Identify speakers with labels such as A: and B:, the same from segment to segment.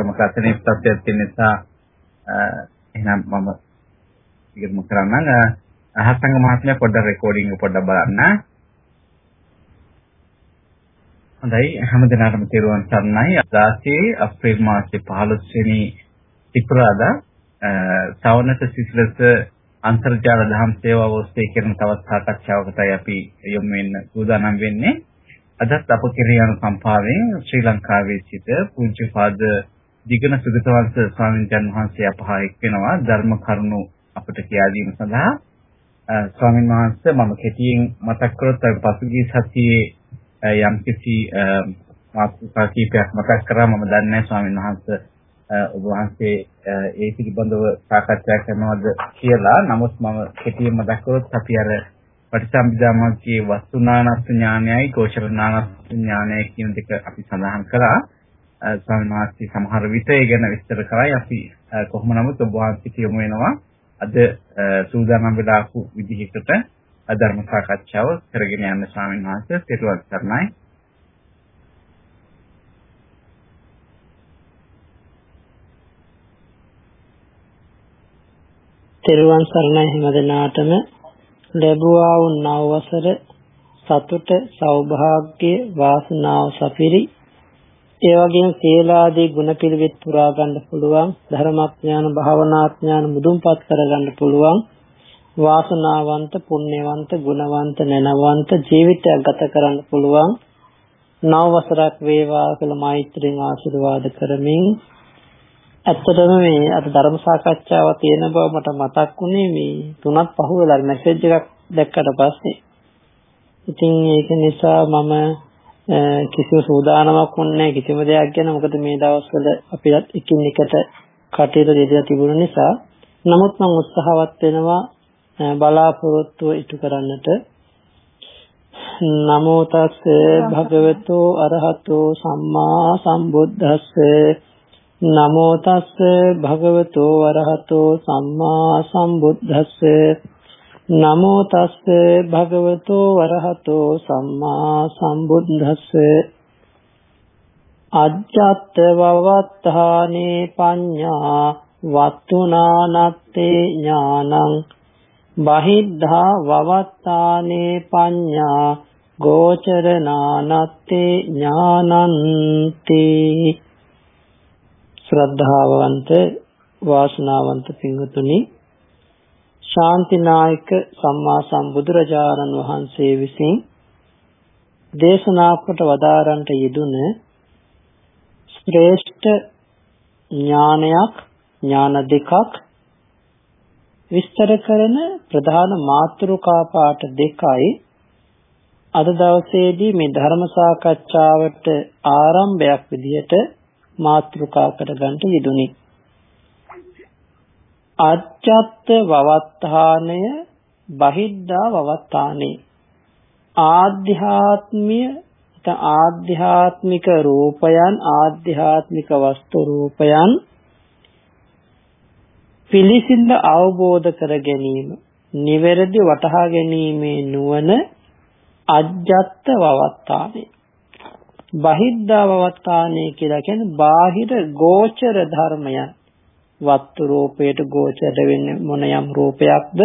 A: ප්‍රමුඛ අසනේ ප්‍රත්‍යයක් තියෙන නිසා එහෙනම් මම ඉගෙන කරන්න අහසංග මහත්මයා පොඩ්ඩක් රෙකෝඩින් එක පොඩ්ඩක් බලන්න හොඳයි හැමදෙනාටම තෙරුවන් සරණයි අදාසේ අප්‍රේල් මාසේ 15 වෙනි සිකුරාදා සවනත සිසිලස අන්තර්ජාල දහම් සේවාව ඔස්සේ කරන තවත් සාකච්ඡාවකටයි අපි යොමු වෙන්න සූදානම් වෙන්නේ. අදත් අප කෙරේ යන සම්පාවෙන් ශ්‍රී ලංකාවේ සිට පූජ්‍යපාද දිගන සුගතවංශ ස්වාමීන් වහන්සේ අපහා එක්වෙනවා ධර්ම කරුණු අපට කියා දීම සඳහා ස්වාමීන් වහන්සේ මම කෙටියෙන් මතක් කරොත් අපි පසුගිය සතියේ යම්කිසි මාතෘකා කීපයක් මතක් කරා මම දන්නේ ස්වාමීන් වහන්සේ ඔබ වහන්සේ ඒ පිළිබඳව සාකච්ඡා කරනවද කියලා නමුත් මම කෙටියෙන් මතක් කරොත් අපි අර පටිසම්භිදා මාර්ගයේ වස්තුනානස් ඥානයයි කෝෂල ඥානස් ඥානයයි කියන දෙක අපි සඳහන් කරා ස්වාමීන් වහන්සේ සමහර විට ඒ ගැන විස්තර කරයි අපි කොහොම නමුත් ඔබ වහන්සේට යොමු වෙනවා අද සූදානම් වෙලා ආපු විදිහකට ධර්ම සාකච්ඡාව කරගෙන යන්න ස්වාමීන් වහන්සේ පිටුවත් කරනයි
B: තෙරුවන් සරණයි හැම දිනාටම ලැබුවා වූ නව වසර සතුට සෞභාග්‍ය වාසනාව සපිරි ඒ වගේම සීලාදී ගුණ පිළිවෙත් පුරා ගන්න පුළුවන් ධර්මඥාන භාවනාඥාන මුදුන්පත් කර ගන්න පුළුවන් වාසනාවන්ත පුණ්‍යවන්ත ගුණවන්ත නැනවන්ත ජීවිතයක් ගත කරන්න පුළුවන් නව වසරක් වේවා කියලා මෛත්‍රියෙන් ආශිර්වාද කරමින් ඇත්තටම මේ අර ධර්ම සාකච්ඡාව තියෙන බව මට මතක් වුණේ මේ තුනක් පහුවෙලා මැසේජ් එකක් දැක්කට පස්සේ. ඉතින් ඒක නිසා මම කිසිම සූදානමක් වුණේ කිසිම දෙයක් ගැන. මොකද මේ දවස්වල අපිට එකින් එකට කටයුතු දෙදලා තිබුණ නිසා. නමුත් මම උත්සාහවත් වෙනවා බලාපොරොත්තු ඉටු කරන්නට. නමෝ තස්ස භගවතු අරහතෝ සම්මා සම්බුද්දස්ස නමෝ තස්ස භගවතු අරහතෝ සම්මා සම්බුද්දස්ස නමෝ තස්ස භගවතෝ වරහතෝ සම්මා සම්බුද්දස්ස අජ්ජත් වවත්තානේ පඤ්ඤා වත්තුනානත්තේ ඥානං බහිද්ධා වවත්තානේ පඤ්ඤා ගෝචරනානත්තේ ඥානන්ති ශ්‍රද්ධාවන්ත වාසනාවන්ත පින්වතුනි ශාන්තිනායක සම්මා සම්බුදුරජාණන් වහන්සේ විසින් දේශනා කොට වදාරන්ට යෙදුන ශ්‍රේෂ්ඨ ඥානයක් ඥාන දෙකක් විස්තර කරන ප්‍රධාන මාතෘකා පාඩ දෙකයි අද දවසේදී මේ ධර්ම සාකච්ඡාවට ආරම්භයක් විදිහට මාතෘකා කරගන්න යෙදුනේ අච්ඡත්ත වවත්තානය බහිද්ධා වවත්තානේ ආධ්‍යාත්මීය ආධ්‍යාත්මික රූපයන් ආධ්‍යාත්මික වස්තු රූපයන් පිළිසිඳ අවබෝධ කර ගැනීම නිවැරදි වටහා ගැනීමේ නුවණ අජ්ජත්ත වවත්තානේ බහිද්ධා වවත්තානේ කියලා කියන්නේ බාහිර ගෝචර ධර්මයන් වස්තු රූපයට ගෝචර වෙන්නේ මොන යම් රූපයක්ද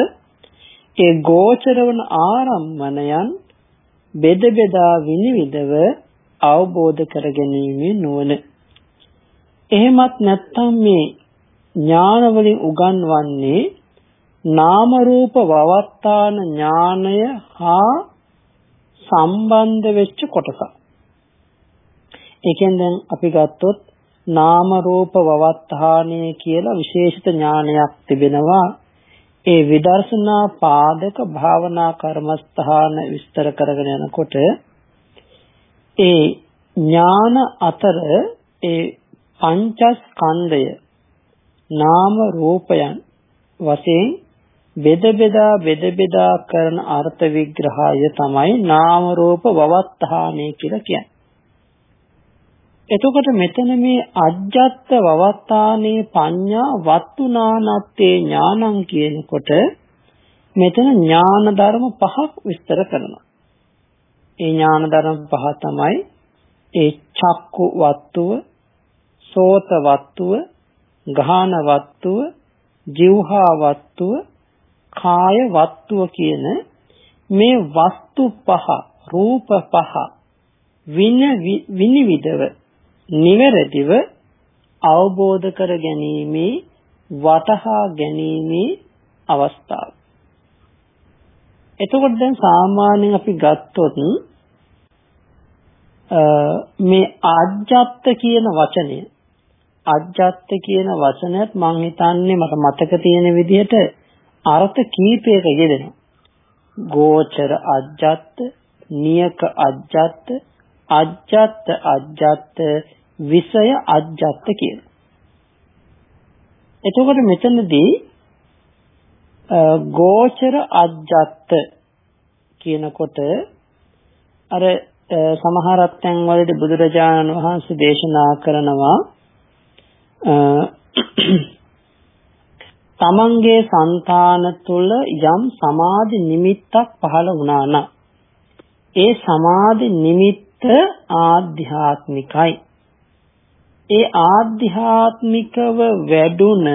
B: ඒ ගෝචර වන ආරම්මණයන් බෙද බෙදා විනිවිදව අවබෝධ කරගැනීමේ නුවණ එහෙමත් නැත්නම් මේ ඥාන වලින් උගන්වන්නේ නාම රූප වවත්තාන ඥානය හා සම්බන්ධ වෙච්ච කොටසක්. ඒකෙන් දැන් අපි ගත්තොත් නාම රූප වවත්තාණය කියලා විශේෂිත ඥානයක් තිබෙනවා ඒ විදර්ශනා පාදක භාවනා කර්මස්ථාන විස්තර කරගෙන යනකොට ඒ ඥාන අතර ඒ පංචස්කන්ධය නාම රූපයන් වශයෙන් බෙද බෙදා බෙද බෙදා කරන අර්ථ විග්‍රහය තමයි නාම රූප වවත්තාණය කියලා කියන්නේ එතකොට මෙතන මේ අජ්ජත් වවත්තානේ පඤ්ඤා වත්තුනානත්තේ ඥානං කියනකොට මෙතන ඥාන ධර්ම පහක් විස්තර කරනවා. ඒ ඥාන ධර්ම පහ තමයි ඒ චක්කු වත්තුව, සෝත වත්තුව, ගාහන වත්තුව, ජීවහා වත්තුව, කාය වත්තුව කියන මේ වස්තු පහ, රූප පහ වින විනිවිදව නිවැරදිව අවබෝධ කර ගැනීමේ වටහා ගැනීමේ අවස්ථාව. එතකොට දැන් සාමාන්‍යයෙන් අපි ගත්තොත් මේ ආජ්ජත් කියන වචනය අජ්ජත් කියන වචනයත් මං හිතන්නේ මට මතක තියෙන විදිහට අර්ථ කීපයක යෙදෙනවා. ගෝචර අජ්ජත්, නියක අජ්ජත්, අජ්ජත් අජ්ජත් විෂය අජ්ජත් කියන. එතකොට මෙතනදී ගෝචර අජ්ජත් කියනකොට අර සමහරක් තැන්වලදී බුදුරජාණන් වහන්සේ දේශනා කරනවා තමන්ගේ సంతාන තුල යම් සමාධි නිමිත්තක් පහළ වුණා නම් ඒ සමාධි නිමිත්ත ආධ්‍යාත්මිකයි. ඒ ආධ්‍යාත්මිකව වැඩුණ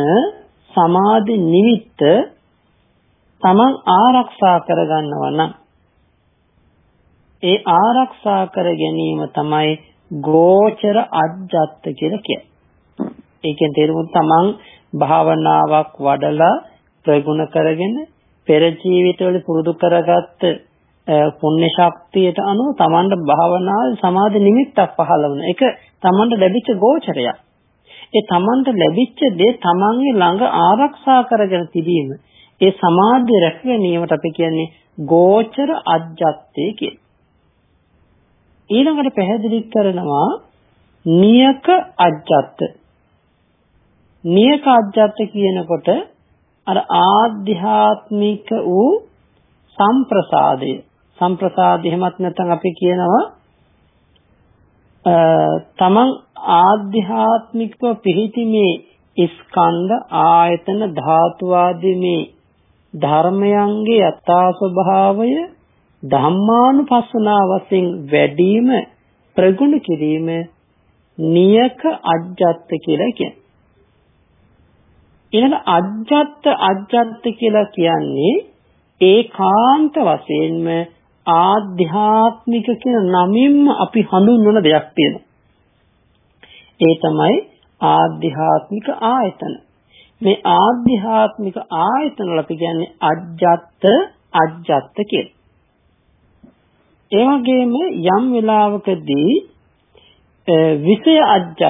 B: සමාධි නිමිත්ත තමන් ආරක්ෂා කරගන්නවා නම් ඒ ආරක්ෂා කර ගැනීම තමයි ගෝචර අජ්ජත් කියලා කියන්නේ. ඒකෙන් තේරුම තමන් භාවනාවක් වඩලා ප්‍රගුණ කරගෙන පෙර ජීවිතවල පුරුදු කරගත්ත පුණ්‍ය ශක්තියට අනුව තමන්ට භාවනාවේ සමාධි නිමිත්තක් පහළ වෙන එක තමන්ට ලැබිච්ච ගෝචරයක්. ඒ තමන්ට ලැබිච්ච දේ තමන්ගේ ළඟ ආරක්ෂා කරගෙන තිබීම ඒ සමාධිය රැකගැනීමට අපි කියන්නේ ගෝචර අජ්ජත්තේ කියලා. ඊළඟට පැහැදිලි කරනවා නියක අජ්ජත්ත. නියක අජ්ජත්ත කියනකොට අර ආධ්‍යාත්මික වූ සම්ප්‍රසාදය සම්ප්‍රසාද එහෙමත් නැත්නම් අපි කියනවා තමන් ආධ්‍යාත්මිකව පිහිටි මේ ස්කන්ධ ආයතන ධාතු ආදී මේ ධර්මයන්ගේ යථා ස්වභාවය ධම්මානුපස්සනා වශයෙන් වැඩිම ප්‍රගුණ කිරීම නියක අජ්ජත් කියලා කියන්නේ. ඊළඟ අජ්ජත් අජ්ජත් කියලා කියන්නේ ඒකාන්ත වශයෙන්ම ආධ්‍යාත්මික කියන නමින්ම අපි හඳුන්වන දෙයක් තියෙනවා. ඒ තමයි ආධ්‍යාත්මික ආයතන. මේ ආධ්‍යාත්මික ආයතන වල අපි කියන්නේ අජ්ජත් අජ්ජත් කියලා. ඒ වගේම යම් වෙලාවකදී විෂය අජ්ජත්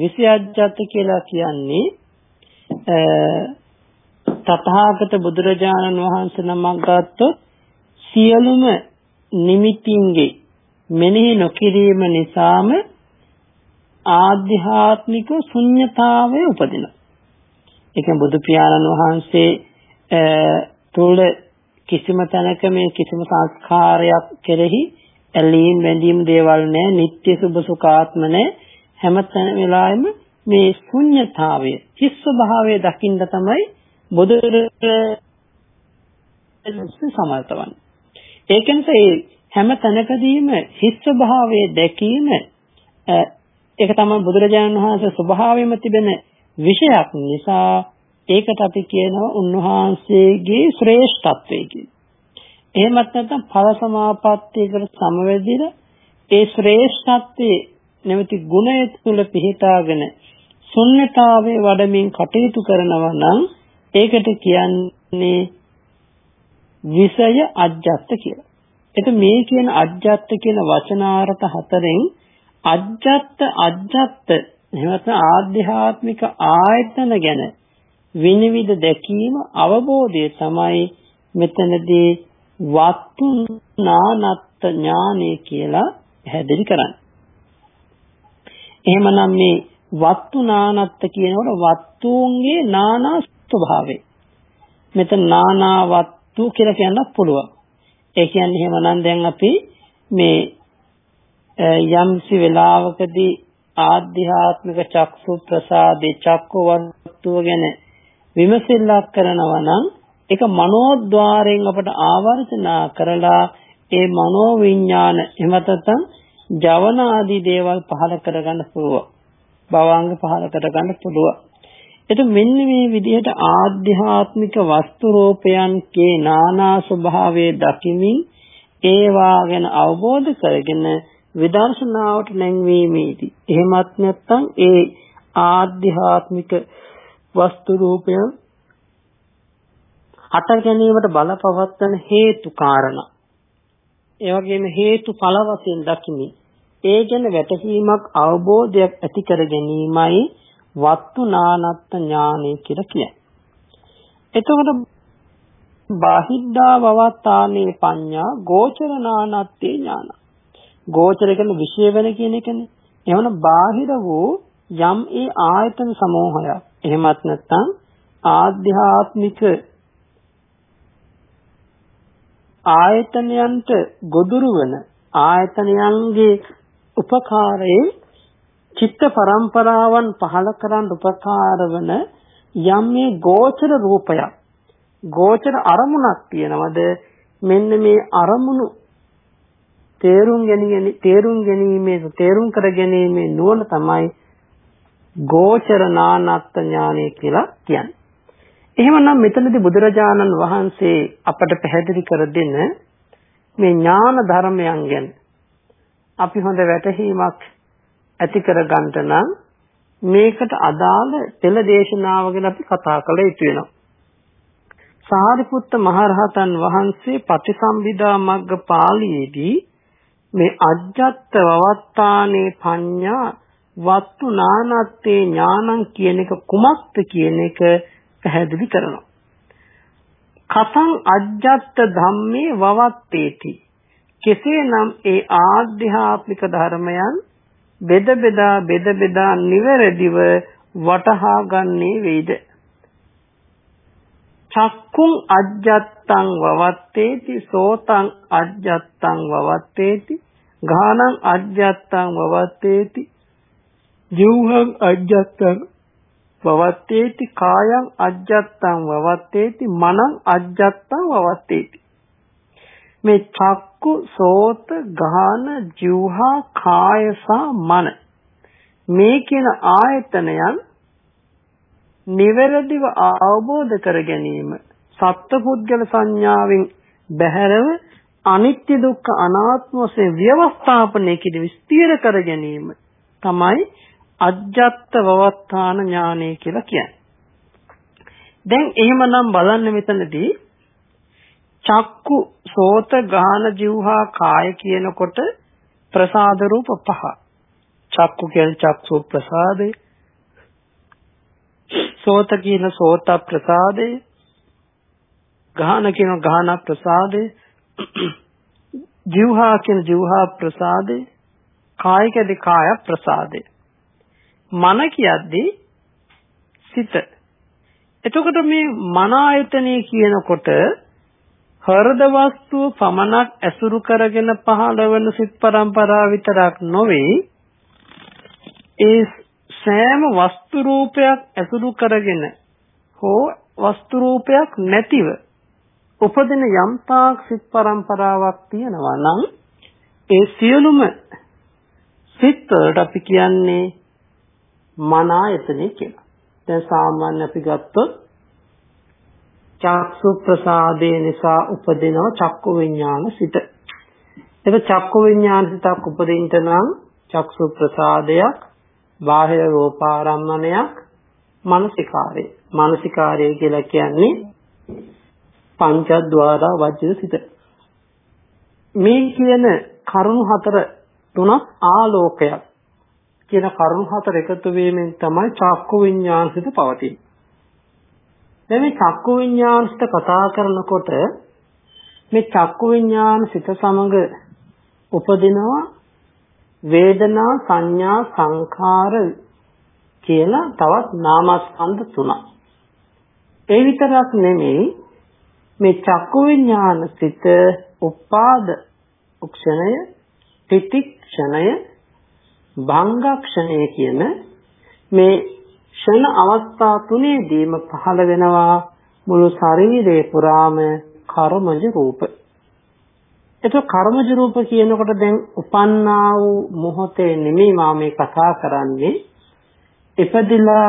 B: විෂය අජ්ජත් කියලා කියන්නේ තථාගත බුදුරජාණන් වහන්සේ නමක් ගත්තොත් සියලුම නිමිතින්ගේ මෙනෙහි නොකිරීම නිසාම ආධ්‍යාත්මික ශුන්්‍යතාවය උපදිනවා. ඒ කියන්නේ බුදු පියාණන් වහන්සේ තුල කිසිම තැනක මේ කිසිම සංස්කාරයක් කෙරෙහි ඇලීම් බැඳීම් දේවල් නැහැ. නিত্য සුභ සුඛාත්ම නැහැ. හැම තැන වෙලාවෙම මේ ශුන්්‍යතාවය, හිස් ස්වභාවය දකින්න තමයි බුදුරජාණන් වහන්සේ සමර්ථවන්නේ. ඒකෙන් ඒ හැම තැනකදීම හිස් ස්වභාවයේ දැකීම ඒක තමයි බුදුරජාණන් වහන්සේ ස්වභාවයෙන්ම තිබෙන විෂයක් නිසා ඒකට අපි කියනවා උන්වහන්සේගේ ශ්‍රේෂ්ඨත්වය කියලා. එහෙමත් නැත්නම් ඵල සමාපත්තියකට සමවැදිලා ඒ ශ්‍රේෂ්ඨත්වයේ නැවති ගුණය තුල පිහිටාගෙන ශුන්්‍යතාවේ වඩමින් කටයුතු කරනවා නම් ඒකට කියන්නේ විෂය අජ්ජත් කියලා. එතකොට මේ කියන අජ්ජත් කියන වචනාර්ථ හතරෙන් අජ්ජත් අජ්ජත් එහෙමත් ආධ්‍යාත්මික ආයතන ගැන විනිවිද දැකීම අවබෝධය තමයි මෙතනදී වත්තු නානත් ඥානය කියලා පැහැදිලි කරන්නේ. එහෙමනම් මේ වත්තු නානත්ත කියනකොට වත්තුන්ගේ නානා ස්වභාවය. මෙතන නානාවත් වස්තු කියලා කියන්නත් පුළුවන්. ඒ කියන්නේ එහෙමනම් දැන් අපි මේ යම්සි වෙලාවකදී ආධ්‍යාත්මික චක්සු ප්‍රසාදේ චක්ක වස්තුව ගැන විමසිල්ලක් කරනවා නම් ඒක මනෝද්වාරයෙන් අපට ආවර්ජනා කරලා ඒ මනෝ විඥාන එමත් නැත්නම් ජවන ආදී දේවල් පහල කරගන්න පුළුවන්. භවාංග පහල කරගන්න පුළුවන්. එතකොට මෙන්න මේ විදිහට ආධ්‍යාත්මික වස්තු රූපයන්ගේ නානා ස්වභාවයේ දකිමින් ඒවා ගැන අවබෝධ කරගෙන විදර්ශනාවට නැංවීමේදී එහෙමත් නැත්නම් ඒ ආධ්‍යාත්මික වස්තු රූපයන් හට ගැනීමට බලපවත්වන හේතු කාරණා ඒ වගේම හේතු ඵල වශයෙන් දකිමි ඒ ගැන වැටහීමක් අවබෝධයක් ඇති කර ගැනීමයි වත්තු නානත්ත ඥානය කියලා කියන්නේ. එතකොට බාහිද්ධා වවත්තානේ පඤ්ඤා ගෝචර නානත්තේ ඥාන. ගෝචර කියන්නේ විශේෂ වෙන කියන එකනේ. එවන බාහිර වූ යම් ඒ ආයතන සමූහයක්. එහෙමත් නැත්නම් ආධ්‍යාත්මික ආයතනයන්ට ගොදුරු වන ආයතනයන්ගේ උපකාරයෙන් චිත්ත පරම්පරාවන් පහළ කරන්න උපකාර වන යම් මේ ගෝචර රූපයක් ගෝචර අරමුණක් තියනවද මෙන්න මේ අරමුණු තේරුම් ගැනීම තේරුම් ගැනීම තේරුම් කර ගැනීම නුවණ තමයි ගෝචර නානත් ඥානය කියලා කියන්නේ. එහෙමනම් මෙතනදී බුදුරජාණන් වහන්සේ අපට පැහැදිලි කර දෙන මේ ඥාන ධර්මයන් ගැන අපි හොඳ වැටහීමක් ඇති කරගන්න නම් මේකට අදාළ පෙළ දේශනාව ගැන අපි කතා කළ යුතු වෙනවා. සාරිපුත්ත මහරහතන් වහන්සේ පටිසම්භිදා මග්ග පාළියේදී මේ අජ්ජත්ත වවත්තානේ පඤ්ඤා වත්තු නානත්තේ ඥානං කියන එක කුමක්ද කියන එක පැහැදිලි කරනවා. කතං අජ්ජත්ත ධම්මේ වවත්තේති. කෙසේනම් ඒ ආධ්‍යාත්මික ධර්මයන් බෙද බෙදා බෙද බෙදා නිවැරදිව වටහා ගන්නේ වෙයිද චක්කුං අජ්ජත්තං වවත්තේති සෝතං අජ්ජත්තං වවත්තේති ගානං අජ්ජත්තං වවත්තේති ජීවහං අජ්ජත්තං වවත්තේති කායං අජ්ජත්තං වවත්තේති මනං අජ්ජත්තං වවත්තේති මේ චක්කු සෝත ගාන ජීවහා කාය සහ මන මේ කියන ආයතනයන් නිවැරදිව අවබෝධ කර ගැනීම සත්පුද්ගල සංඥාවෙන් බැහැරව අනිත්‍ය දුක්ඛ අනාත්ම වශයෙන් ව්‍යවස්ථාපනය කිරි විස්තර කර ගැනීම තමයි අජ්ජත් වවත්තාන ඥානය කියලා කියන්නේ. දැන් එහෙමනම් බලන්න මෙතනදී චක්කු සෝත ගාන જીවහා කාය කියනකොට ප්‍රසාද රූප පහ චක්කු කියන්නේ චක්සු ප්‍රසාදේ සෝත කියන සෝත ප්‍රසාදේ ගාන කියන ගාන ප්‍රසාදේ જીවහා කියන જીවහා ප්‍රසාදේ කාය කියදී කාය ප්‍රසාදේ මන කියද්දී සිත එතකොට මේ මන ආයතනය කියනකොට හෘද වස්තුව පමණක් ඇසුරු කරගෙන පහළ වෙන සිත් පරම්පරාව විතරක් නොවේ ඒ සෑම වස්තු රූපයක් ඇසුරු කරගෙන හෝ වස්තු රූපයක් නැතිව උපදින යම්තාක් සිත් පරම්පරාවක් තියෙනවා නම් ඒ සියලුම සිත් වලට අපි කියන්නේ මනායතනෙ කියලා. දැන් සාමාන්‍ය අපි ගත්තොත් චක්සු ප්‍රසාදය නිසා උපදින චක්කු විඥාන සිත. ඒක චක්කු විඥාන සිතක් උපදින්නට නම් චක්සු ප්‍රසාදයක්, බාහිර රූපාරම්මණයක්, මානසිකාරය. මානසිකාරය කියලා කියන්නේ පංචද්වාර වජ්ජිත සිත. මේ කියන කරුණු හතර තුනක් ආලෝකයක් කියන කරුණු හතර එකතු වීමෙන් තමයි චක්කු විඤ්ඤාණසිත පවතින්නේ. දැන් මේ චක්කු විඤ්ඤාණයට කතා කරනකොට මේ චක්කු විඤ්ඤාණ සිත සමග උපදිනවා වේදනා සංඥා සංඛාර කියලා තවත් නාමස්කන්ධ තුනක්. ඒ විතරක් නෙමෙයි මේ චක්කු විඥාන සිත උපාද ක්ෂණය තිතික්ෂණය භංගක්ෂණය කියන මේ ෂණ අවස්ථා තුනේදීම පහළ වෙනවා මුළු ශරීරේ පුරාම කර්මජ රූප. එතකොට කර්මජ රූප කියනකොට දැන් උපන්නා වූ මොහොතේ නෙමෙයි මා මේ කතා කරන්නේ. එපදිලා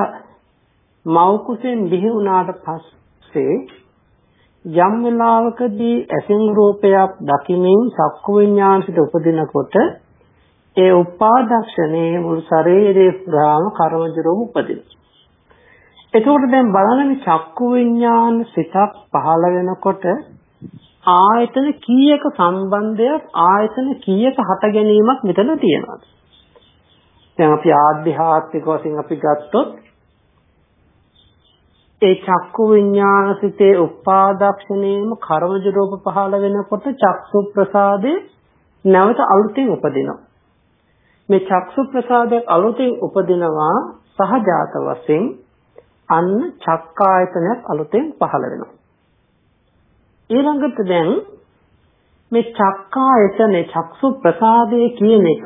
B: මව් කුසෙන් බිහි වුණාට පස්සේ යම් වෙලාවකදී ඇසින් රූපයක් දකිමින් සක්කු විඥාන සිට උපදිනකොට ඒ උපාදක්ෂණයේ මුළු ශරීරයේ පුරාම කර්මජ රෝග උපදිනවා. එතකොට දැන් බලන්න චක්කු විඥාන සිතක් පහළ වෙනකොට ආයතන කීයක සම්බන්ධයක් ආයතන කීයක හට ගැනීමක් මෙතන තියෙනවද? දැන් අපි ආධ්‍යාත්මික වශයෙන් අපි ගත්තොත් ඒ චක්කු විඥාන සිතේ උපාදක්ෂණයම කර්මජ රූප පහළ වෙනකොට චක්සු ප්‍රසාදේ නැවත අලුතින් උපදිනවා. මේ චක්සු ප්‍රසාදයක් අලුතින් උපදිනවා සහජාත වශයෙන් අන්න චක්කායතනයක් අලුතෙන් පහළ වෙනවා. ඊළඟට දැන් මේ චක්කායතනේ චක්සු ප්‍රසාදය කියන එක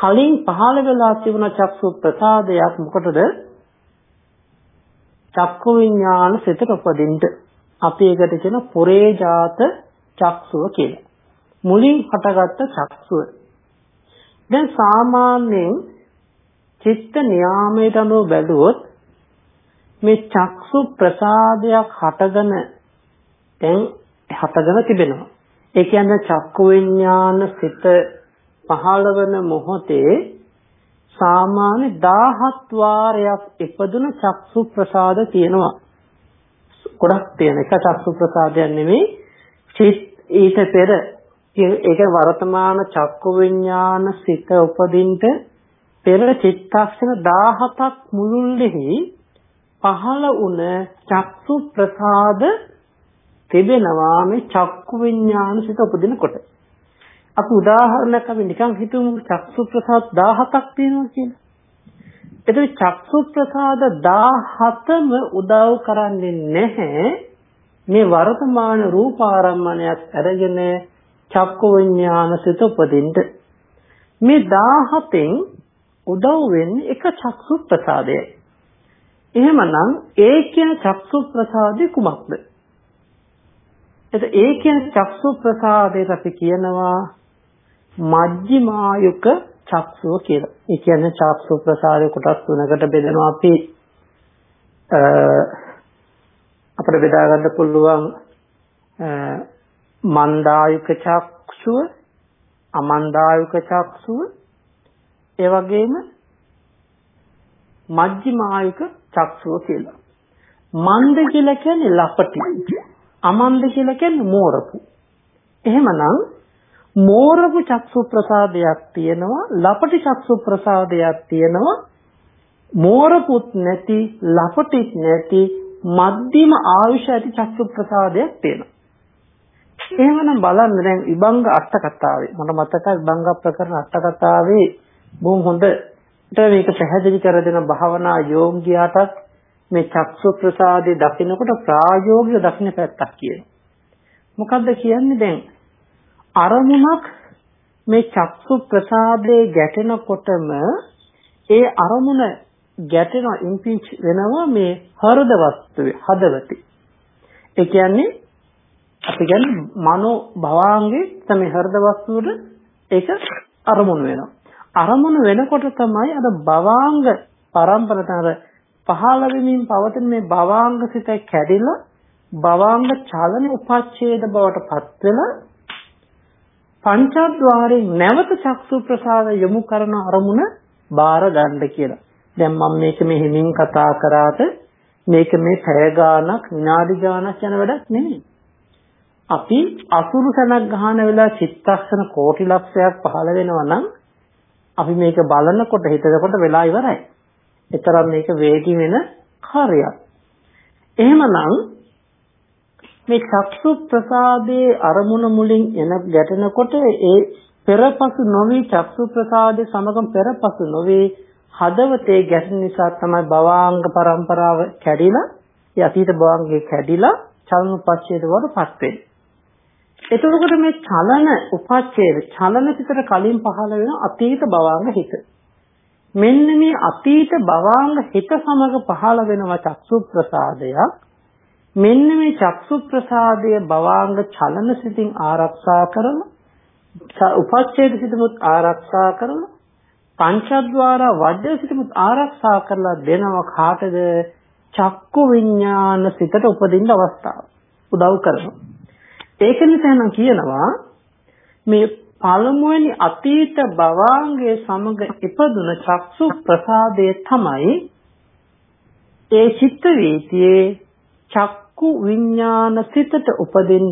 B: කලින් පහළ වෙලා තිබුණ චක්සු ප්‍රසාදයක් මොකටද? චක්කු විඥාන සිතට උපදින්න. අපි ඒකට කියන පුරේජාත චක්සුව කියලා. මුලින් හටගත්ත චක්සුව දැන් සාමාන්‍යයෙන් චිත්ත නියාමයට අනුව බැලුවොත් මේ චක්සු ප්‍රසාදයක් හටගෙන දැන් හටගෙන තිබෙනවා. ඒ කියන්නේ චක්කු විඥාන සිත පහළ වෙන මොහොතේ සාමාන්‍ය 17 වාරයක් ඉපදුන චක්සු ප්‍රසාද තියෙනවා. ගොඩක් තියෙන එක චක්සු ප්‍රසාදයක් නෙමෙයි. ඊට පෙර ඒක වර්තමාන චක්කු විඥාන සිත උපදින්ට පෙර චිත්තක්ෂණ 17ක් මුළුල්ලෙහි පහළ වුණ චක්සු ප්‍රසාද තිබෙනවා මේ චක්කු විඥාන සිත උපදිනකොට. අපි උදාහරණයක් අපි නිකන් හිතමු චක්සු ප්‍රසාද 17ක් තියෙනවා කියලා. එතකොට චක්සු ප්‍රසාද 17ම උදව් කරන්නේ නැහැ මේ වර්තමාන රූපාරම්මණයත් අරගෙන චක්කු විඥාන සිත උපදින්න. මේ 17න් උදව් වෙන්නේ එක චක්සු ප්‍රසාදයයි. එහෙමනම් ඒකෙන් චක්සු ප්‍රසාදේ කුමක්ද? එත ඒකෙන් චක්සු ප්‍රසාදයට අපි කියනවා මජ්ක්‍ධිමායුක චක්සුව කියලා. ඒ කියන්නේ චක්සු ප්‍රසාරය කොටස් තුනකට බෙදනවා අපි අපිට බෙදා ගන්න පුළුවන් මන්දායුක චක්සුව අමන්දායුක චක්සුව ඒ වගේම මජ්ක්‍ධිමායුක චක්සුව කියලා. මන්ද කියලා කියන්නේ ලපටි. අමන්ද කියලා කියන්නේ මෝරපු. එහෙමනම් මෝරපු චක්සු ප්‍රසාදයක් තියෙනවා ලපටි චක්සු ප්‍රසාදයක් තියෙනවා මෝරපුත් නැති ලපටිත් නැති මධ්‍යම ආයුෂ ඇති චක්සු ප්‍රසාදයක් තියෙනවා. එහෙමනම් බලන්න දැන් විභංග අට කතාවේ මට මතකයි විභංග ප්‍රකරණ අට කතාවේ බොහොම හොඳට මේක පැහැදිලි කර දෙන භාවනා යෝග්‍යයාටත් මේ චක්සු ප්‍රසාදේ දකිනකොට ප්‍රායෝගික දකින්න පැත්තක් කියනවා. මොකද්ද කියන්නේ දැන් අරමුණක් මේ චක්සු ප්‍රසාදේ ගැටෙනකොටම ඒ අරමුණ ගැටෙන ඉම්පීච් වෙනවා මේ හෘද වස්තුවේ හදවතේ. ඒ කියන්නේ අපි කියන්නේ මනෝ භවාංගේ තමයි හෘද වස්තුවට ඒක අරමුණු වෙනවා. අරමුණු වෙනකොට තමයි අර භවාංග පරම්පරතර පහළ වෙමින් පවතින මේ භවාංග සිත කැඩිලා භවාංග චලන උපච්ඡේද බවට පත් වෙලා පංචද්වාරේ නැවත චක්සු ප්‍රසාද යොමු කරන අරමුණ බාර ගන්න කියලා. දැන් මම මේක මෙහෙමින් කතා කරාට මේක මේ පැය ගාණක් විනාඩි ගාණක් යන වැඩක් නෙමෙයි. අපි අසුරු සැනක් ගහන වෙලාව චිත්තක්ෂණ කෝටි ලක්ෂයක් පහළ වෙනවා නම් අපි මේක බලනකොට හිතනකොට වෙලා ඉවරයි. ඒතරම් මේක වේගී වෙන කාර්යයක්. එහෙමනම් මේ චක්සු ප්‍රසාදයේ අරමුණ මුලින් එන ගැටෙනකොට ඒ පෙරපසු නොවේ චක්සු ප්‍රසාදේ සමගම පෙරපසු නොවේ හදවතේ ගැටෙන නිසා තමයි භවාංග પરම්පරාව කැඩිලා ඒ අතීත භවාංගේ කැඩිලා චලන පස්චේද වඩපත් වෙන්නේ. එතකොට මේ චලන උපච්ඡේද චලන පිටර කලින් පහළ වෙන අතීත භවාංග හිත. මෙන්න මේ අතීත භවාංග හිත සමග පහළ වෙනව චක්සු ප්‍රසාදයක්. මෙන්න මේ චක්සු ප්‍රසාදය භවාංග චලන සිතින් ආරක්ෂා කරන උපච්ඡේද සිතමුත් ආරක්ෂා කරන පංචද්වාර වජ්‍ය සිතමුත් ආරක්ෂා කරලා දෙනව කාටද චක්කු විඥාන සිතට උපදින්න අවස්ථාව උදව් කරනවා ඒක නිසා නම් කියනවා මේ පළමුවෙනි අතීත භවාංගයේ සමග ඉපදුන චක්සු ප්‍රසාදයේ තමයි ඒ චිත්ත වීතියේ චක්කු විඥාන සිතට උපදින්න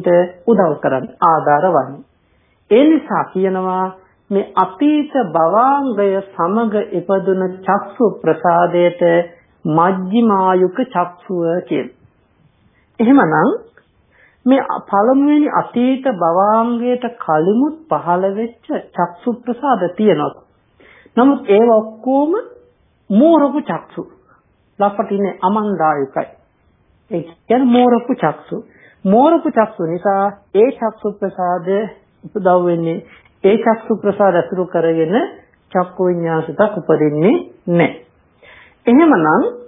B: උදව් කරන ආධාර වන්නේ. ඒ නිසා කියනවා මේ අතීත භවාංගය සමග ඉපදුන චක්සු ප්‍රසාදයට මජ්ක්‍ධිමායුක චක්සුව කියන. එහෙමනම් මේ පළමුවෙනි අතීත භවාංගයට කලිමුත් පහළ වෙච්ච චක්සු ප්‍රසාද තියෙනවා. නමුත් ඒව ඔක්කොම මෝරපු චක්සු. ලපටිනේ අමන්දායකයි. ඒ කියන්නේ මෝරපු චක්සු. මෝරපු චක්සු නිසා ඒ චක්සු ප්‍රසාද උපදව වෙන්නේ ඒ චක්සු ප්‍රසාද අසුරු කරගෙන චක්කු විඤ්ඤාසිතක් උපදින්නේ නැහැ. එහෙමනම්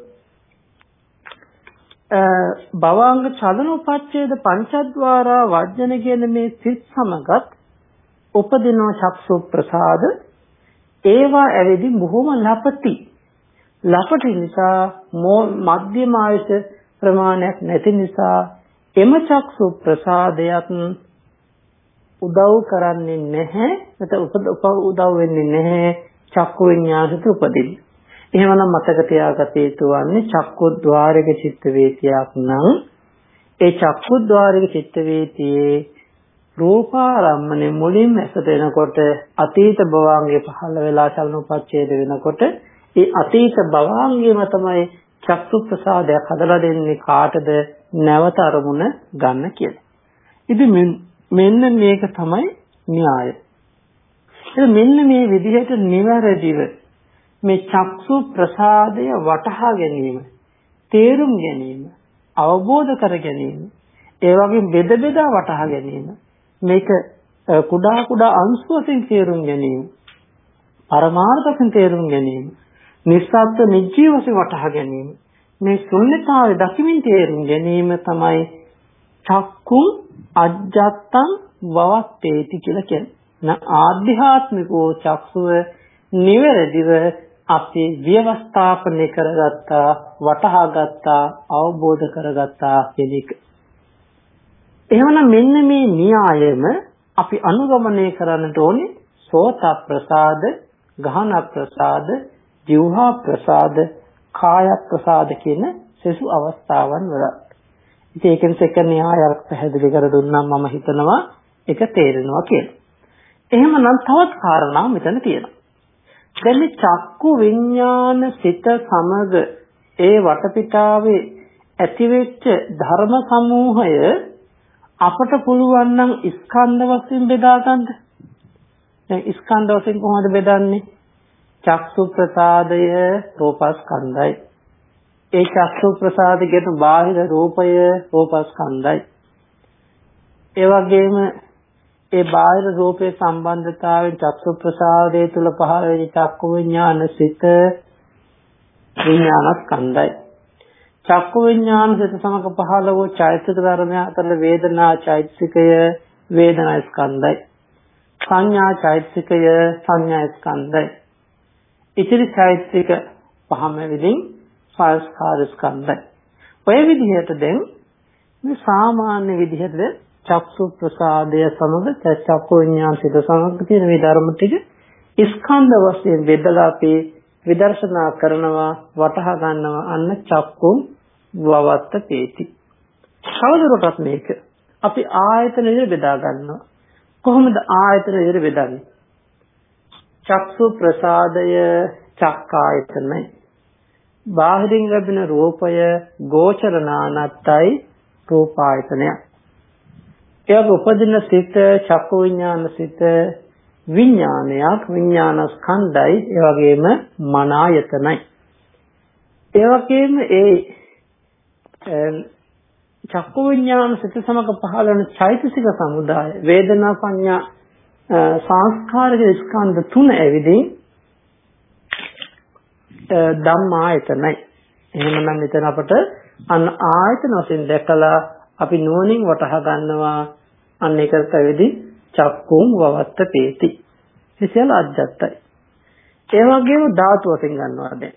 B: භවාංග චලන උපච්ඡේද පංචද්වාරා වර්ජන කියන මේ සිත් සමගත් උපදින චක්සු ප්‍රසාද ඒවා ඇවිදින් බොහොම ලපටි ලපටි නිසා මධ්‍යම ආයස ප්‍රමාණයක් නැති නිසා එම චක්සු ප්‍රසාදයත් උදව් කරන්නේ නැහැ නැත උදව් වෙන්නේ නැහැ චක්කු විඤ්ඤාණයට උපදින්න එහෙමනම් මතක තියාගත යුතු වන්නේ චක්කුද්්වාරික චිත්ත වේතියක් නම් ඒ චක්කුද්්වාරික චිත්ත වේතියේ රූපාරම්මනේ මුලින්ම ඇසට එනකොට අතීත භවංගේ පහළ වෙලා චලනෝපච්ඡේද වෙනකොට ඒ අතීත භවංගේම තමයි චක්සු ප්‍රසාදයක් හදලා දෙන්නේ කාටද නැවත අරමුණ ගන්න කියලා. ඉතින් මෙන්න මේක තමයි න්‍යාය. මෙන්න මේ විදිහට නිවැරදිව මේ චක්සු ප්‍රසාදය වටහා ගැනීම තේරුම් ගැනීම අවබෝධ කර ගැනීම ඒ වගේ බෙද බෙදා වටහා ගැනීම මේක කුඩා කුඩා අංශු වශයෙන් තේරුම් ගැනීම පරමාර්ථයෙන් තේරුම් ගැනීම නිස්සද්ද නිජීවසේ වටහා ගැනීම මේ ශුන්‍යතාවය දකිමින් තේරුම් ගැනීම තමයි චක්කුම් අජත්තං වවත්තේති කියලා කියන්නේ. න ආධ්‍යාත්මිකෝ චක්සුව නිවැරදිව අපි ව්‍යවස්ථාපනය කරගත්තා වටහාගත්තා අවබෝධ කරගත්තා කියන එක. එහෙනම් මෙන්න මේ න්‍යායම අපි අනුගමනය කරන්නට ඕනේ සෝත ප්‍රසාද, ගහන ප්‍රසාද, ජීවහා ප්‍රසාද, කාය ප්‍රසාද කියන සෙසු අවස්ථාවන් වල. ඉතින් ඒකෙන් එක න්‍යායක් පැහැදිලි කර දුන්නම් මම හිතනවා ඒක තේරෙනවා කියලා. එහෙමනම් තවත් කාරණා මෙතන තියෙනවා. දැන් මේ චක්කු විඥාන සිත සමග ඒ වටපිටාවේ ඇතිවෙච්ච ධර්ම සමූහය අපට පුළුවන් නම් ස්කන්ධ වශයෙන් බෙදා ගන්න. දැන් ස්කන්ධ වශයෙන් කොහොමද බෙදන්නේ? චක්සු ප්‍රසාදය රූපස්කන්ධයි. ඒ චක්සු ප්‍රසාදය කියන බාහිර රූපය රූපස්කන්ධයි. ඒ වගේම ඒ බාහිර රූපේ සම්බන්ධතාවයෙන් චක්සු ප්‍රසාදයේ තුල පහළ වෙන චක්කු විඥාන සිත විඥානස්කන්ධයි. චක්කු විඥාන සිත සමග පහළ වූ චෛතසික ධර්මය අතර වේදනා චෛතසිකය වේදනා ස්කන්ධයි. සංඥා චෛතසිකය සංඥා ස්කන්ධයි. ඉතිරි චෛතසික පහම විදිහින් සංස්කාර ස්කන්ධයි. ඔය විදිහට දැන් මේ සාමාන්‍ය විදිහට චක්සු ප්‍රසාදය සමග චක්කු විඥාන සිත සමග තියෙන මේ ධර්ම ටික ස්කන්ධ වශයෙන් බෙදලා අපි විදර්ශනා කරනවා වටහා ගන්නවා අන්න චක්කු වවත්ත තේති. සමදුරටත් මේක අපි ආයතන විදිහට බෙදා ගන්නවා. කොහොමද ආයතන විදිහට බෙදන්නේ? චක්සු ප්‍රසාදය චක්කායතනයි. බාහිරින් ලැබෙන රූපය ගෝචර නානත්තයි රූපායතනයයි. එයාගේ උපදින සිත චක්කු විඥාන සිත විඥානයක් විඥානස්කන්ධයි ඒ වගේම මන ආයතනයි ඒ වගේම ඒ චක්කු විඥාන සිත සමග පහළ වන චෛතසික සමුදාය වේදනා සංඥා සංස්කාරක ස්කන්ධ තුන ඇවිදින් ධම්මා ආයතනයි එහෙමනම් මෙතන අපට අන් ආයතන වශයෙන් දැකලා අපි නුවණින් වටහා ගන්නවා අන්න ඒකට පැවිදි චක්කුම් වවත්ත පේති. මේ සියල්ල අජත්තයි. ඒ වගේම ධාතු වශයෙන් ගන්නවා දැන්.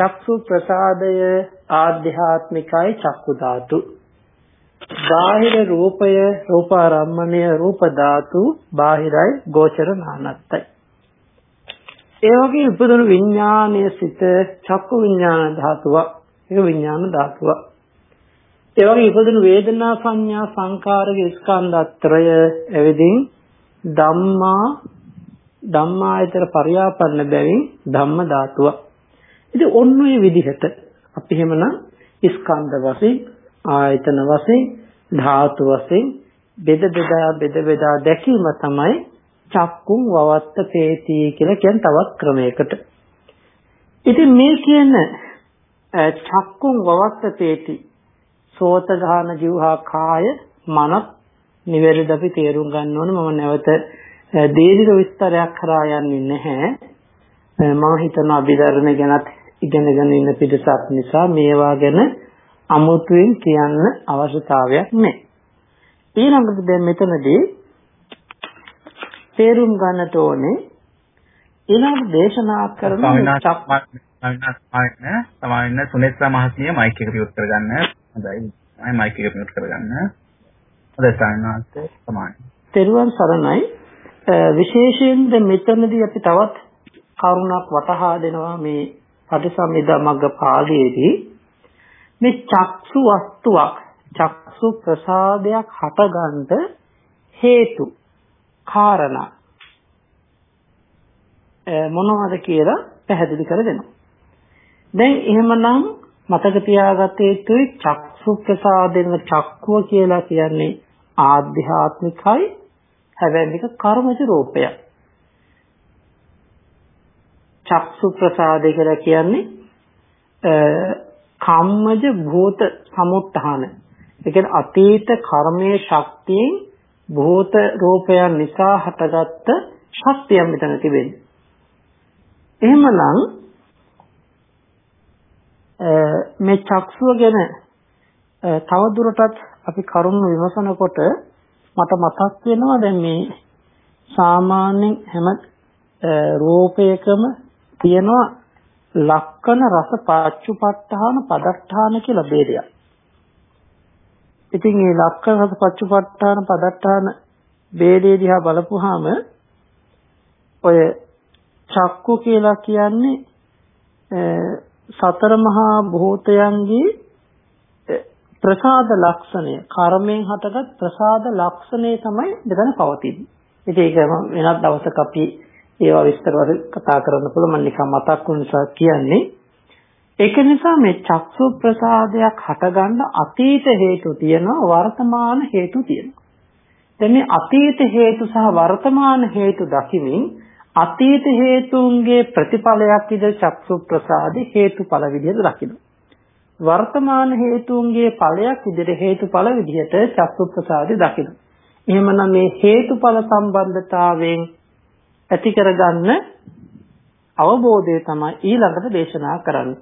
B: චක්සු ප්‍රසාදය ආධ්‍යාත්මිකයි චක්කු ධාතු. බාහිර රූපය රූපාරම්මණය රූප ධාතු බාහිරයි ගෝචර නානත්තයි. ඒ වගේ උපදන විඥානයේ සිට චක්කු විඥාන ධාතුව. ඒක විඥාන ධාතුවක්. ඒ වගේ ඉපදුණු වේදනා සංඥා සංකාරක ස්කන්ධ අත්‍රය එවෙදින් ධම්මා ධම්මායතර පරියාපන්න බැවින් ධම්ම ධාතුව. ඉතින් ඔන්න ඔය විදිහට අපි එහෙමනම් ස්කන්ධ වශයෙන් ආයතන වශයෙන් ධාතු වශයෙන් බෙද බෙදා බෙද බෙදා දැකීම තමයි චක්කුම් වවත්ත පේති කියලා කියන තවත් ක්‍රමයකට. ඉතින් මේ කියන චක්කුම් වවත්ත පේති සෝත ගාන ජීවහා කාය මනස් නිවැරදි අපි තේරුම් ගන්න ඕන මම නැවත දීර්ඝ විස්තරයක් කරා යන්නේ නැහැ මම හිතනවා අභිධර්ම ගැනත් ඉගෙනගෙන ඉන්න පිටසක් නිසා මේවා ගැන අමුතුවෙන් කියන්න අවශ්‍යතාවයක් නැහැ ඊළඟට දැන් මෙතනදී තේරුම් ගන්නට ඕනේ ඊළඟ දේශනා කරන
A: චක්මත් අවිනාශ මායින සමාවෙන්න සුනේත්‍රා මහත්මිය මයික් එක පියුත් කරගන්න හොඳයි. මම මයික් එක මියුට් කරගන්න. හොඳයි සායනාත් සමානයි.
B: තෙරුවන් සරණයි. විශේෂයෙන්ද මෙතනදී අපි තවත් කරුණක් වටහා දෙනවා මේ පටිසම්භිදා මග්ග පාළියේදී මේ චක්සු වස්තුවක් චක්සු ප්‍රසාදයක් හටගන්න හේතු කාරණා මොනවද කියලා පැහැදිලි කර දෙනවා. දැන් එහෙමනම් මතක තියාගත යුතුයි චක්සු ප්‍රසාදෙන් චක්කුව කියලා කියන්නේ ආධ්‍යාත්මිකයි හැබැයි මේක කර්මජ රූපයක්. චක්සු ප්‍රසාදේ කියලා කියන්නේ කම්මජ භූත සමුත්ථාන. ඒ කියන්නේ අතීත කර්මයේ ශක්තියෙන් භූත රූපයන් නිසා හටගත්ත ශක්තියක් මෙතන තිබෙන්නේ. එහෙමනම් මේ චක්ෂුව ගැන තවදුරටත් අපි කරුණු විමසනකොට මට මතක් වෙනවා දැන් මේ සාමාන්‍යයෙන් හැම රූපයකම තියෙනවා ලක්කන රස පච්චුපට්ඨාන පදට්ඨාන කියලා ભેදයක්. ඉතින් මේ ලක්කන රස පච්චුපට්ඨාන පදට්ඨාන ભેදේ දිහා බලපුවාම ඔය චක්කු කියලා කියන්නේ සතර මහා භූතයන්ගේ ප්‍රසාද ලක්ෂණය කර්මයෙන් හටගත් ප්‍රසාද ලක්ෂණය තමයි මෙතන පවතින්නේ. ඉතින් ඒක වෙනත් දවසක අපි ඒවා විස්තරව කතා කරන්න පුළුවන් මම නිකන් මතක් වුණ නිසා කියන්නේ. ඒක නිසා මේ චක්සු ප්‍රසාදයක් හටගන්න අතීත හේතු තියෙනවා වර්තමාන හේතු තියෙනවා. දැන් මේ අතීත හේතු සහ වර්තමාන හේතු දකිමින් අතීත හේතුන්ගේ ප්‍රතිඵලයක් විදිහට චක්සු ප්‍රසාදේ හේතුඵල විදිහට දකිනවා. වර්තමාන හේතුන්ගේ ඵලයක් විදිහට හේතුඵල විදිහට චක්සු ප්‍රසාදේ දකිනවා. එහෙමනම් මේ හේතුඵල සම්බන්ධතාවයෙන් ඇති කරගන්න අවබෝධය තමයි ඊළඟට දේශනා කරන්නේ.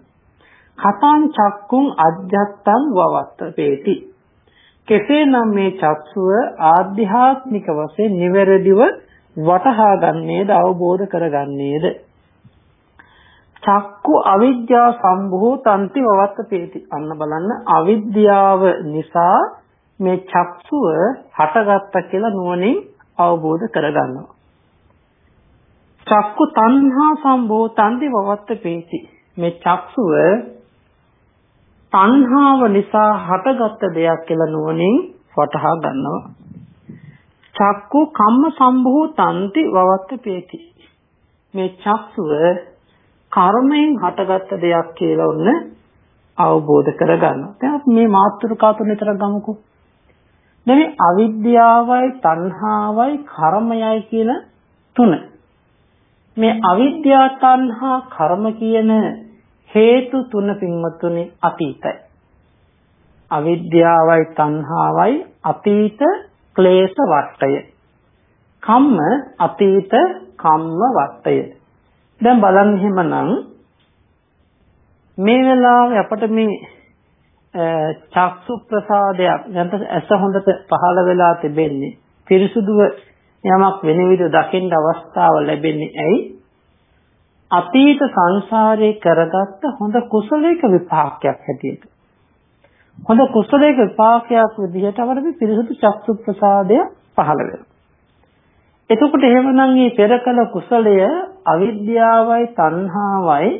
B: කතාන් චක්කුන් අධ්‍යත්තං වවත්තපේති. කෙසේනම් මේ චක්ෂුව ආධ්‍යාත්මික වශයෙන් නිවැරදිව වටහා ගන්නේද අවබෝධ කරගන්නේද චක්කු අවිද්‍යා සම්භූතන්ති වවත්ත පේති අන්න බලන්න අවිද්‍යාව නිසා මේ චක්සුව හටගත්ත කියලා නුවණින් අවබෝධ කරගන්නවා චක්කු තණ්හා සම්භූතන්ති වවත්ත පේති මේ චක්සුව තණ්හාව නිසා හටගත්ත දෙයක් කියලා නුවණින් වටහා ගන්නවා චක්කු කම්ම සම්භූතಂತಿ වවත්ත පේති. මේ චක්සුව කර්මයෙන් හටගත්ත දෙයක් කියලා ඔන්න අවබෝධ කරගන්න. දැන් මේ මාතෘකා තුන විතර ගමුකෝ. දැන් මේ අවිද්‍යාවයි තණ්හාවයි කර්මයයි කියන තුන. මේ අවිද්‍යා තණ්හා කර්ම කියන හේතු තුන පින්වත්තුනි අතීතයි. අවිද්‍යාවයි තණ්හාවයි අතීත ක්ලේශ වට්ටය. කම්ම අතීත කම්ම වට්ටය. දැන් බලන්න එහෙමනම් මේ වෙලාවේ අපට මේ චක්සු ප්‍රසාදයක් නැත්නම් ඇස හොඳට පහළ වෙලා තිබෙන්නේ පිරිසුදුව යමක් වෙන විදිහ දකින්න අවස්ථාව ලැබෙන්නේ ඇයි අතීත සංසාරේ කරගත්ත හොඳ කුසලයක විපාකයක් හැටියට හොඳ කුසලයක විපාකයක් විදිහට අපිට පිරිසුදු චක්සු ප්‍රසාදය පහළ වෙනවා. එතකොට එහෙමනම් මේ පෙරකල කුසලය අවිද්‍යාවයි තණ්හාවයි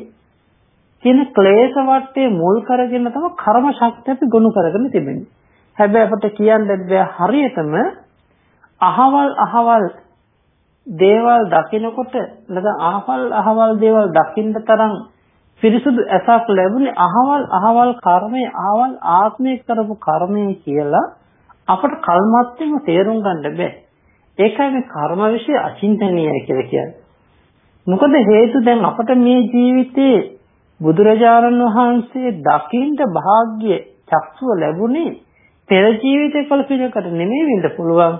B: කියන ක්ලේශ වටේ මුල් කරගෙන තම කර්ම ශක්තිය අපි ගොනු කරගෙන තිබෙනවා. හැබැයි අපිට කියන්න බැහැ හරියටම අහවල් අහවල් දේවල් දකිනකොට නැත්නම් අහවල් අහවල් දේවල් දකින්න තරම් පිරිසුදු ඇසක් ලැබුණේ අහවල් අහවල් කර්මයේ අහවල් ආත්මයේ කරපු කර්මයේ කියලා අපට කල්මත්තෙම තේරුම් ගන්න බෑ. ඒකයි මේ කර්ම વિશે අචින්තනීය කියලා කියන්නේ. මොකද හේතු දැන් අපට මේ ජීවිතේ බුදුරජාණන් වහන්සේ දකින්න වාග්ය චක්සුව ලැබුණේ පෙර ජීවිතේ කළ පිළිකට නෙමෙයි වෙන්න පුළුවන්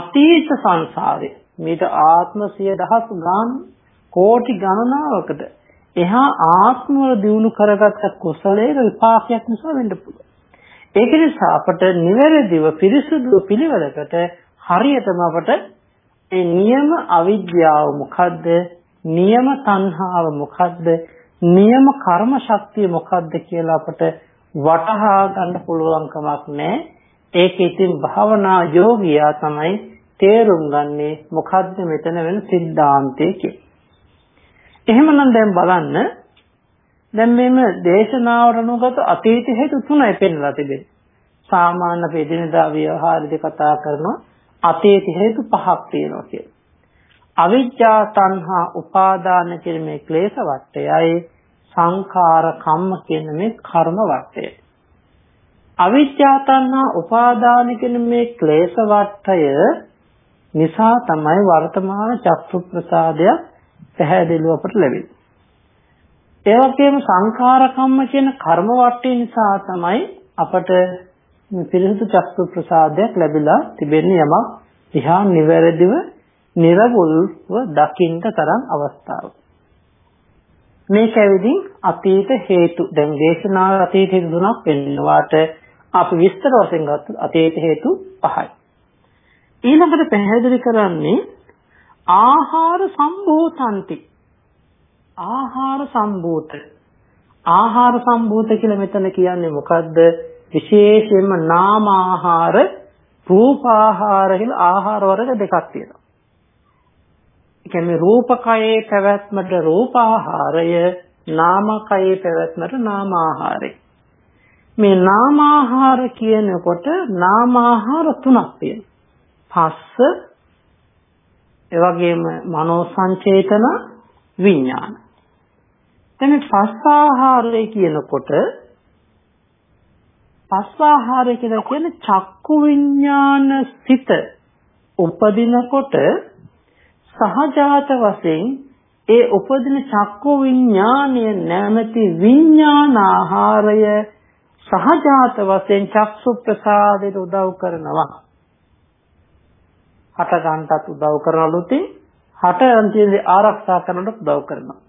B: අතීත සංසාරේ මේට ආත්ම සිය දහස් ගාන කෝටි ගණනාවකට එහා ආත්මවල දියුණු කරගත්ත කුසලයේ විපාකයක් නිසා වෙන්න පුළුවන්. ඒක නිසා අපට නිවැරදිව පිරිසුදු පිළිවෙලකට හරියටම අපට ඒ නියම අවිද්‍යාව මොකද්ද? නියම තණ්හාව මොකද්ද? නියම කර්ම ශක්තිය මොකද්ද කියලා අපට වටහා ගන්න පුළුවන්කමක් නැහැ. ඒක ඉතින් භාවනා යෝගියා තමයි තේරුම් ගන්නේ මොකද්ද මෙතන වෙන සිද්ධාන්තය කියලා. එහෙමනම් දැන් බලන්න දැන් මේම දේශනාවරණුගත අතීත හේතු තුනයි පෙන්වලා තිබෙන්නේ. සාමාන්‍ය පෙදිනදා ව්‍යවහාරදී කතා කරන අතීත හේතු පහක් තියෙනවා කියලා. අවිජ්ජා තණ්හා උපාදාන කියන මේ ක්ලේශ වටයයි සංඛාර කම්ම කියන මේ කර්ම වටය. අවිජ්ජා තණ්හා උපාදාන කියන මේ ක්ලේශ වටය නිසා තමයි වර්තමාන චක්සු ප්‍රසාදයක් පැහැදිලිව අපට ලැබෙන්නේ. ඒ වගේම සංඛාර කම්ම කියන කර්ම වටේ නිසා තමයි අපට පිරිසුදු චක්කු ප්‍රසාදයක් ලැබිලා තිබෙන්නේ යමක් දිහා නිවැරදිව නිර්වෘල්ව දකින්න තරම් අවස්ථාවක්. මේ කැවිදින් අතීත හේතු දැන් දේශනා අතීත හේතු තුනක් වෙන්නවාට අපි විස්තර වශයෙන් ගත්තොත් අතීත හේතු පහයි. ඊළඟට පැහැදිලි කරන්නේ ආහාර සම්භූතಂತಿ ආහාර සම්භූත ආහාර සම්භූත කියලා මෙතන කියන්නේ මොකද්ද විශේෂයෙන්ම නාම ආහාර රූප ආහාර කියලා ආහාර වර්ග දෙකක් තියෙනවා ඒ කියන්නේ රූපකයේ පැවැත්මට රූප ආහාරය නාමකයේ පැවැත්මට නාම ආහාරය මේ නාම ආහාර කියනකොට නාම ආහාර තුනක් තියෙනවා පස්ස ඒ වගේම මනෝ සංචේතන විඥාන. දැන් මේ පස් ආහාරය කියනකොට පස් ආහාරය කියලා කියන්නේ චක්කු විඥාන සිත උපදිනකොට සහජාත වශයෙන් ඒ උපදින චක්කු විඥානය නැමැති විඥාන ආහාරය සහජාත වශයෙන් චක්සු ප්‍රසාදයට උදව් කරනවා. හට ගන්නටත් උදව් කරනලුතින් හට අන්තිමේ ආරක්ෂා කරනට උදව් කරනවා.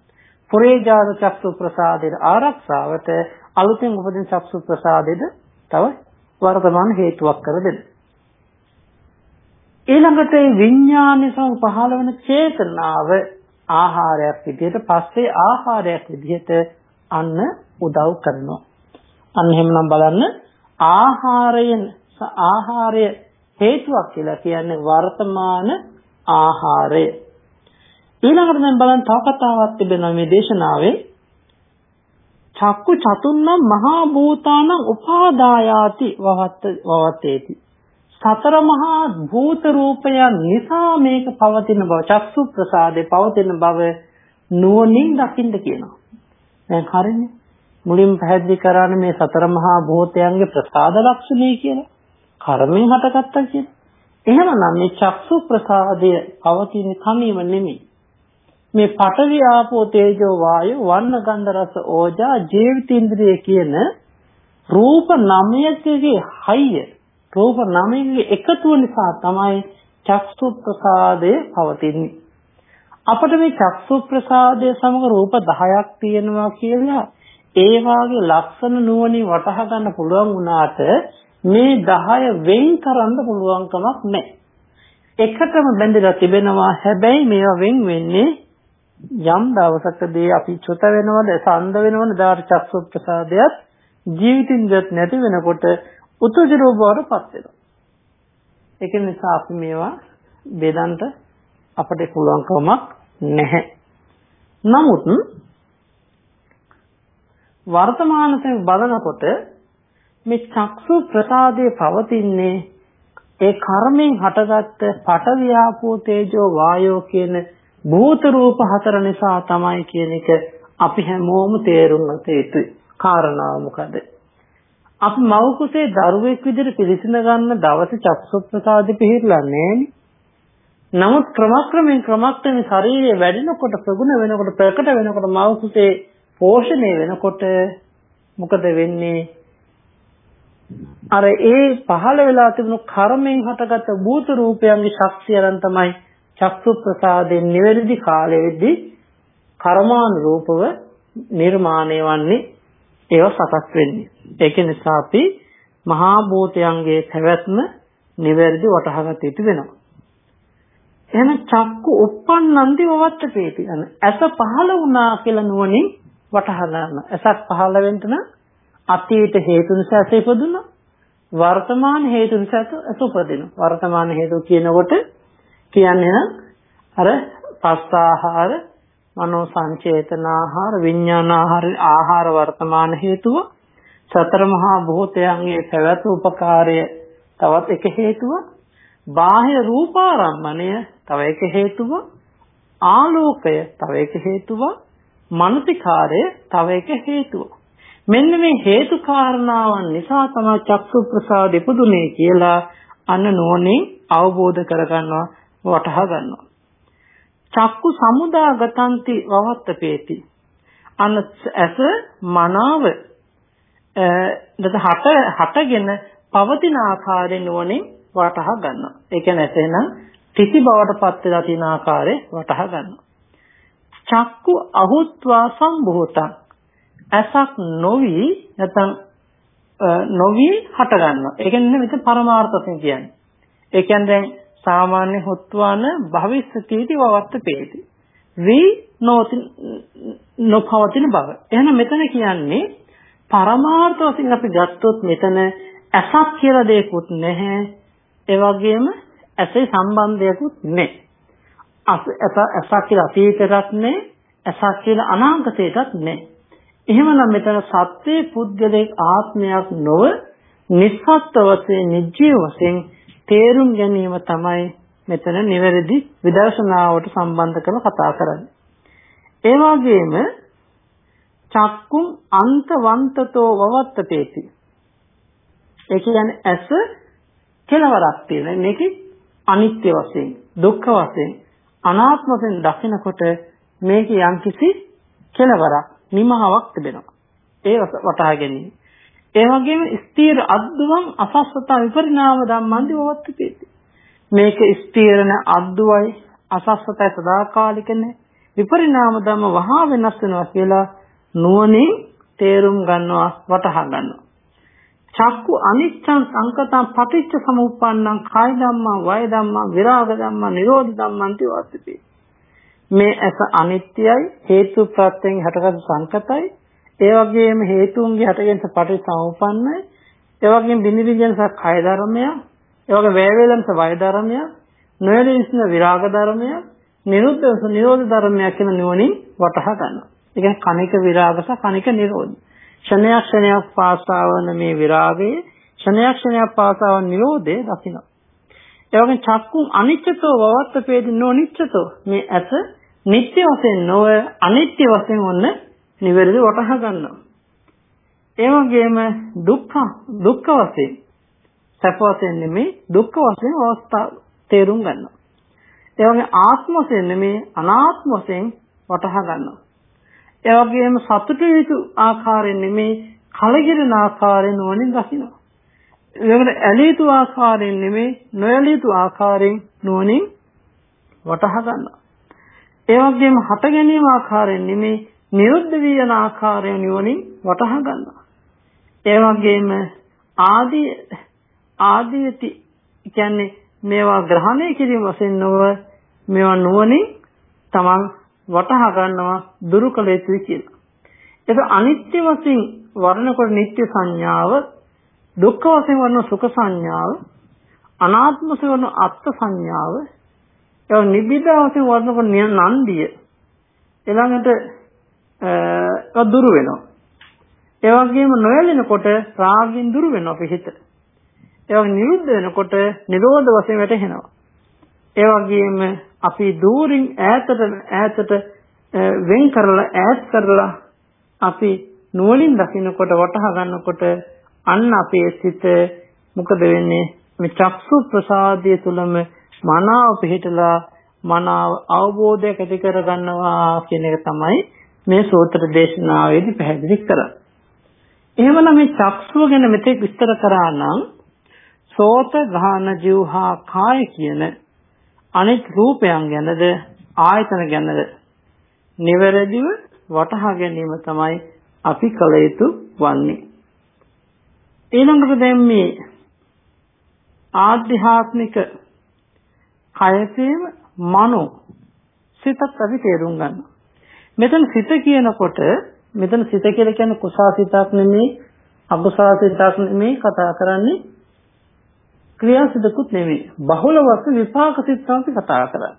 B: පුරේජාන චක්සු ප්‍රසාදයේ ආරක්ෂාවට අලුතෙන් උපදින චක්සු ප්‍රසාදයේද තව වර්තමාන හේතුවක් කර දෙන්න. ඊළඟට විඥානසම පහළ වෙන චේතනාව ආහාරයක් විදිහට පස්සේ ආහාරයක් විදිහට අන්න උදව් කරනවා. අන්න එහෙමනම් බලන්න ආහාරයෙන් ආහාරය හේතුවක් කියලා කියන්නේ වර්තමාන ආහාරය. ඊළඟට දැන් බලන්න තව කතාවක් තිබෙනවා මේ දේශනාවේ. චක්කු චතුන්නම් මහා භූතානම් උපාදායාති වවත්ත වවත්තේති. සතර මහා භූත රූපයන් නිසා මේක පවතින බව චක්සු ප්‍රසාදේ පවතින බව නුවණින් දකින්න කියනවා. දැන් හරිනේ. මුලින් පැහැදිලි කරන්නේ මේ සතර මහා භූතයන්ගේ ප්‍රසාද ලක්ෂණය කියලා. කර්මය හටගත්තා කියන්නේ. එහෙමනම් මේ චක්සු ප්‍රසාදය පවතින කමීම නෙමෙයි. මේ පඨවි ආපෝ තේජෝ වායු වන්න ගන්ධ රස ඕජා ජීවිතේන්ද්‍රය කියන රූප නමයකගේ හයිය රූප නමයේ එකතුව නිසා තමයි චක්සු ප්‍රසාදය පවතින්නේ. අපිට මේ චක්සු ප්‍රසාදය සමග රූප 10ක් තියෙනවා කියලා ඒ වාගේ ලක්ෂණ නුවණින් වටහා ගන්න පුළුවන් වුණාට මේ 10 වෙන් කරන්න පුළුවන් කමක් නැහැ. එකටම බැඳලා තිබෙනවා හැබැයි මේවා වෙන් වෙන්නේ යම් දවසකදී අපි චොත වෙනවද සඳ වෙනවද දාට චක්සු ප්‍රසාදයක් ජීවිතින් ගත නැති වෙනකොට උතුජ රූපවලපත් වෙනවා. ඒක නිසා අපි මේවා බෙදන්න අපට පුළුවන් කමක් නැහැ. නමුත් වර්තමානයෙන් බලනකොට මේ චක්සු ප්‍රසාදය පවතින්නේ ඒ කර්මෙන් හටගත්ත පටවියාපෝ තේජෝ වායෝ කියන භූත රූප හතර නිසා තමයි කියන එක අපි හැමෝම තේරුම් ගත යුතුයි. කාරණාව මොකද? අපි මව කුසේ දරුවෙක් විදිහට පිළිසින ගන්න දවසේ චක්සුප්‍රසාදෙ පිළිහිලා නැහැ. නමුත් ක්‍රමක්‍රමයෙන් ක්‍රමක්‍රමයෙන් ශරීරය වැඩිනකොට ප්‍රගුණ වෙනකොට ප්‍රකට වෙනකොට මව කුසේ පෝෂණය වෙනකොට මොකද වෙන්නේ? අර ඒ පහළ වෙලා තිබුණු කර්මෙන් හටගත් භූත රූපයන්ගේ ශක්තියෙන් තමයි චක්සු ප්‍රසාදයෙන් නිවැරදි කාලයේදී කර්මාන රූපව නිර්මාණය වන්නේ ඒව සකස් වෙන්නේ. ඒක නිසා අපි මහා භූතයන්ගේ පැවැත්ම නිවැරදි වටහා ගත යුතු වෙනවා. එහෙනම් චක්කු uppannanti වවත්ත පේති. අන ඇස පහළ වුණා කියලා නුවණින් වටහා ගන්න. ඇසක් පහළ වෙන්න නම් අතීත හේතු නිසා ඇස ඉපදුනා. වර්තමාන හේතු නිසා ඇස උපදිනවා. වර්තමාන හේතු කියනකොට කියන්නේ නම් අර පස් ආහාර, මනෝ සංචේතන ආහාර, විඥාන ආහාර, ආහාර වර්තමාන හේතුව සතර මහා භූතයන්ගේ පැවැත් උපකාරය තවත් එක හේතුව බාහ්‍ය රූපාරම්මණය තව එක හේතුව ආලෝකය තව එක හේතුව මනසිකාරය තව එක හේතුව මෙන්න මේ හේතු කාරණාවන් නිසා තමයි චක්සු ප්‍රසාද ඉපදුනේ කියලා අන්න නෝනේ අවබෝධ කරගන්නවා වටහා ගන්නවා. චක්කු සමුදාගතන්ති වවත්තපේති. අන්න ඇස මනාව දත හට හටගෙන පවතින ආකාරයෙන් නෝනේ වටහා ගන්නවා. ඒ කියන්නේ ඇසෙනම් තිති බවට පත් වෙලා තියෙන ආකාරය වටහා ගන්නවා. චක්කු අහුත්වා සම්භූතං ඇසක් නොවි නැත්නම් නොවි හට ගන්නවා. ඒ කියන්නේ මෙතන පරමාර්ථයෙන් කියන්නේ. ඒ කියන්නේ දැන් සාමාන්‍ය හොත්වාන භවිෂ්‍යතිටි වවත්ත පේති. වි නොතින් නොපවතින බව. එහෙනම් මෙතන කියන්නේ පරමාර්ථ වශයෙන් අපි ගත්තොත් මෙතන ඇසක් කියලා දෙයක්වත් නැහැ. ඒ වගේම ඇසේ සම්බන්ධයක්වත් නැහැ. අස ඇස කියලා අතීතයටත් නැහැ. ඇසක් කියලා අනාගතයටත් නැහැ. එහෙමනම් මෙතන සත්‍යයේ පුද්ගලික ආත්මයක් නොව නිස්සත්ත්ව වශයෙන් නිජීව වශයෙන් තේරුම් ගැනීම තමයි මෙතන නිවැරදි විදර්ශනාවට සම්බන්ධ කරලා කතා කරන්නේ. ඒ වගේම චක්කුම් අන්තවන්තතෝ වවත්තපේති. ඒ කියන්නේ ඇස කෙලවරක් තියෙන. මේකේ අනිත්‍ය වශයෙන්, දුක්ඛ වශයෙන්, අනාත්ම වශයෙන් දකිනකොට මේක යම්කිසි කෙලවරක්. නිමාවක් තිබෙනවා. ඒ වටහා ගැනීම. ඒ වගේම ස්ථීර අද්දුවම් අසස්සතා විපරිණාම ධම්මන්ති වවත්තිති. මේක ස්ථීරණ අද්දුවයි අසස්සතයි සදාකාලික නැහැ. විපරිණාම ධම්ම වහා වෙනස් වෙනවා කියලා නුවණින් තේරුම් ගන්නවා වටහා ගන්නවා. චක්කු අනිච්ඡං සංකතං පටිච්ච සමුප්පන්නං කාය ධම්මං වාය ධම්මං විරාග ධම්මං නිරෝධ ධම්මං ති වාස්තිතේ මේ ඇස අනිත්‍යයි හේතු ප්‍රත්‍යයෙන් හටගත් සංකතයි ඒ වගේම හේතුන්ගේ හටගෙන පටිසමුප්පන්නයි ඒ වගේම බිනිවිජන්ස කය ධර්මය ඒ වගේ වේවැලන්ස වය ධර්මය නොයලින්සන විරාග ධර්මය නිරුද්ධස නිරෝධ ධර්මය කියන නුවණින් වටහා ගන්නවා ඒ කියන්නේ කණික විරාගස කණික නිරෝධ ක්ෂණයක් ක්ෂණයක් පාසාවන මේ විරාගයේ ක්ෂණයක් ක්ෂණයක් පාසාවන නිරෝධේ දකින්න ඒ වගේ චක්කුන් අනිච්චතෝ වවත්ත පේදී නොනිච්චතෝ මේ ඇස නිත්‍ය වශයෙන් නොව අනිත්‍ය වශයෙන් ඔන්න නිවැරදි වටහා ගන්නවා. ඒ වගේම දුක්ඛ දුක්ඛ වශයෙන් සැප වශයෙන් නෙමෙයි දුක්ඛ වශයෙන් අවස්ථා තේරුම් ගන්නවා. ඒ වගේ ආත්ම වශයෙන් නෙමෙයි අනාත්ම වශයෙන් වටහා ගන්නවා. ඒ වගේම සතුට යුතු ආකාරයෙන් නෙමෙයි කලකිරෙන ආකාරයෙන් නුවණින් දකිනවා. ඒකට ඇලීතු ආකාරයෙන් නෙමෙයි නොඇලීතු ආකාරයෙන් නුවණින් වටහා ගන්නවා. ඒ වගේම හට ගැනීම ආකාරයෙන් නෙමෙයි නිරුද්ධ වී යන ආකාරය නිවනින් වටහා ගන්නවා. ඒ වගේම ආදී ආදීති කියන්නේ මේවා ග්‍රහණය කිරීම වශයෙන් නොව මේවා නුවණින් තමන් වටහා ගන්නවා දුරු කළ යුතුයි කියලා. ඒක අනිත්‍ය වශයෙන් වර්ණකොට නිත්‍ය සංඥාව දුක්ඛ වශයෙන් වර්ණ සුඛ සංඥාව අනාත්ම වශයෙන් අත්ත් සංඥාව ඒ නිබ්බිදාවසෙන් වඩනකොට නන්දිය ඊළඟට අ දුරු වෙනවා. ඒ වගේම නොයලෙනකොට රාගින් දුරු වෙනවා අපේ හිත. ඒ වගේ නිරුද්ධ වෙනකොට නිරෝධ වශයෙන් වැටහෙනවා. ඒ වගේම අපි দূරින් ඈතට ඈතට වෙන් කරලා ඈත් කරලා අපි නුවණින් දකින්නකොට වටහා ගන්නකොට අන්න අපේ සිත මොකද වෙන්නේ මේ චක්සු ප්‍රසාදය තුලම මනාව පිළිටලා මනාව අවබෝධයක් ඇති කරගන්නවා කියන එක තමයි මේ සූත්‍ර දේශනාවේදී පැහැදිලි කරන්නේ. එහෙමනම් මේ චක්ෂුව ගැන මෙතෙක් විස්තර කරා නම් සෝත ගාන ජීවහා කාය කියන අනිත් රූපයන් ගැනද ආයතන ගැනද නිවැරදිව වටහා ගැනීම තමයි අපි කළ යුතු වන්නේ. ඊළඟට දැන් මේ ආධ්‍යාත්මික කයසේම මනෝ සිතත් අපි තේරුම් ගන්න. මෙතන සිත කියනකොට මෙතන සිත කියලා කියන්නේ කුසල සිතක් නෙමෙයි අකුසල සිතක් නෙමෙයි කතා කරන්නේ ක්‍රියා සිතකුත් නෙමෙයි. බහුල වශයෙන් විපාක සිත තමයි කතා කරන්නේ.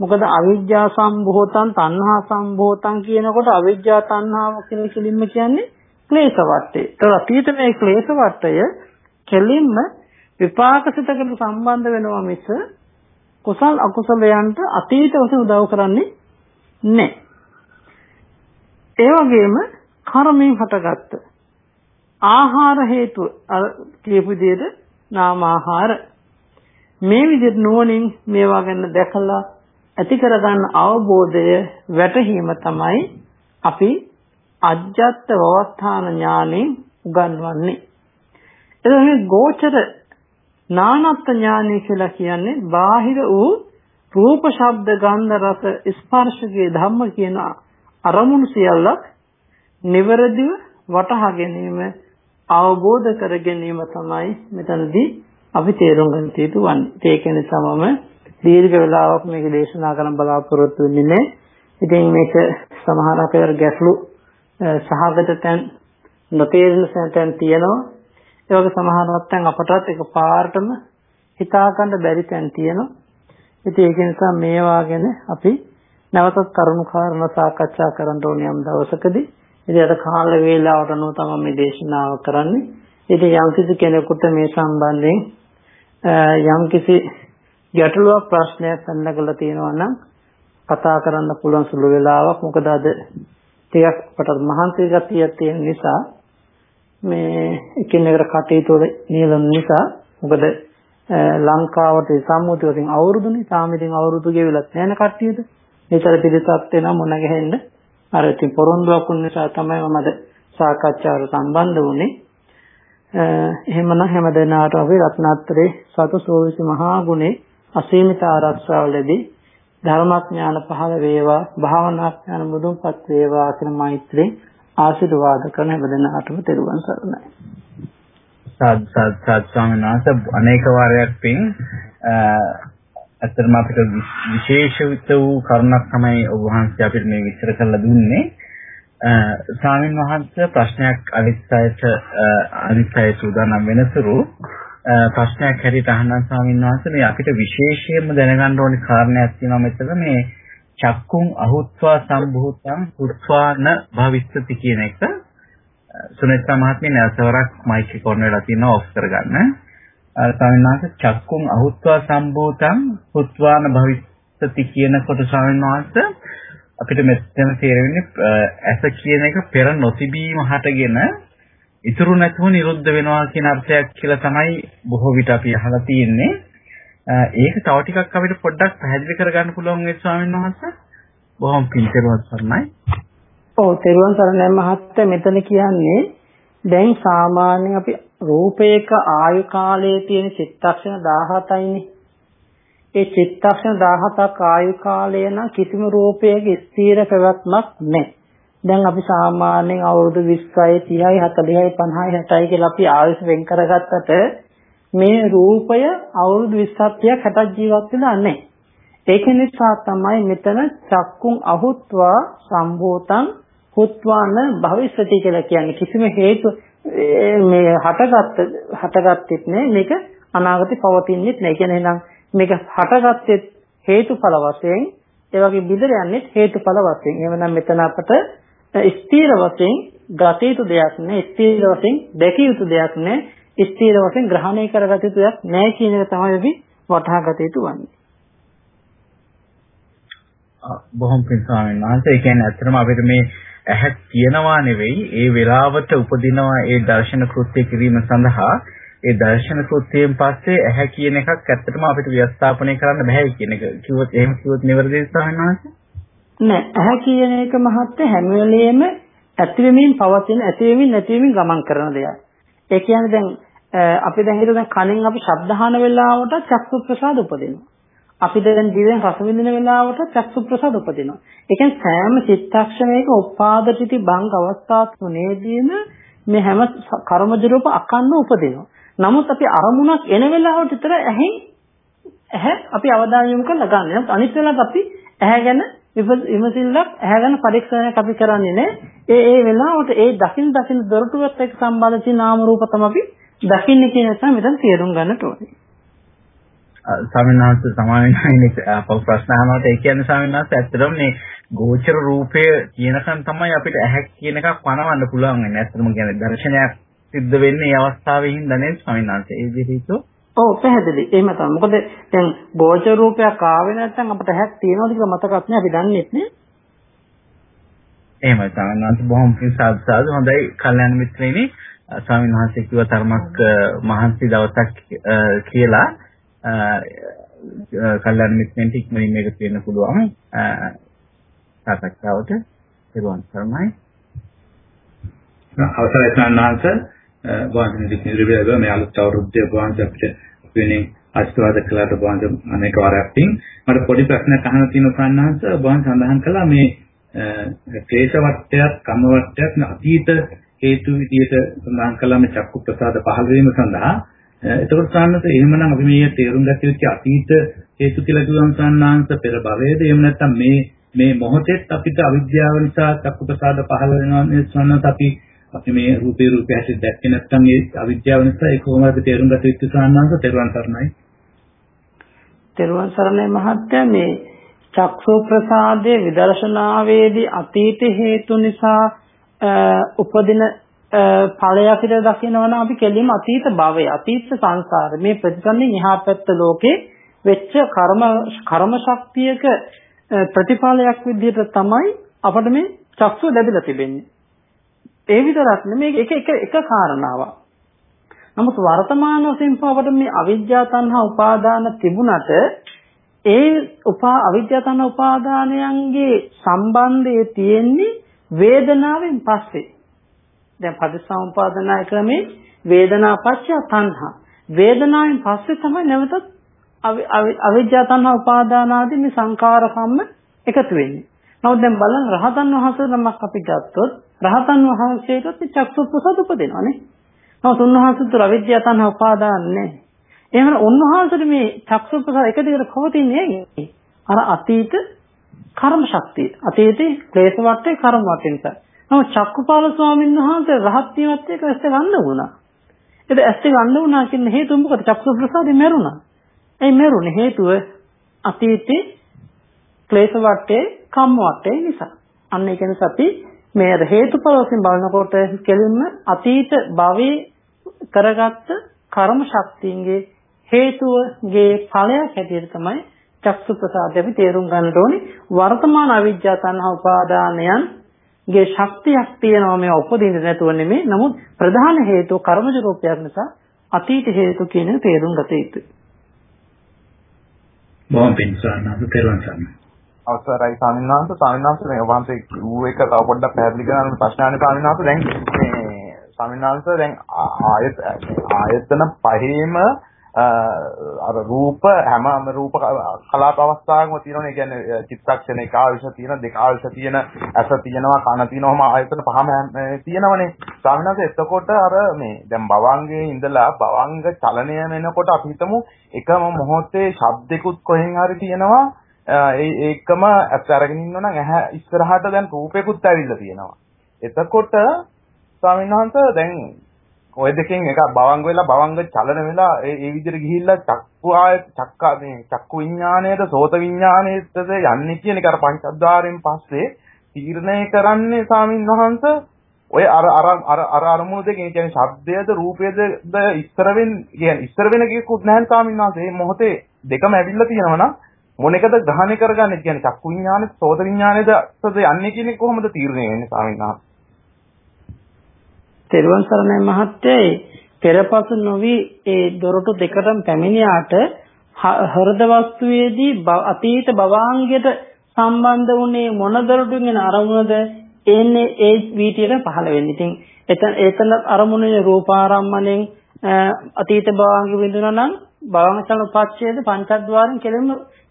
B: මොකද අවිජ්ජා සම්භෝතං තණ්හා සම්භෝතං කියනකොට අවිජ්ජා තණ්හාව කියලා කිලින්ම කියන්නේ ක්ලේශ වටේ. ඒතර අපිට මේ ක්ලේශ වටය කෙලින්ම විපාක සිතකට සම්බන්ධ වෙනවා මිස කුසල් අකුසලයන්ට අතීත වශයෙන් උදව් කරන්නේ නැහැ. ඒ වගේම කර්මයෙන් හටගත්ත ආහාර හේතු කියපු විදිහට නාම ආහාර මේ විදිහට නුවණින් මේවා ගැන දැකලා ඇති කරගන්න අවබෝධය වැටහීම තමයි අපි අජ්ජත් වවස්ථාන ඥානෙ උගන්වන්නේ. එතකොට මේ ගෝචර නානත් ඥානය කියලා කියන්නේ බාහිර වූ රූප ශබ්ද ගන්ධ රස ස්පර්ශකයේ ධම්ම කියන අරමුණු සියල්ලක් නිවැරදිව වටහා ගැනීම අවබෝධ කර ගැනීම තමයි මෙතනදී අපි තේරුම් ගන්න යුතු වන්නේ. ඒක නිසාමම දීර්ඝ වෙලාවක් මේක දේශනා කරන්න බලාපොරොත්තු වෙන්නේ නැහැ. ඉතින් මේක සමහර අපේ ගැටලු සහගත තැන් නොතේරෙන තැන් තියෙනවා. ඒ වගේ සමහර නැත්තම් අපටත් එක පාරටම හිතාගන්න බැරි තැන් තියෙනවා. ඉතින් ඒක නිසා මේවා ගැන අපි නැවතත් කරුණු කාරණා සාකච්ඡා කරන්න ඕනේ යම් දවසකදී. ඉතින් අද කාල වේලාවට අනුව තමයි මේ දේශනාව කරන්නේ. ඉතින් යම්කිසි කෙනෙකුට මේ සම්බන්ධයෙන් යම්කිසි ගැටලුවක් ප්‍රශ්නයක් අන්නගලා තියෙනවා නම් කතා කරන්න පුළුවන් සුළු වෙලාවක්. මොකද අද ටිකක් අපට මහන්සි ගතියක් තියෙන නිසා මේ එකිනෙකට කටයුතු වල නියලන නිසා මොකද ලංකාවට සම්මුති වලින් අවුරුදුනේ තාම ඉතින් අවුරුදු ගෙවිලත් නැහැ කට්ටියද මේතර පිළිසත් වෙන මොන ගහෙන්න අර ඉතින් පොරොන්දුක් වුන නිසා තමයි මමද සාකච්ඡාවට සම්බන්ධ වුනේ එහෙමනම් හැමදෙනාට අපි රත්නත්‍රේ සතු සෝවිසි මහා ගුණේ අසීමිත ආරක්ෂාව ලැබී ධර්මඥාන පහළ වේවා භාවනාඥාන මුදුන්පත් වේවා කියන මෛත්‍රී ආශිර්වාද කරන හැමදෙනාටම තෙරුවන් සරණයි.
A: සාද් සාද් සාද් ස්වාමීන් වහන්සේ අනේක වාරයක් පින් අතරම අපිට විශේෂ වූ කරුණක් තමයි ඔබ වහන්සේ අපිට මේ විස්තර කරලා දුන්නේ. ස්වාමීන් වහන්සේ ප්‍රශ්නයක් අනිත්‍යයට අනිත්‍යය සූදානම් වෙනසුරු ප්‍රශ්නයක් හැරී තහනම් ස්වාමීන් වහන්සේ මේ අපිට විශේෂයෙන්ම දැනගන්න ඕනේ කාරණයක් තියෙනවා මෙතන මේ චක්කුන් අහුත්වා සම්භූතං හුත්වාන භවිස්සති කියන එක සුනිත් මහත්මිය නැවතවරක් මයික් එකෝන් වෙලා තියෙනවා ඔෆ් කරගන්න. ස්වාමීන් වහන්සේ චක්කුන් අහුත්වා සම්භූතං හුත්වාන භවිස්සති කියන කොට ස්වාමීන් වහන්සේ අපිට මෙතන තේරෙන්නේ ඇස කියන එක පෙර නොතිබීම හටගෙන ඉතුරු නැතුව නිරුද්ධ වෙනවා කියන අර්ථයක් කියලා තමයි බොහෝ විට අපි අහලා තියෙන්නේ. ඒක තව ටිකක් අපිට පොඩ්ඩක් පැහැදිලි කරගන්න පුළුවන් වෙයි ස්වාමීන් වහන්සේ. බොහොම පිං තෙරුවන් සරණයි.
B: ඔව් තෙරුවන් සරණයි මහත්තයා මෙතන කියන්නේ දැන් සාමාන්‍යයෙන් අපි රූපයක ආයු කාලයේ තියෙන චිත්තක්ෂණ 17යිනේ. ඒ චිත්තක්ෂණ 17ක් ආයු කාලය නම් කිසිම රූපයක ස්ථිර පැවැත්මක් නැහැ. දැන් අපි සාමාන්‍යයෙන් අවුරුදු 20යි 30යි 40යි 50යි 60යි කියලා අපි ආයුෂ වෙන් කරගත්තට මේ රූපය අවුරුදු 20ක් 30ක් 60ක් ජීවත් වෙලා නැහැ. ඒක නිසා තමයි මෙතන චක්කුන් අහුත්වා සම්භූතං හුත්වාන භවිෂ්‍යති කියලා කියන්නේ කිසිම හේතු මේ හටගත්ත හටගත්තෙත් නෑ මේක අනාගතේ පවතින්නෙත් නෑ. කියන්නේ නම් මේක හටගත්තෙත් හේතුඵල වශයෙන් ඒ වගේ බිඳර යන්නේ හේතුඵල වශයෙන්. එවනම් මෙතන අපට ස්ථීර වශයෙන් ගත යුතු දෙයක් නෑ. ස්ථීර වශයෙන් දැකිය යුතු දෙයක් නෑ. ස්ථීර වශයෙන් ග්‍රහණය කරගත යුතු දෙයක් නැහැ කියන එක තමයි අපි වටහා ගත යුතු වන්නේ.
C: බොහොම පිං
A: ස්වාමීන් වහන්සේ කියන්නේ ඇත්තටම අපිට මේ ඇහැ කියනවා නෙවෙයි ඒ වෙලාවට උපදිනවා ඒ දර්ශන කෘත්‍ය කිරීම සඳහා ඒ දර්ශන කෘත්‍යයෙන් පස්සේ ඇහැ කියන එකක් ඇත්තටම අපිට ව්‍යස්ථාපනය කරන්න බෑ කියන එක කිව්වොත් එහෙම කිව්වොත් නිවැරදිද ස්වාමීන් වහන්සේ?
B: නෑ ඇහැ කියන එක මහත්ය හැම වෙලෙම ඇතිවෙමින් පවතින ඇතිවෙමින් නැතිවෙමින් ගමන් කරන දෙයක්. ඒ කියන්නේ දැන් අපි දැන් හිතුව දැන් කනෙන් අපි ශබ්ද අහන වෙලාවට චක්සු ප්‍රසාද උපදිනවා. අපි දැන් දිවෙන් රස විඳින වෙලාවට චක්සු ප්‍රසාද උපදිනවා. ඒ කියන්නේ සෑම චිත්තක්ෂණයක උපාද ප්‍රති භංග අවස්ථා තුනේදීම මේ හැම කර්මජ රූප අකන්න උපදිනවා. නමුත් අපි අරමුණක් එන වෙලාවට විතර ඇහෙන් ඇහැ අපි අවධානය යොමු කරලා ගන්න. නමුත් අනිත් වෙලාවට අපි ඇහැ ගැන විමසිල්ලක් ඇහැ ගැන පරීක්ෂණයක් අපි කරන්නේ නැහැ. ඒ ඒ වෙලාවට ඒ දකින් දකින් දොරටුවත් එක්ක සම්බන්ධ තියෙන නාම රූප තමයි දකින්නේ කියන එක මෙතන තේරුම් ගන්නට ඕනේ.
A: සමිනාස් සමාවෙන්නේ අපව ප්‍රශ්න අහනකොට ඒ කියන්නේ සමිනාස් ඇත්තටම මේ ගෝචර රූපය කියනකන් තමයි අපිට ඇහැ කියන එකක් පණවන්න පුළුවන් වෙන්නේ. ඇත්තටම කියන්නේ දර්ශනයක් සිද්ධ වෙන්නේ මේ අවස්ථාවේ හින්දා නේද සමිනාස්? ඒ විදිහට
B: ඔව් පැහැදිලි. එහෙම තමයි. මොකද දැන් ගෝචර රූපයක් ආවේ නැත්නම් අපිට ඇහක් තියෙනවද කියලා මතකත් නෑ අපි දන්නේ නැහැ.
A: එහෙමයි සමිනාස් බොහොම පිං සාදු සාදු හොඳයි කල්යනා මිත්‍රයනි ස්වාමීන් වහන්සේ කිව්ව ධර්මයක් මහන්සි දවසක් කියලා කල්යන මිත්‍රෙන්ට ඉක්මනින් මේක කියන්න පුළුවන් සාකච්ඡාවට ඒවන් සර්මයි
D: අවසරයි සන්නාංශ වාහන දිවිරිබේව මේ අලුත් අවුරුද්දේ වාහන අපිට වෙනින් ආශිර්වාද කළාට වාහන අනේක වාරයක් තින් මට පොඩි ප්‍රශ්නයක් අහන්න තියෙනවා සන්නාංශ වාහන සඳහන් කළා මේ ක්ලේශ වට්ටයක් කම වට්ටයක් අතීත හේතු විදියට සඳහන් කළාම චක්කු ප්‍රසාද පහළ වීම සඳහා එතකොට සාන්නස එහෙමනම් අපි මේ තේරුම් ගත යුතු අතීත හේතු කියලා කියවන් සාන්නාංශ පෙර භවයේද එහෙම නැත්නම් මේ මේ මොහොතෙත් අපිට අවිද්‍යාව නිසා චක්කු ප්‍රසාද පහළ වෙනවා නේ සාන්නත් අපි අපි මේ රූපේ රූපය හැටි දැක්කේ නැත්නම් ඒ අවිද්‍යාව නිසා ඒ කොහොමද තේරුම් ගත යුතු සාන්නාංශ තෙරුවන් සරණයි
B: තෙරුවන් සරණයි මහත්මයා මේ චක්සු ප්‍රසාදයේ විදර්ශනාවේදී අතීත හේතු නිසා උපදින ඵලයකට දකිනවා නම් අපි කෙලින්ම අතීත භවය අතීත සංසාර මේ ප්‍රතිසන්නේ එහා පැත්ත ලෝකේ වෙච්ච කර්ම කර්ම ශක්තියක ප්‍රතිඵලයක් විදිහට තමයි අපිට මේ චක්සුව ලැබිලා තිබෙන්නේ. ඒ විතරක් නෙමෙයි එක එක එක කාරණාවක්. නමුත් වර්තමාන වශයෙන් අපට මේ අවිද්‍යා තණ්හා උපාදාන තිබුණට ඒ උපා අවිද්‍යා තණ්හා උපාදානයන්ගේ සම්බන්ධය තියෙන්නේ වේදනාවෙන් පස්සේ දැන් පටිසමුපාදනා ක්‍රමේ වේදනා පස්ස තණ්හා වේදනාවෙන් පස්සේ තමයි නැවතත් අවිජ්ජා තණ්හා උපාදාන ආදී මේ සංකාර සම්ම එකතු වෙන්නේ. නමුත් දැන් බලන්න රහතන් වහන්සේ නමක් අපි ගත්තොත් රහතන් වහන්සේටත් චක්සු ප්‍රසද උපදිනවනේ. නමුත් උන්වහන්සේට අවිජ්ජා තණ්හා උපාදාන නැහැ. එහෙනම් උන්වහන්සේට මේ චක්සු ප්‍රසද එක දිගට පවතින්නේ අර අතීත කර්ම ශක්තිය. අතීතේ ක්ලේශ වටේ කර්ම වටේ නිසා. නම චක්කුපාල ස්වාමීන් වහන්සේ රහත් වීමත් එක්ක ඇස්සේ ගන්න වුණා. ඒක ඇස්සේ ගන්න වුණා කියන හේතුව මොකද? චක්කු ප්‍රසාදේ මෙරුණා. ඒ මෙරුණේ හේතුව අතීතේ ක්ලේශ වටේ කම් වටේ නිසා. අන්න ඒක නිසා අපි මේ හේතුඵල වශයෙන් බලනකොට කෙලින්ම අතීත භවයේ කරගත්ත කර්ම ශක්තියගේ හේතුවගේ ඵලයක් හැටියට තමයි චක්සු ප්‍රසාදය අපි තේරුම් ගන්නට ඕනේ වර්තමාන අවිජ්ජා තණ්හා උපාදානයන් ගේ ශක්තියක් තියෙනවා මේ උපදින්න නැතුව නෙමෙයි නමුත් ප්‍රධාන හේතුව කර්මජ රූපයක් නිසා අතීත හේතු කියන තේරුම් ගත යුතුයි.
D: බොහොම පින්සන්නත් තේරුම් ගන්න.
E: අවසරයි ස්වාමීන් වහන්සේ ස්වාමීන් වහන්සේ මේ වහන්සේ ඌ එක තව පොඩ්ඩක් පැහැදිලි කරන්න ප්‍රශ්නානේ ස්වාමීන් වහන්සේ දැන් මේ ස්වාමීන් වහන්සේ දැන් ආයත ආයතන පහේම අර රූප හැම රූප කලාප අවස්ථාවකම තියෙනවනේ. ඒ කියන්නේ චිත්තක්ෂණ එක ආයශ තියෙන, දෙක ආයශ තියෙන, ඇස තියෙනවා, කන තියෙනවම ආයතන පහම තියෙනවනේ. ස්වාමීනාත් එතකොට අර මේ දැන් භවංගයේ ඉඳලා භවංග චලනය වෙනකොට අපි හිතමු එකම මොහොතේ ශබ්දිකුත් කොහෙන් හරි තියෙනවා. ඒ ඒකම ඇස් අරගෙන ඉන්නවනම් ඇහැ ඉස්සරහට දැන් රූපේකුත් ඇවිල්ලා තියෙනවා. එතකොට ස්වාමීන් වහන්සේ දැන් ඔය දෙකෙන් එක බවංග වෙලා බවංග චලන වෙලා ඒ ඒ විදිහට ගිහිල්ලා චක්කුආය චක්කා මේ චක්කු විඥාණයට සෝත විඥාණයට යන්නේ කියන එක අර පංචද්වාරයෙන් පස්සේ තීරණය කරන්නේ සාමින් වහන්ස ඔය අර අර අර අර අරමුණු දෙකේ කියන්නේ ශබ්දයේද රූපයේද ඉස්සර වෙන කියන්නේ ඉස්සර වෙන කිකුත් නැහැ සාමින් වහන්ස මේ මොහොතේ දෙකම ඇවිල්ලා තියෙනවා නම් මොන එකද ග්‍රහණය කරගන්නේ කියන්නේ චක්කු විඥාණය සෝත විඥාණයද යන්නේ කියන්නේ කොහොමද තීරණය වෙන්නේ සාමින් වහන්ස
B: තෙරුවන් සරණයි මහත්තයයි පෙරපසු නොවි ඒ දොරටු දෙකටම පැමිණියාට හෘද වස්තුවේදී අතීත භවාංගයට සම්බන්ධ වුණේ මොන දොරටුන්ගෙන අරමුණද එන්නේ ඒ වීතියට පහළ වෙන්නේ. ඉතින් එතන එතන අරමුණේ රූපාරම්මණයෙන් අතීත භවාංග විඳුණා නම් භවංගසන උපච්ඡේද පංචද්වාරෙන් කෙලෙම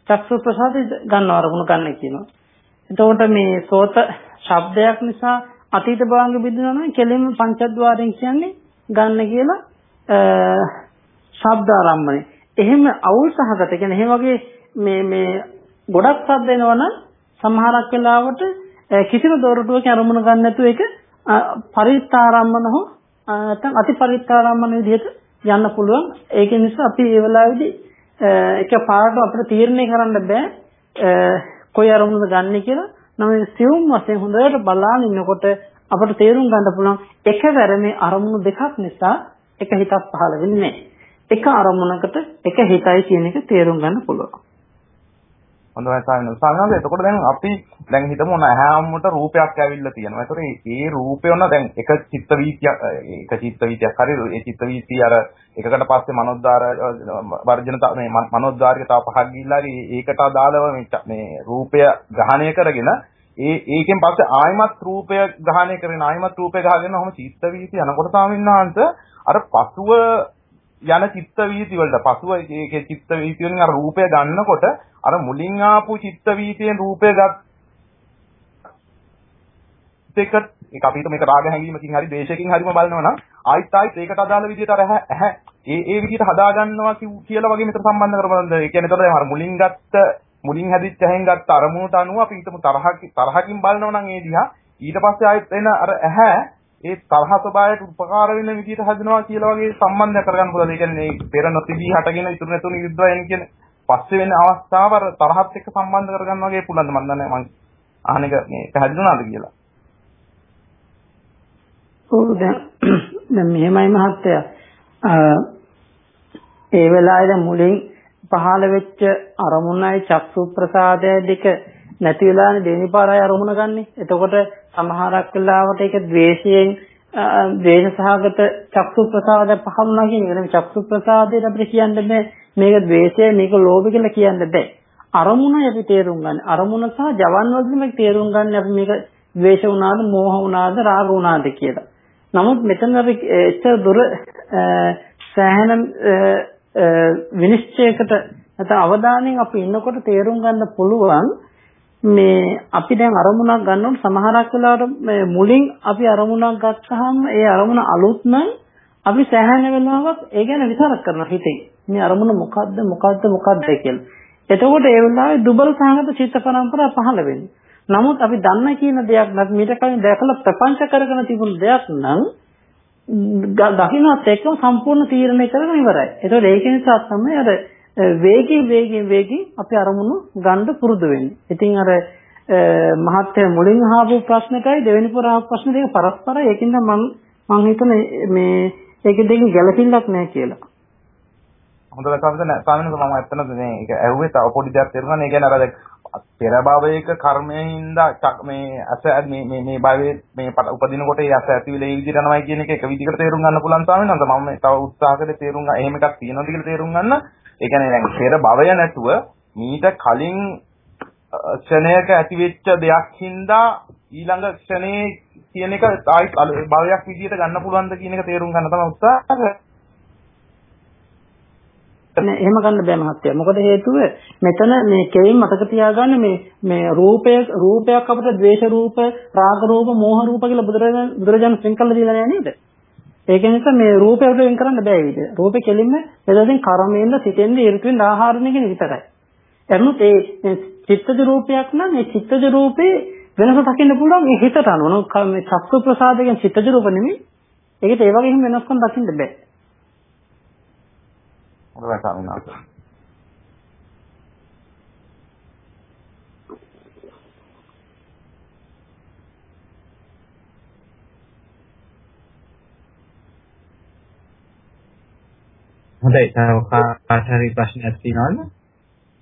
B: චක්ෂු ප්‍රසාද ගන්න අරමුණු ගන්න කියනවා. එතකොට මේ සෝත ශබ්දයක් නිසා අතීත භවංග බිඳුනා නම් කෙලින්ම පංචද්වාරයෙන් කියන්නේ ගන්න කියලා ශබ්ද ආරම්භනේ. එහෙම අවුල් සහගත කියන්නේ එහෙම වගේ මේ මේ ගොඩක් ශබ්ද එනවනම් සමහරක් වෙලාවට කිසිම දොරටුවක අරමුණ ගන්න නැතුව ඒක පරිත්තාරම්මන හෝ නැත්නම් අතිපරිත්තාරම්මන විදිහට යන්න පුළුවන්. ඒක නිසා අපි ඒ වෙලාවේදී එක පාඩම අපිට තීරණය කරන්න බෑ කොයි අරමුණද ගන්න කියලා නම සියුම් වශයෙන් හොඳට බලන ඉන්නකොට අපට තේරුම් ගන්න පුළුවන් එකවර මේ අරමුණු දෙකක් නිසා එක හිතක් පහළ වෙන්නේ නැහැ. එක අරමුණකට එක හිතයි කියන එක
E: තේරුම් ගන්න පුළුවන්. හොඳයි ස්වාමීන් වහන්සේ. ස්වාමීන් වහන්සේ එතකොට දැන් අපි දැන් හිතමු ඔන්න ඇහැම්මට රූපයක් ඇවිල්ලා තියෙනවා. ඒතකොට ඒ රූපය ඔන්න දැන් එක චිත්ත වීතියක් එක චිත්ත වීතියක් හරි ඒ චිත්ත වීතිය අර එකකට පස්සේ මනෝද්වාර වර්ජන මේ මනෝද්වාරික තව පහක් ගිහිල්ලා ඒකට අදාළව මේ රූපය ග්‍රහණය කරගෙන ඒ ඒකෙන් පස්සේ ආයමත් රූපය ග්‍රහණය කරගෙන ආයමත් රූපය ගහගෙන ඔහම චිත්ත වීති යනකොට සාමින්නාන්ත අර පසුව යන චිත්ත වීති වලට පසුව ඒකේ චිත්ත වීති වලින් අර රූපය ගන්නකොට අර මුලින් ආපු චිත්ත වීතියෙන් රූපය ගත් එක ඒක අපිට මේක රාග හැඟීමකින් හරි ද්වේෂයකින් හරිම බලනවා නම් ආයිත් ආයිත් ඒකට අදාළ විදිහට අර ඇහැ ඒ ඒ විදිහට හදා ගන්නවා කියලා වගේ මෙතන සම්බන්ධ කරපොන්ද ඒ කියන්නේ ඒතකොට අර මුලින් ගත්ත මුලින් හැදිච්ච ඇහෙන් ගත්ත අරමුණට අනුව අපි හිතමු තරහ තරහකින් බලනවා නම් ඒ දිහා ඊට පස්සේ ආයෙත් එන අර ඇහැ ඒ තරහ ස්වභාවයට උපකාර වෙන විදිහට හදනවා කියලා වගේ සම්බන්ධ කරගන්න පුළුවන්. ඒ කියන්නේ පෙර නොතිබී හටගෙන ඉතුරු නැතුණු විද්වායන් කියන පස්සේ වෙන අවස්ථාව අර තරහත් එක්ක සම්බන්ධ කරගන්න වගේ පුළුවන් මම දන්නේ මම අහන එක මේ පැහැදිලුණාද කියලා.
B: ඔව් දැන් දැන් මෙහෙමයි මහත්තයා. ඒ වෙලාවේ මුලින් පහළ වෙච්ච අරමුණයි චක්සු ප්‍රසාදය දෙක නැති වෙලානේ දෙනිපාරයි අරමුණ ගන්නෙ. එතකොට සමහරක් වෙලාවට ඒක ද්වේෂයෙන් ද්වේෂ සහගත චක්සු ප්‍රසාද පහළුණා කියන එක නෙමෙයි චක්සු ප්‍රසාදයට අපිට කියන්නේ මේක ද්වේෂය මේක ලෝභය කියලා කියන්න බෑ. අරමුණයි අපි තේරුම් ගන්න. අරමුණ සහ ජවන් වලින් මේක තේරුම් ගන්න අපි මේක ද්වේෂ වුණාද, මෝහ වුණාද, රාග වුණාද කියලා. නමුත් මෙතන අපි එච්චර දුර සෑහෙන විනිශ්චයකට නැත්නම් අවධානයෙන් අපි ඉන්නකොට තේරුම් ගන්න පුළුවන් මේ අපි දැන් අරමුණක් ගන්නකොට සමහරක් වෙලාවට මුලින් අපි අරමුණක් ගත්තාම ඒ අරමුණ අලුත් නම් අපි සෑහෙන වෙලාවක් ඒ ගැන විතරක් කරනවා හිතේ. මේ අරමුණ මොකද්ද මොකද්ද මොකද්ද කියලා. එතකොට ඒ වෙලාවේ දුබල සංගත චිත්ත පරම්පරා පහළ වෙන්නේ. නමුත් අපි දන්න කියන දෙයක් නම් මීට කලින් දැකලා ප්‍රපංච කරගෙන තිබුණු දෙයක් නම් දකින්නත් එක්කම සම්පූර්ණ තීරණය කරගෙන ඉවරයි. ඒතකොට ඒක නිසා තමයි අර වේගයෙන් වේගයෙන් වේගයෙන් අපි අරමුණු ගන්න පුරුදු වෙන්නේ. ඉතින් අර මහත්ය මුලින් අහපු ප්‍රශ්නකයි දෙවෙනි පුරා ප්‍රශ්න දෙක පරස්පරයි. ඒකින්ද මම මම හිතන්නේ මේ ඒක දෙකේ ගැළපෙන්නක් නැහැ කියලා.
E: හොඳට කවුද නැහැ. ස්වාමීන් වහන්සේ මම ඇත්තටම මේ ඒක ඇහුවේ තව පොඩි දෙයක් තේරුණා. ඒ කියන්නේ අර පෙර භවයක කර්මයෙන්ද මේ අස මේ මේ මේ භවයේ මේ උපදිනකොට ඒ අස ඇතිවිලා ඒ විදිහට යනවා කියන එක එක විදිහකට තේරුම් ගන්න පුළුවන් ස්වාමීන් වහන්සේ. මම තව උත්සාහ කරලා තේරුම් ගන්න එහෙම එකක් තියෙනවද කියලා තේරුම් ගන්න. ඒ කියන්නේ දැන් පෙර භවය නැතුව මීට කලින් ක්ෂණයක ඇතිවෙච්ච දෙයක් හින්දා ඊළඟ ක්ෂණේ කියන එක ආයි භවයක් විදියට ගන්න පුළුවන්ද කියන එක තේරුම් ගන්න තමයි උත්සාහ කරන්නේ.
B: එහෙම ගන්න බෑ මහත්තයා. මොකද හේතුව මෙතන මේ කෙයින් මතක තියාගන්න මේ මේ රූපය
E: රූපයක් අපිට
B: ද්වේෂ රූප, රාග රූප, මෝහ රූප කියලා බුදුරජාණන් බුදුරජාණන් සංකල්ප දීලා නෑ නේද? ඒක නිසා මේ රූපය අපිට වෙන් කරන්න බෑ විදිහ. රූපේ කෙලින්ම එතනින් කර්මයෙන්ද සිතෙන්ද ඉරිතුෙන් ආහාරණය කියන විතරයි. එන්නත් ඒ චිත්තජ රූපයක් නම් ඒ චිත්තජ රූපේ වෙනස දකින්න පුළුවන් ඒ හිතට අනුව මේ චක්කු ප්‍රසාදයෙන් චිත්තජ රූප නෙමෙයි ඒකට ඒ වගේම වෙනස්කම් දකින්න බෑ
E: හොඳයි සමිනාත් හොඳයි තව කාට හරි ප්‍රශ්නයක් තියෙනවද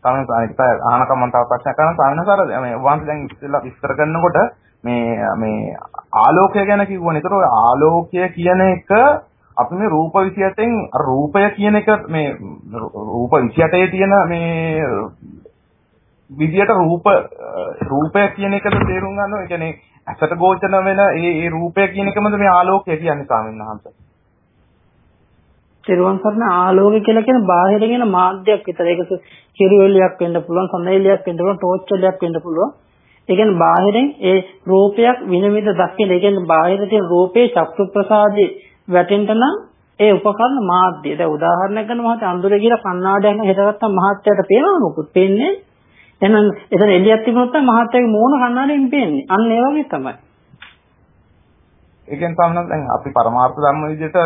E: ස්වාමීන් වහන්සේ අහනකම් මම තව ප්‍රශ්නයක් අහනවා ස්වාමීන් වහන්සේ මේ වහන්සේ දැන් ඉස්සෙල්ලා විස්තර කරනකොට මේ මේ ආලෝකය ගැන කිව්වනේ. ඒතකොට ආලෝකය කියන එක අපි මේ රූප 28න් රූපය කියන එක මේ රූප 28 තියෙන මේ විදියට රූප රූපය කියන එකද තේරුම් ගන්නවා. ඒ කියන්නේ ඇසට ගෝචර වෙන ඒ ඒ රූපය කියන එකමද මේ ආලෝකය කියන්නේ ස්වාමීන් වහන්සේ.
B: තෙරුවන් සරණ ආලෝකය කියලා කියන බාහිරින් එන මාධ්‍යයක් විතර. ඒක කිරිවැලියක් වෙන්න පුළුවන්, සඳෙලියක් වෙන්න පුළුවන්, ටෝච් වලියක් වෙන්න පුළුවන්. ඒ කියන්නේ බාහිරින් ඒ රූපයක් විනිවිද දකින්න. ඒ කියන්නේ බාහිර තියෙන රූපේ චක්කු ප්‍රසාදේ වැටෙන්න නම් ඒ උපකරණ මාධ්‍ය. දැන් උදාහරණයක් ගන්න මහත් අඳුරේ කියලා කණ්ණාඩියක් හිටගත්තා මහත්යට පේනවා මොකුත් පේන්නේ. එහෙනම් එතන එළියක් තිබුණොත් මහත්යගේ මූණ කණ්ණාඩියෙන් පේන්නේ.
E: අන්න ඒ වගේ තමයි. ඒ කියන්නේ ස්වාමීන් වහන්සේ දැන් අපි පරමාර්ථ ධර්ම විදිහට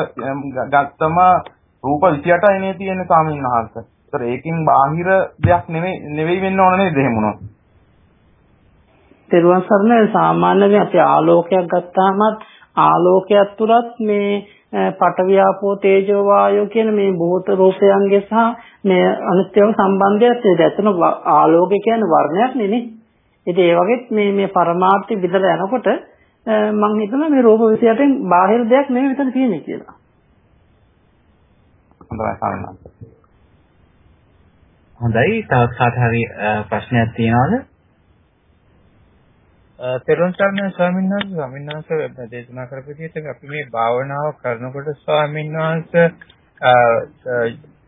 E: ගත්තම රූප 28 එනේ තියෙන ස්වාමීන් වහන්සේ. ඒතර ඒකෙන් බාහිර දෙයක් නෙමෙයි නෙවෙයි වෙන්න ඕන නේද එහෙම උනොත්.
B: තෙරුවන් සරණයි සාමාන්‍යයෙන් අපි ආලෝකයක් ගත්තාම ආලෝකයක් තුලත් මේ පටවියාපෝ තේජෝ වායෝ කියන මේ භූත රූපයන්ගේ සහ මේ අනිත්‍යව සම්බන්ධයක් තියෙනවා. එතන ආලෝකය කියන්නේ වර්ණයක් නෙනේ. ඉතින් ඒ වගේත් මේ මේ පරමාර්ථය විදලා යනකොට මම හිතනවා මේ රූප 28න් බාහිර දෙයක් නෙමෙයි මෙතන තියෙන්නේ කියලා.
A: හොඳයි සාමාන්‍ය. හොඳයි තව සාධාරි ප්‍රශ්නයක් තියෙනවද? තෙරුවන් සරණයි ස්වාමීන් වහන්සේ ස්වාමීන් වහන්සේ දේශනා කරපු විදිහට අපි මේ භාවනාව කරනකොට ස්වාමීන් වහන්සේ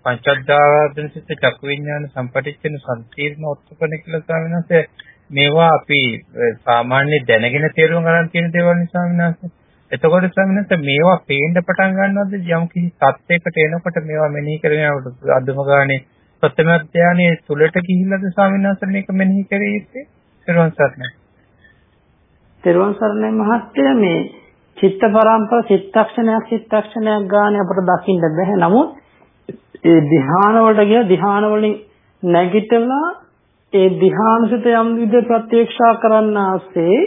A: පංචද්වාරයෙන් සිත් චක්කු විඥාන සම්පටිච්චන සම්පීර්ණ උත්පන්න කියලා ස්වාමීන් වහන්සේ මේවා අපි සාමාන්‍ය දැනගෙන තේරුම් ගන්න තියෙන දේවල් නිසා විනාශ. එතකොට ස්වාමීනත් මේවා පේන්න පටන් ගන්නවද යම් කිසි සත්‍යයකට එනකොට මේවා මෙනෙහි කරගෙන යනකොට අදුම ගානේ ප්‍රථම ධානයේ තුලට ගිහිල්ලාද ස්වාමීනත් මේක මෙනෙහි කරේ ඉතින් සරණයි.
B: තෙරුවන් සරණයි මහත්තයා මේ චිත්ත පරම්පර චිත්තක්ෂණයක් චිත්තක්ෂණයක් ගානේ අපට දකින්න බෑ නමුත් ඒ ධ්‍යාන වලට ගිය ධ්‍යාන වලින් නැගිටලා ඒ ධ්‍යානසිත යම් විදිහට ප්‍රත්‍යක්ෂා කරන්න ආසේ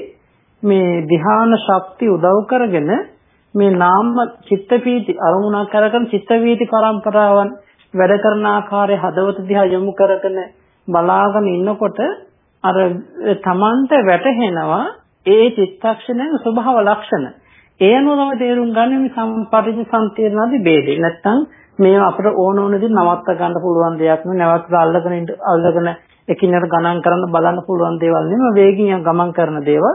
B: මේ ධ්‍යාන ශක්තිය උදව් කරගෙන මේ නාම චිත්ත පීති අරමුණක් කරගෙන චිත්ත වීති පරම්පරාවන් වැඩ කරන ආකාරය හදවත දිහා යොමු කරගෙන බලාගෙන ඉන්නකොට අර තමන්ට වැටහෙනවා ඒ චිත්තක්ෂණයේ ස්වභාව ලක්ෂණ. ඒ අනුව තමයි තේරුම් ගන්න මේ සම්පටිච්ච සම්තිරණදී ભેදේ. නැත්තම් මේ අපිට ඕන ඕන දේ නවත්ත ගන්න පුළුවන් දෙයක් නෙවෙයි. නැවත අල්ලගෙන අල්ලගෙන එකිනෙකට ගණන් කරන්න බලන්න පුළුවන් දේවල් නෙමෙයි වේගින් ගමන් කරන දේවල්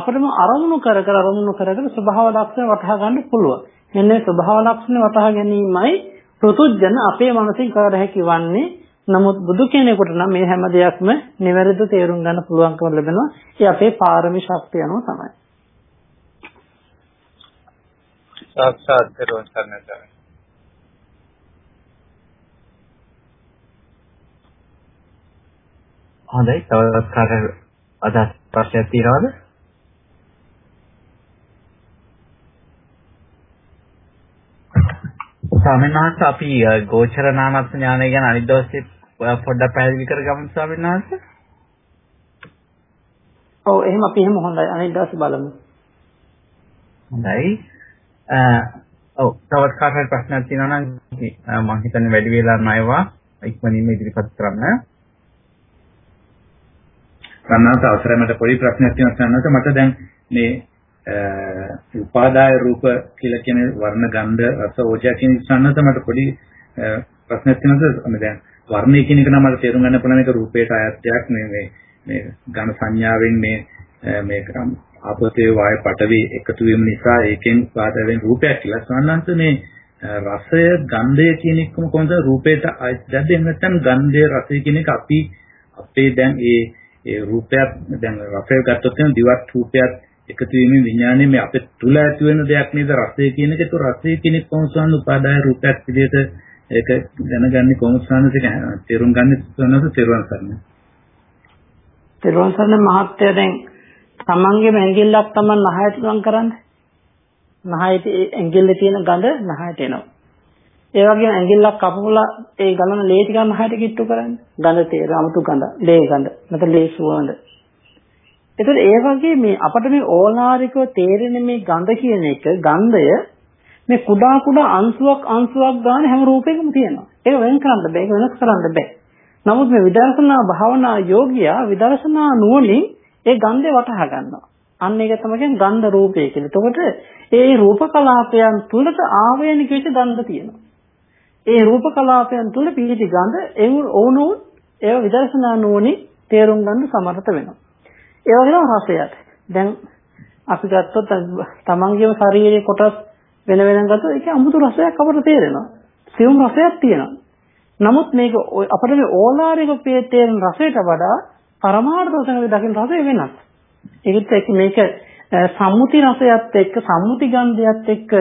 B: අපිටම අරමුණු කර කර අරමුණු කර කර ස්වභාව ලක්ෂණ වටහා ගන්න පුළුවන්. මෙන්න ස්වභාව ලක්ෂණ වටහා ගැනීමයි ෘතුජන අපේ මනසින් කර හැකි වන්නේ. නමුත් බුදු කෙනෙකුට නම් මේ හැම දෙයක්ම නිවැරදිව තේරුම් ගන්න පුළුවන්කම ලැබෙනවා. ඒ අපේ පාරමී ශක්තිය අනුව තමයි.
D: සාක්ෂාත් කරවන්න
B: තමයි.
A: හොඳයි. තවත් කාට අදහස් ප්‍රශ්නයක් තියෙනවද? ස්වාමීන් වහන්සේ අපි ගෝචර නානත් ඥානය ගැන අනිත් දවසේ පොඩ්ඩක් පැහැදිලි කරගමු ස්වාමීන් වහන්සේ.
B: ඔව් එහෙම අපි එහෙම හොඳයි අනිත් දවසේ බලමු.
A: හොඳයි. ඔව් තවත් කාට ප්‍රශ්නයක් තියෙනවා නම් මම හිතන්නේ වැඩි වෙලා නැයවා ඉක්මනින්ම ඉදිරිපත් කරන්න.
D: සම්මාත අවසරයට පොඩි ප්‍රශ්නයක් තියෙනවා සම්මාත මට දැන් මේ උපාදාය රූප කියලා කියන වර්ණ ගන්ධ රස ඕජා කියන සම්මාත මට පොඩි ප්‍රශ්නයක් තියෙනවා මේ දැන් වර්ණය කියන එක නම් මට තේරුම් ගන්න පුළුවන් එක රූපයට අයත් දෙයක් මේ මේ මේ ඝන සංඥාවෙන් මේ මේ ආපතේ වාය පටවි එකතු වීම නිසා ඒකෙන් පාද වෙන රූපයක් කියලා සම්මන්ත මේ රසය ගන්ධය කියන එකම කොහොමද රූපයට දැද්ද එහෙම නැත්නම් ගන්ධය රසය කියන එක අපි අපේ දැන් ඒ ඒ රූපයක් දැන් රසය ගත්තොත් එහෙනම් දිවත් රූපයක් එකතු වීමෙන් විඥානය මේ අපේ තුල ඇති වෙන දෙයක් නේද රසය කියන එක. ඒක රසය කෙනෙක් කොහොමසන් උපාදාය රූපයක් විදිහට ඒක දැනගන්නේ කොහොමසන්ද කියලා තේරුම් ගන්න සනස තේරුම් ගන්න.
B: තේරුම් ගන්න මහත්ය දැන් තමන්ගේ ඇඟිල්ලක් තමන් නහයට ගම් කරන්නේ. නහයට ඇඟිල්ලේ තියෙන ගඳ නහයට එනවා. ඒ වගේම ඇඟිල්ලක් කපලා ඒ ගලන ලේ ටික මහයට කිට්ටු කරන්නේ. ගඳ තේර, අමුතු ගඳ, ලේ ගඳ. නැත්නම් ලේ සුවඳ. ඒතකොට ඒ වගේ මේ අපිට මේ ඕලාරිකව තේරෙන මේ ගඳ කියන එක, ගන්ධය මේ කුඩා කුඩා අංශුවක් අංශුවක් ගන්න හැම රූපයකම තියෙනවා. ඒක වෙන් කරන්න බෑ, ඒක වෙනස් කරන්න බෑ. නමුත් මේ විදර්ශනා භාවනා යෝගියා විදර්ශනා නුවණින් ඒ ගන්ධය වටහා ගන්නවා. අන්න ඒක තමයි කියන්නේ ගන්ධ රූපය කියලා. එතකොට ඒ රූප කලාපයන් තුළට ආවේනික වෙච්ච ගන්ධ තියෙනවා. ඒ රූප කලාපයන් තුළ පිහිටි ගඳ එන් ඕනෝ ඒව විදර්ශනා නුවණින් තේරුම් ගන්න සමර්ථ වෙනවා. ඒ වගේම රසයත්. දැන් අපි ගත්තොත් තමන්ගේම ශරීරයේ කොටස් වෙන වෙනම ගත්තොත් ඒක අමුතු රසයක් අපට තේරෙනවා. සියුම් රසයක් තියෙනවා. නමුත් මේක අපිට මේ ඕලාරික තේරෙන රසයට වඩා පරමාර්ථ රසයෙන් දකින්න රසය වෙනස්. ඒකත් මේක සම්මුති රසයත් එක්ක සම්මුති ගන්ධයත් එක්ක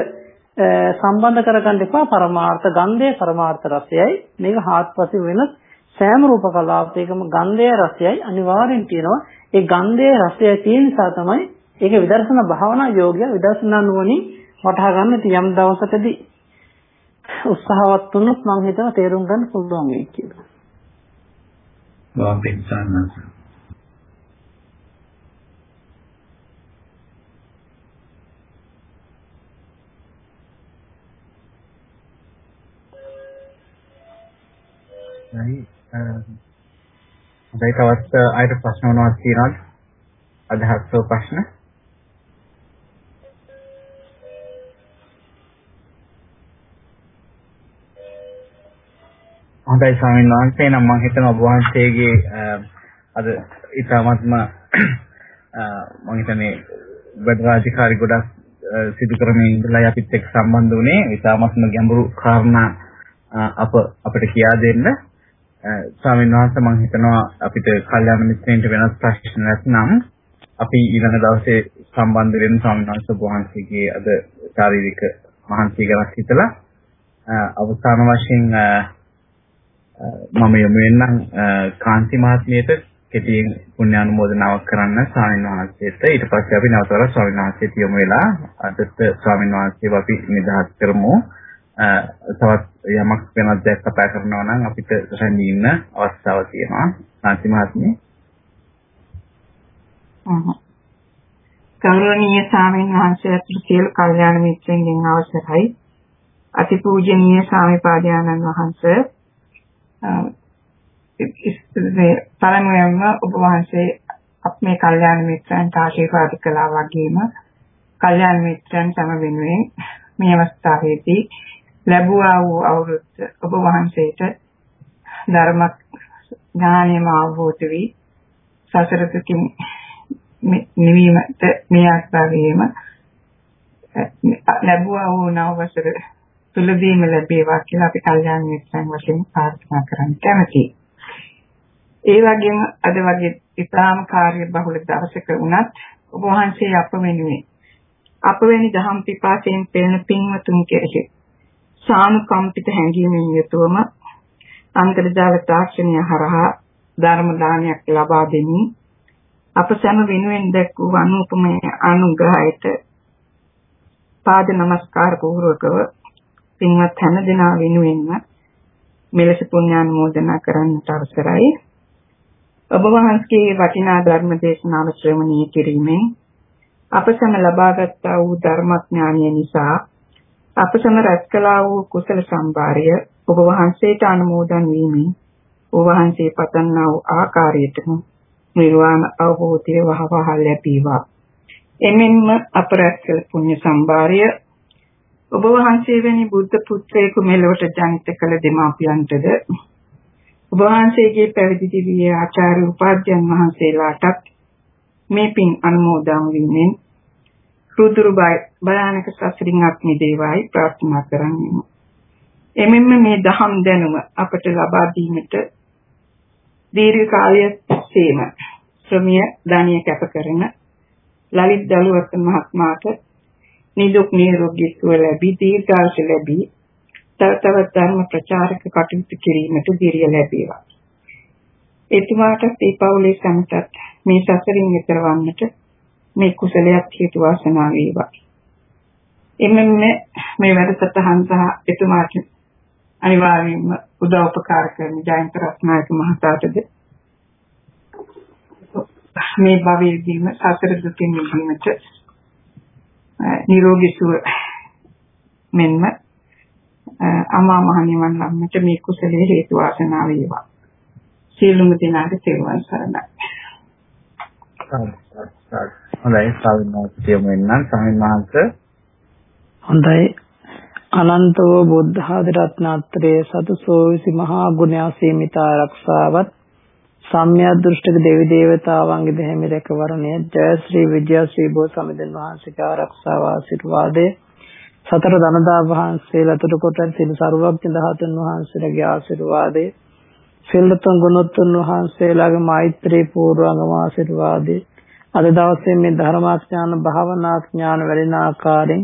B: සම්බන්ධ කරගන්න එපා පරමාර්ථ ගන්ධය පරමාර්ථ රසයයි මේක හාත්පසින් වෙන සෑම රූප කලාපයකම ගන්ධය රසයයි අනිවාර්යෙන් තියෙනවා ඒ ගන්ධය රසය තියෙන නිසා තමයි ඒක විදර්ශනා භාවනා යෝගිය විදර්ශනා නුවණින් වටහා ගන්න තියම් දවසකදී උත්සාහවත් වුණොත් මම හිතනවා තේරුම් ගන්න පුළුවන් වෙයි කියලා.
D: වාපෙන් සාන්නස
A: ප්‍රශ්නයි. හොඳයි තවත් අයට ප්‍රශ්න මොනවද තියෙනවද? අදහස් හෝ ප්‍රශ්න? හොඳයි ස්වාමීන් වහන්සේ නම් මම හිතන ඔබ වහන්සේගේ අද ඊටාත්ම මම හිතන්නේ වැඩ රාජකාරි ගොඩක් සිදු කරමින් ඉඳලා අපිත් එක්ක සම්බන්ධ වුණේ ඊටාත්ම ගැඹුරු කාරණා අප අපිට කියා දෙන්න ස්වාමීන් වහන්සේ මම හිතනවා අපිට කල්යාණ මිත්‍රයන්ට වෙනස් ප්‍රශ්න නැත්නම් අපි ඊළඟ දවසේ සම්බන්ධ වෙන ස්වාමීන් වහන්සේ වහන්සේගේ අද ශාරීරික මහන්සිය ගැන හිතලා අවසාන වශයෙන් මම යොමු වෙන්නම් කාන්ති මහත්මියට කෙටියෙන් පුණ්‍ය අනුමෝදනාවක් කරන්න ස්වාමීන් වහන්සේට ඊට පස්සේ අපි නැවතලා ස්වාමීන් වහන්සේට යොමු වෙලා අදත් ස්වාමීන් වහන්සේව අපි නිදහස් කරමු තවත් යමක් වෙනත් දෙයක් කතා කරනවා නම් අපිට රැඳී ඉන්න අවස්ථාව තියෙනවා සාන්ති මහත්මිය.
F: ගෞරවනීය ස්වාමීන් වහන්සේට සියලු කල්යාණ මිත්‍රයන්ගෙන් අවසරයි. අතිපූජනීය ස්වාමි පාදයන්න් වහන්සේ ඉස්සේ පළමුවෙන්ම ඔබ වහන්සේ අප මේ කල්යාණ මිත්‍රයන්ට ආශිර්වාද කළා වගේම කල්යාණ මිත්‍රයන් සම වෙනුවෙන් මේ අවස්ථාවේදී ලැබුවා වූ අවුරුද්ද ඔබ වහන්සේට ධර්ම ඥානෙම අවබෝධ වී සසර දුකින් නිවීමට මේ ආස්වාදයේම ලැබුවා වූ නව වසර තුලදීම ලැබේවා කියලා අපි කල්යාණ මිත්‍රයන් වශයෙන් ප්‍රාර්ථනා කරන්න කැමතියි. ඒ වගේම අද වගේ ඉතාම කාර්ය බහුල දවසක වුණත් ඔබ වහන්සේ අප වෙනුවෙන් අප වෙනි දහම් පිපාසයෙන් පෙළෙන පින්වතුන් කෙරෙහි සානුකම්පිත හැඟීමෙන් යුතුවම අන්තර්ජාල තාක්ෂණය හරහා ධර්ම දානයක් ලබා දෙමින් අප සෑම වෙනුවෙන් දැක් වූ අනුපමය අනුග්‍රහයට පාද නමස්කාර පූර්වකව පින්වත් හැම දෙනා වෙනුවෙන්ම මෙලෙස පුණ්‍යානුමෝදනා කරන්නට අවසරයි ඔබ වහන්සේගේ වටිනා ධර්ම දේශනාව ශ්‍රවණය කිරීමෙන් අප සම ලබාගත් වූ ධර්මඥානය නිසා අප සම රැස් කළා වූ කුසල සම්භාරය ඔබ වහන්සේට අනුමෝදන් වීමෙන් ඔබ වහන්සේ පතන්නා වූ ආකාරයටම නිර්වාණ අවබෝධය වහවහ ලැබීවා. එමෙන්ම අප රැස් කළ පුණ්‍ය සම්භාරය ඔබ වහන්සේ වැනි බුද්ධ පුත්‍රයෙකු මෙලොවට ජනිත කළ දෙමාපියන්ටද ඔබ වහන්සේගේ පැවිදි දිවියේ ආචාර්ය උපාධ්‍යයන් වහන්සේලාටත් මේ පින් අනුමෝදන් වීමෙන් රුදුරු භයානක සසරින් අත් මිදේවායි ප්‍රාර්ථනා කරන්නේ. එමෙන්න මේ දහම් දැනුම අපට ලබා දීමට දීර්ඝ කාලයේම ශ්‍රමිය ධානිය කැප කරන ලලිත් දලුවත් මහත්මයාට නිදුක් නිරෝගී සුව ලැබී දීර්ඝාස ලැබී තව තවත් ධර්ම ප්‍රචාරක කටයුතු කිරීමට ධීරිය ලැබේවා. එතුමාට මේ පවුලේ සමටත් මේ සසරින් එතරවන්නට මේ කුසලයක් හේතු වාසනා වේවා. එමෙන්න මේ වැඩසටහන් සහ එතුමාට අනිවාර්යයෙන්ම උදව් උපකාර කරන ජයන්ත රත්නායක මහතාටද මේ භවයේදීම සතර දුකින් මිදීමට නිරෝගී සුව මෙන්ම අමා මහ නිවන් ලබන්නට මේ කුසලයේ හේතු වාසනා වේවා. සියලුම දෙනාට තෙරුවන් සරණයි.
A: Thank you. හොඳයි ස්වාමීන් වහන්සේ යොමු වෙනවා ස්වාමීන් වහන්සේ හොඳයි
B: අනන්ත වූ බුද්ධ ආදී රත්නාත්‍රයේ සතු සෝවිසි මහා ගුණ අසීමිත ආරක්ෂාවත් සම්මියදෘෂ්ටික දෙවි දේවතාවන්ගේ දෙහිමි රැකවරණය ජයශ්‍රී විජයශ්‍රී බෝ සමිඳුන් වහන්සේගේ ආරක්ෂාව ආශිර්වාදේ සතර දනදා වහන්සේලාට කොට සිල් සරුවක්ඥ දහතුන් වහන්සේලාගේ ආශිර්වාදේ සිල්තුන් ගුණතුන් වහන්සේලාගේ මෛත්‍රී පූර්වංගම ආශිර්වාදේ අද දවසේ මේ ධර්මාඥාන භාවනාඥාන වැඩෙන ආකාරයෙන්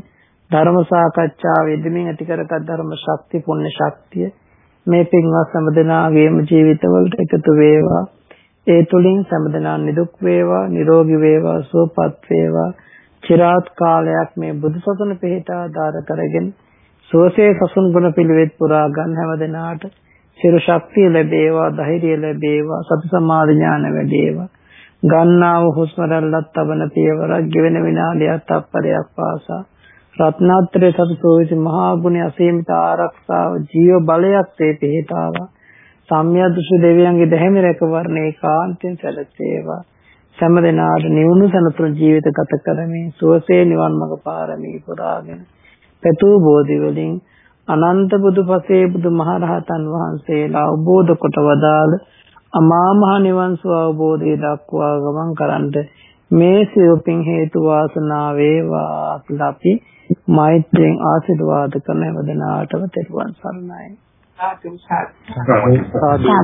B: ධර්ම සාකච්ඡාව යෙදමින් ඇතිකරගත් ධර්ම ශක්තිය පුණ්‍ය ශක්තිය මේ පින්වත් සම්දනාගේම ජීවිතවලට එකතු වේවා ඒ තුලින් සම්දනා නිදුක් වේවා නිරෝගී වේවා සුවපත් වේවා চিරාත් කාලයක් මේ බුදුසසුන පිහිට ආදාර කරගෙන සෝසේ සසුන් ගුණ පිළිවෙත් පුරා ගන්න හැමදෙනාට සිරු ශක්තිය ලැබේවා ධෛර්යය ලැබේවා සති සමාධි ඥාන වැඩේවා ගන්නාව හුස්ම රැල්ලක් තබන පියවරක් ගෙවෙන විනාඩියක් තප්පරයක් පාසා රත්නාත්‍රයේ සතු විසි මහා ගුණ අසීමිත ආරක්ෂාව ජීව බලයක් තේ පිහිටාවා සම්්‍යදෘෂ්ටි දෙවියන්ගේ දැහැමි රැකවරණේ කාන්තෙන් සැලසේවා සෑම දිනාට නිවුණු සනතුරු ජීවිත ගත කරමින් සුවසේ නිවන් මඟ පාරමී පුරාගෙන පැතූ බෝධි වලින් අනන්ත බුදුපසේ බුදුමහරහතන් වහන්සේලා අවබෝධ කොට වදාළ අමා මහ නිවන් සුව අවබෝධය දක්වා ගමන් කරන්ට මේ සියොපින් හේතු වාසනා වේවා කියලා අපි මෛත්‍රියෙන් ආශිර්වාද කරන හැමදෙනාටම තෙරුවන් සරණයි
C: සාදු සාදු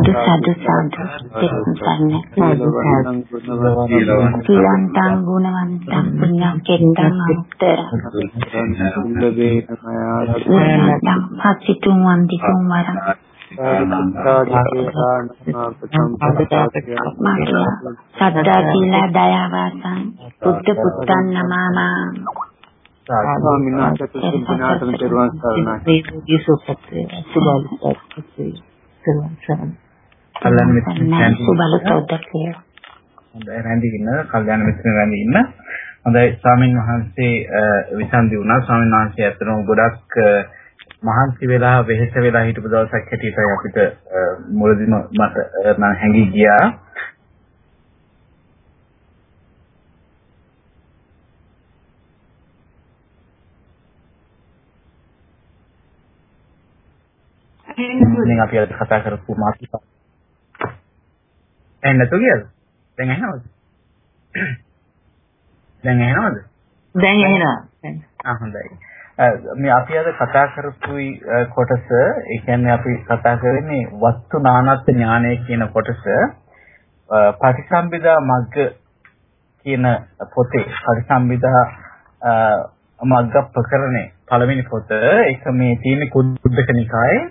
C: සාදු
B: සාදු
A: සාදු
C: ගුණවන්තං
G: පුණ්‍යකෙන්දං අත්තර
A: සුන්දරේ
G: නමයාලං පසිතුම් වන්දිතුම් වරං
D: සද්දා
G: දීලා දයාවාසං බුද්ධ පුත්තන් නමාමා
E: ස්වාමීන්
C: වහන්සේ සුභනාතන
E: දරුවන් සරණයි
C: මේ සුපත්‍රය සුබලපත්‍රය සරණ සරණ කල්‍යාණ මිත්‍රයන්
B: සුබලපත්‍රය
A: හොඳයි රැඳී ඉන්න කල්‍යාණ මිත්‍රයන් රැඳී ඉන්න හොඳයි ස්වාමීන් වහන්සේ විසන්දි වුණා ස්වාමීන් වහන්සේ අතනම ගොඩක් මහන්සි වෙලා වෙහෙස වෙලා හිටපු දවසක් හැටියට අපිට මුලදිම මට මම හැංගි ගියා. දැන් අපි අද කතා කරපු මාතෘකාව. දැන් නැතු කියලාද? දැන් ඇහෙනවද? දැන් ඇහෙනවද?
C: දැන් ඇහෙනවා.
A: ආ හොඳයි. මේ අපි අද කතා කරපු කොටස ඒ කියන්නේ අපි කතා කරේ මේ වස්තු නානත් ඥානය කියන කොටස පටිසම්භිදා මග්ග කියන පොතේ පටිසම්භිදා මග්ග ප්‍රකරණේ පළවෙනි පොත ඒක මේ තියෙන කුද්දක නිකායේ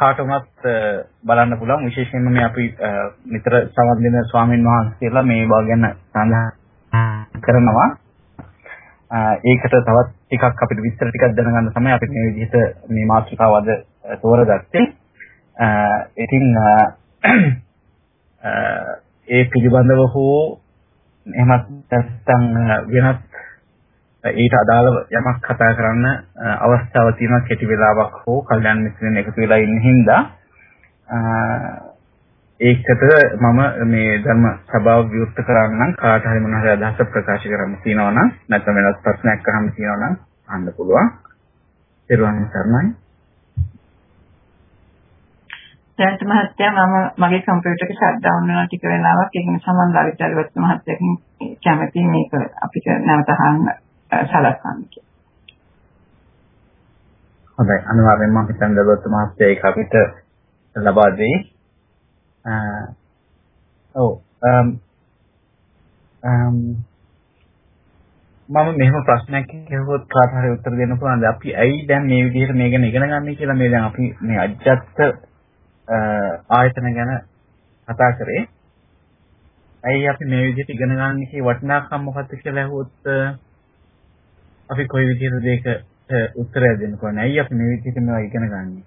A: කාටවත් බලන්න පුළුවන් විශේෂයෙන්ම මේ අපි නිතර සමන් දෙන ස්වාමින් වහන්සේලා මේ බව ගැන සඳහන් කරනවා ඒකට තවත් ටිකක් අපිට විස්තර ටිකක් දැනගන්න තමයි අපි මේ විදිහට මේ මාතෘකාව අද තෝරගත්තේ. ඉතින් ඒ පිළිබඳව හෝ එහෙමත් නැත්නම් වෙනත් ඊට අදාළව යමක් කතා කරන්න අවස්ථාවක් තියෙනවා කෙටි වෙලාවක් හෝ කල්යන් මිත්‍රෙන් එකතු වෙලා ඉන්න හින්දා ඒකට මම මේ ධර්ම සභාව විවෘත කරන්නම් කාට හරි මොන හරි අදහස ප්‍රකාශ කරන්න තියෙනවා නම් නැත්නම් වෙනත් ප්‍රශ්නයක් අහන්න තියෙනවා නම් අහන්න පුළුවන්. ඊළඟ සර්ණයි.
F: දැන් මහත්තයා මම මගේ කම්පියුටර් එක ෂට් ඩවුන් වෙනවා ටික වෙලාවක් ඒක නිසා මම ලවිතාලවත් මහත්තයාගෙන් කැමති මේක අපිට නැවත අහන්න සලස්වන්න කියලා.
A: හොඳයි අනිවාර්යෙන්ම මම හිතන්නේ ලවිත මහත්තයා ඒක අපිට ලබා දෙයි. Uh, ඔව්. um um මම මෙහෙම ප්‍රශ්නයක් අහුවොත් කාට හරි උත්තර දෙන්න පුළුවන්ද? අපි ඇයි දැන් මේ විදිහට මේ ගැන ඉගෙන ගන්න කියලා මේ දැන් අපි මේ අජත්ත uh, ආයතන ගැන කතා කරේ. ඇයි අපි මේ විදිහට ඉගෙන ගන්න කී වටිනාකම් මොකක්ද කියලා අහුවොත් uh, අපි කොයි විදිහට දෙක uh, උත්තරය දෙන්න කොහොමද? ඇයි අපි මේ විදිහට මේවා ඉගෙන ගන්නේ?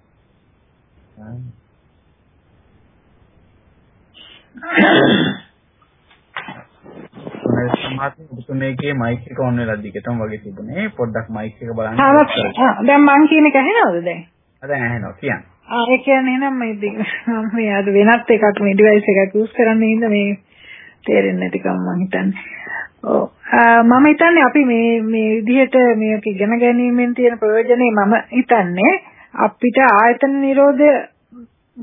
A: මේ සමාත් ඔබතුමේගේ මයික් එක ඔන් වෙලා දිගටම වගේ තිබුණේ පොඩ්ඩක් මයික් එක බලන්න. හා
G: දැන් මං කියන එක ඇහෙනවද දැන්? දැන් ඇහෙනවා කියන්න. ආ ඒ කියන්නේ නම් මේ දිග මේ අද වෙනත් එකක් මේ ඩිවයිස් එකක් යූස් කරන්නේ ඉඳ මේ තේරෙන්නේ නැතිකම මං හිතන්නේ. ඔව්. මම හිතන්නේ අපි මේ මේ විදිහට මේක ඉගෙන ගැනීමෙන් තියෙන ප්‍රයෝජනේ මම හිතන්නේ අපිට ආයතන නිරෝධය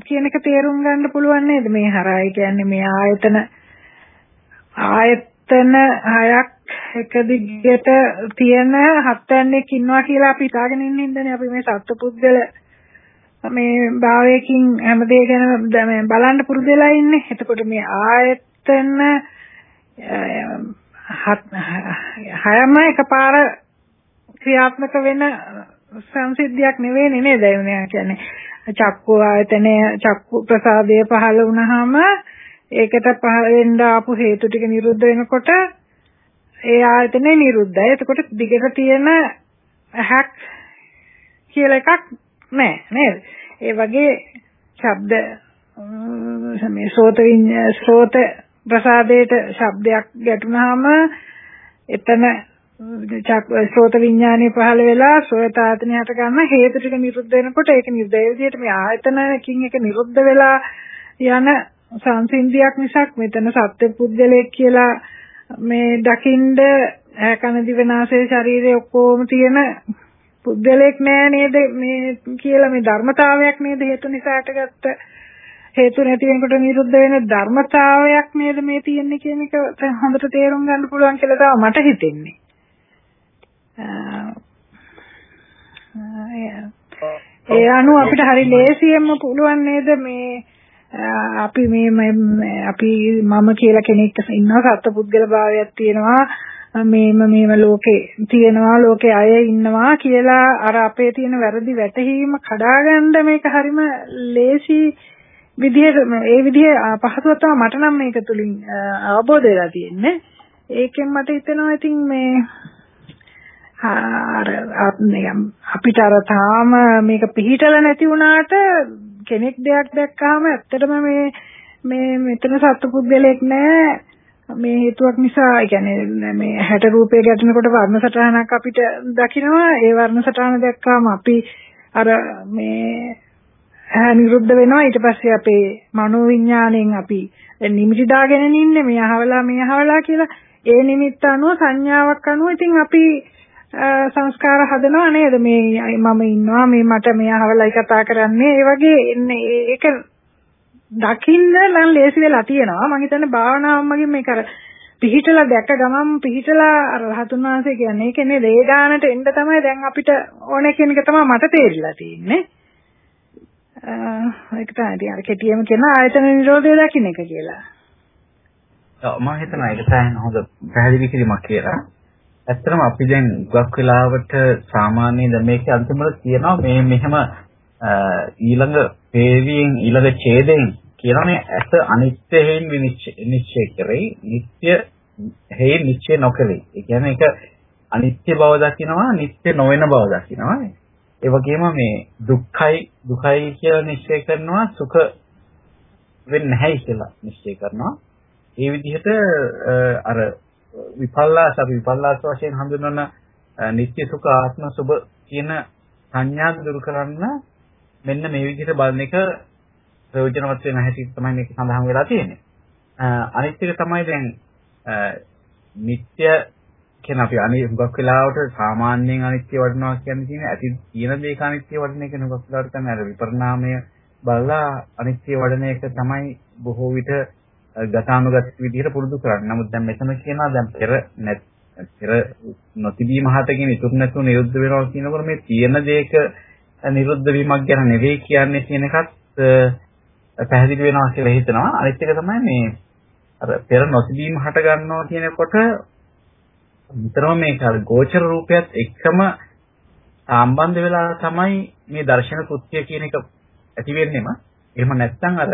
G: කියන එක තේරුම් ගන්න පුළුවන් නේද මේ හරහා කියන්නේ මේ ආයතන ආයතන හයක් එක දිගට තියෙන හත්වැන්නෙක් ඉන්නවා කියලා අපි හිතාගෙන ඉන්න ඉඳනේ අපි මේ සත්පුද්ගල මේ භාවයකින් හැමදේ ගැන බලන්න පුරුදු වෙලා ඉන්නේ. එතකොට මේ ආයතන හයම එකපාර ක්‍රියාත්මක වෙන සංසිද්ධියක් නෙවෙයි නේද? ඒ කියන්නේ චක්කු ආයතනය චක්කු ප්‍රසාදය පහළ වුණාම ඒකට පහෙන්ඩ ආපු හේතු ටික නිරුද්ධ වෙනකොට ඒ ආයතනය නිරුද්ධයි. එතකොට දිගට තියෙන හැක් කියලා එකක් නෑ නේද? ඒ වගේ ශබ්ද මේ සෝත සෝත ප්‍රසාදයට ශබ්දයක් ගැටුනහම එතන ශ්‍රෝත විඥානය පහළ වෙලා සෝයතාතනයට ගන්න හේතු ටික නිරුද්ධ වෙනකොට ඒක නිර්දය විදිහට මේ ආයතනකින් එක නිරුද්ධ වෙලා යන සංසින්දියක් මිසක් මෙතන සත්‍ය පුද්ගලයෙක් කියලා මේ දකින්ද කන දිවනාසය ශරීරය ඔක්කොම තියෙන පුද්ගලයෙක් නෑ නේද මේ කියලා මේ ධර්මතාවයක් නේද හේතු නිසාට ගත්ත හේතු නැති වෙනකොට නිරුද්ධ වෙන ධර්මතාවයක් නේද මේ තියෙන්නේ කියන එක හොඳට තේරුම් ගන්න පුළුවන් කියලා තමයි මට හිතෙන්නේ. ඒ අනුව අපිට හරි ලේසියෙන්ම පුළුවන් නේද මේ අපි මේ අපි මම කියලා කෙනෙක් ඉන්නවා සත්පුද්ගල භාවයක් තියෙනවා මේම මේම ලෝකේ තියෙනවා ලෝකේ අය ඉන්නවා කියලා අර අපේ තියෙන වැරදි වැටහීම කඩාගන්න මේක හරිම ලේසි විදිහට ඒ විදිහේ පහසුව තමයි මට නම් මේක තුලින් අවබෝධ වෙලා තියෙන්නේ ඒකෙන් මට හිතෙනවා ඉතින් මේ අර අපිට අර තාම මේක පිළිහිටලා නැති වුණාට කෙනෙක් දෙයක් දැක්කහම ඇත්තටම මේ මේ මෙතන සත්පුද්ගලෙක් නෑ මේ හේතුවක් නිසා يعني මේ හැට රූපේ ගැටෙනකොට වර්ණ සටහනක් අපිට දකිනවා ඒ වර්ණ සටහන දැක්කාම අපි අර මේ නිරුද්ධ වෙනවා ඊට පස්සේ අපේ මනෝවිඤ්ඤාණයෙන් අපි නිමිටි දාගෙන ඉන්නේ මේ අහවලා මේ අහවලා කියලා ඒ නිමිත්ත අනුව සංඥාවක් අනුව ඉතින් අපි සංස්කාර හදනවා නේද මේ මම ඉන්නවා මේ මට මෙයා හවලයි කතා කරන්නේ ඒ වගේ එන්නේ ඒක දකින්න නම් ලේසි වෙලා තියෙනවා මම හිතන්නේ භාවනාවමගින් මේක අර පිහිටලා දැක ගමම් පිහිටලා අර රහතුන් වහන්සේ කියන්නේ ඒකනේ දේදානට එන්න තමයි දැන් අපිට ඕනේ කියන එක තමයි මට තේරිලා තියෙන්නේ ඒක තමයි අර කෙටියම කියන ආයතන නිරෝධය දකින්න එක කියලා
A: ඔව් මම හිතනවා ඒක තමයි හොඳ පැහැදිලි කිරීමක් කියලා ඇත්තටම අපි දැන් ගොඩක් වෙලාවට සාමාන්‍ය දැන් මේකේ අන්තිමල කියනවා මේ මෙහෙම ඊළඟ වේවියෙන් ඊළඟ ඡේදයෙන් කියන මේ ඇස අනිත්‍ය හේන් නිශ්චය කරේ නිත්‍ය හේ නිශ්චය නොකලේ. ඒ කියන්නේ ඒක අනිත්‍ය බව දකිනවා නිත්‍ය නොවන බව දකිනවා. ඒ වගේම මේ දුක්ඛයි දුකයි කියලා නිශ්චය කරනවා සුඛ වෙන්නේ නැහැයි කියලා නිශ්චය කරනවා. ඒ විදිහට අර විපල්ලාස අපි විපල්ලාස වශයෙන් හඳුන්වන නිත්‍ය සුඛ ආත්ම සුබ කියන සංඥා දුරු කරන්න මෙන්න මේ විදිහට බලන එක ප්‍රයෝජනවත් වෙන හැටි තමයි මේක සඳහන් වෙලා තියෙන්නේ. අනිත් එක තමයි දැන් නිත්‍ය කියන අපි අනිත් හුඟක් වෙලාවට සාමාන්‍යයෙන් අනිත්‍ය වඩනවා කියන්නේ තියෙන ඇති තියෙන දේක අනිත්‍ය වඩන එක හුඟක් වෙලාවට තමයි අර විපරණාමය බලලා අනිත්‍ය වඩන එක තමයි බොහෝ විට ගතානුගත විදිහට පුරුදු කරන්න. නමුත් දැන් මෙතන කියනවා දැන් පෙර නැත් පෙර නොතිබීම හතකින් ඉතුරු නැතුව නිරුද්ධ වෙනවා කියනකොට මේ තියෙන දෙයක නිරුද්ධ වීමක් ගැන නෙවෙයි කියන්නේ කියන එකත් පැහැදිලි වෙනවා කියලා හිතනවා. අනිත් එක තමයි මේ අර පෙර නොතිබීම හට ගන්නවා කියනකොට විතරම මේක අර ගෝචර රූපයත් එක්කම සම්බන්ධ වෙලා තමයි මේ දර්ශන කෘත්‍ය කියන එක ඇති වෙන්නේම. එහෙම නැත්නම් අර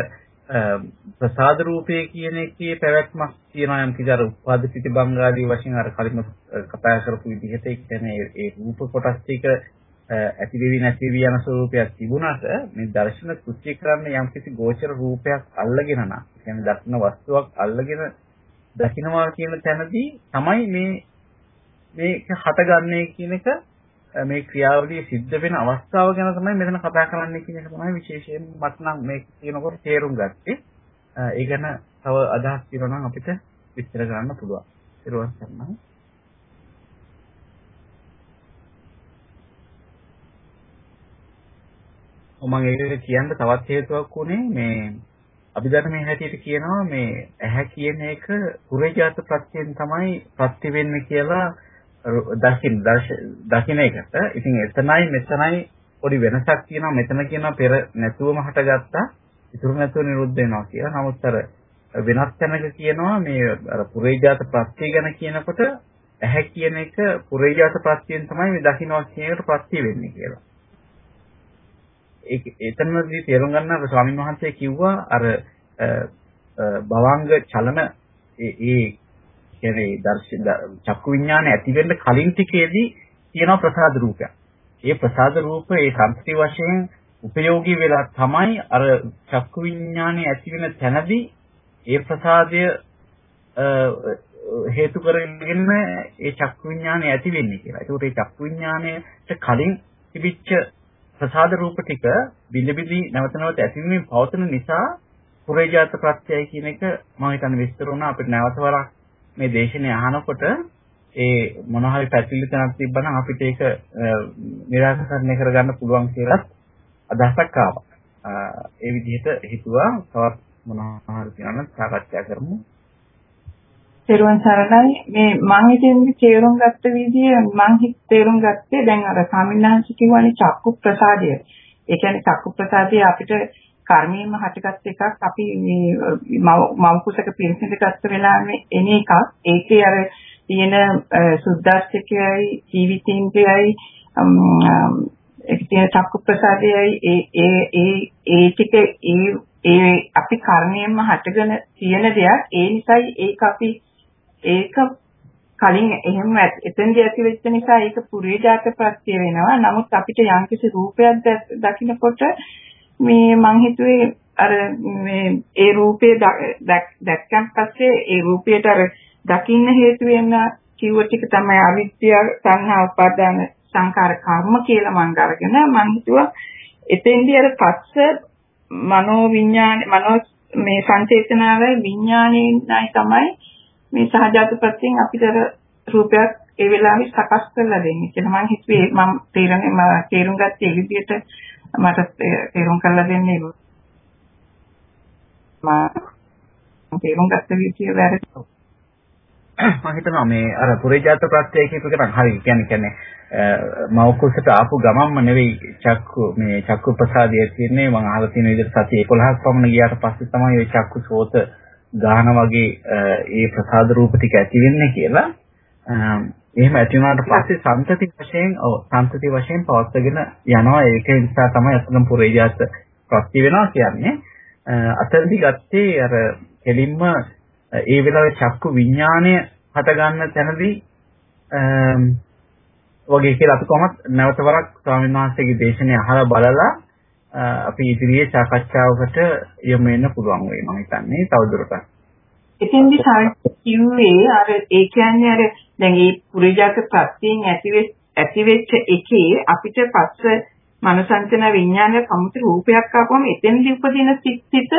A: ප්‍රසාද රූපය කියන එකේ පැවැත්මක් තියෙනවා යම් කිසි අර උපාදිතිති බංගාදී වශයෙන් අර කලින් කතා කරපු විදිහට ඒ කියන්නේ ඒ රූප කොටස් ටික ඇති වෙවි නැති වෙවි යන ස්වરૂපයක් තිබුණාට මේ දර්ශන කෘත්‍ය කරන්නේ යම් කිසි ගෝචර රූපයක් අල්ලගෙන නම් කියන්නේ දක්න වස්තුවක් අල්ලගෙන දකින්නවා කියන තැනදී තමයි මේ මේක හටගන්නේ කියන එක මේ ක්‍රියාවලිය සිද්ධ වෙන අවස්ථාව ගැන තමයි මෙතන කතා කරන්නේ කියන එක තමයි විශේෂයෙන් මට නම් මේ කියනකොට තේරුම් ගත්තේ. ඒ ගැන තව අදහස් තියෙනවා නම් අපිට විස්තර කරන්න පුළුවන්. ඊළඟට තමයි මම ඒක කියන්න තවත් හේතුවක් උනේ මේ අභිධර්මයේ හැටියට කියනවා මේ ඇහැ කියන එක පුරේජාත ප්‍රත්‍යයෙන් තමයි ප්‍රත්‍ය වෙන්නේ කියලා දකින් දකින්න එකට ඉතින් එතනයි මෙතනයි පොඩි වෙනසක් තියෙනවා මෙතන කියනවා පෙර නැතුවම හටගත්තා ඉතුරු නැතුව නිරුද්ධ වෙනවා කියලා. නමුත් අර වෙනස් තැනක කියනවා මේ අර පුරේජාත ප්‍රත්‍ය ගැන කියනකොට ඇහැ කියන එක පුරේජාත ප්‍රත්‍යයෙන් තමයි මේ දකින්නවා කියන එකට ප්‍රත්‍ය වෙන්නේ කියලා. ඒක එතනදී තේරුම් ගන්න ස්වාමීන් වහන්සේ කිව්වා අර භවංග චලන ඒ කියන්නේ චක්කු විඥාන ඇති වෙන්න කලින් ටිකේදී තියෙන ප්‍රසාද රූපයක්. ඒ ප්‍රසාද රූප ඒ සංස්කෘති වශයෙන් උපයෝගී වෙලා තමයි අර චක්කු විඥානේ ඇති වෙන තැනදී ඒ ප්‍රසාදය හේතු කරගෙන ඒ චක්කු විඥානය ඇති වෙන්නේ කියලා. ඒකට ඒ චක්කු විඥානයට කලින් තිබිච්ච ප්‍රසාද රූප ටික බිඳ බිඳ නැවත නැවත ඇතිවීමෙන් පවතන නිසා පුරේජාත ප්‍රත්‍යය කියන එක මම හිතන්නේ විස්තර වුණා අපිට නැවත වරක් මේ දේශනේ අහනකොට ඒ මොන හරි පැතිලි තැනක් තිබ්බනම් අපිට ඒක निराකරණය කරගන්න පුළුවන් කියලා අදහසක් ආවා. ඒ විදිහට හිතුවා තවත් මොන හරි කියනනම් සාකච්ඡා කරමු.
F: තේරුවන් සරණයි මේ මම හිතන්නේ තේරුම් ගත්ත විදිය මම හිත තේරුම් ගත්තේ දැන් අර සාමිනාංශ කිව්වනේ චක්කු ප්‍රසාදය. ඒ කියන්නේ චක්කු ප්‍රසාදය අපිට කර්මයෙන්ම හටගත් එකක් අපි මේ මව කුසක පිරිසිදුගත වෙලාවේ එන එකක් ඒකේ අර තියෙන සුද්දාස්තිකයයි ජීවිතින්ටයයි ඒක තියෙන චක්කු ප්‍රසාදයයි ඒ ඒ ඒ ඒ ටික ඒ ඒ අපි කර්මයෙන්ම හටගෙන තියෙන දෙයක් ඒ නිසායි ඒක අපි ඒක කලින් එහෙම එතෙන්දී ඇති වෙච්ච නිසා ඒක පුරේ ජාත ප්‍රත්‍ය වෙනවා. නමුත් අපිට යම්කිසි රූපයක් දකිනකොට මේ මං හිතුවේ අර මේ ඒ රූපේ දැක්කන් පස්සේ ඒ රූපයට අර දකින්න හේතු වෙන කිව්ව ටික තමයි අවිද්‍යාව සංහා උපාදාන සංකාර කර්ම කියලා මං අරගෙන මං හිතුවා එතෙන්දී අර පස්ස මනෝ විඥානේ මනෝ මේ සංචේතනාව විඥානේයි තමයි මේ සහජාතපත්යෙන් අපිට රූපයක් ඒ වෙලාවේ සකස් කරලා දෙන්නේ කියලා මං හිතුවේ මම තේරෙන්නේ තේරුම් ගත්තේ ඒ විදිහට මට තේරුම් කරලා දෙන්නේ
A: මම තේරුම් ගත්ත විදිය වැරදි. මම හිතනවා මේ අර පුරේජාත ප්‍රත්‍යය කියපු එක නම් හරි. කියන්නේ කියන්නේ මෞකසට ආපු ගමන්ම නෙවෙයි චක්කු මේ චක්කු ප්‍රසාදය තියෙන්නේ මම අහලා තියෙන විදිහට සති 11ක් පමණ ගියාට පස්සේ තමයි ওই චක්කු සෝත ගාන වගේ ඒ ප්‍රසාද රූප ටික ඇති වෙන්නේ කියලා එහෙම ඇති වුණාට පස්සේ සම්තති වශයෙන් ඔව් සම්තති වශයෙන් පවත්වාගෙන යනවා ඒක නිසා තමයි අතන පුරේජාත ප්‍රති වෙනවා කියන්නේ අතනදි ගත්තේ අර කෙලින්ම ඒ වෙලාවේ චක්කු විඥාණය හට ගන්න තැනදී වගේ කියලා අපි කොහොමත් නැවත වරක් ස්වාමීන් වහන්සේගේ දේශනේ අහලා බලලා අපි ඉදිරියේ සාකච්ඡාවකට යොමු වෙන්න පුළුවන් වෙයි මම හිතන්නේ තවදුරටත්.
F: එතෙන්දි සාර්ථක කිව්වේ අර ඒ කියන්නේ අර
A: දැන් මේ පුරිජාත
F: ප්‍රත්‍යයෙන් ඇතිවෙච්ච එකේ අපිට පස්ස මනසංචන විඥාන සමුති රූපයක් ආපුවම එතෙන්දී උපදින සිත්සිත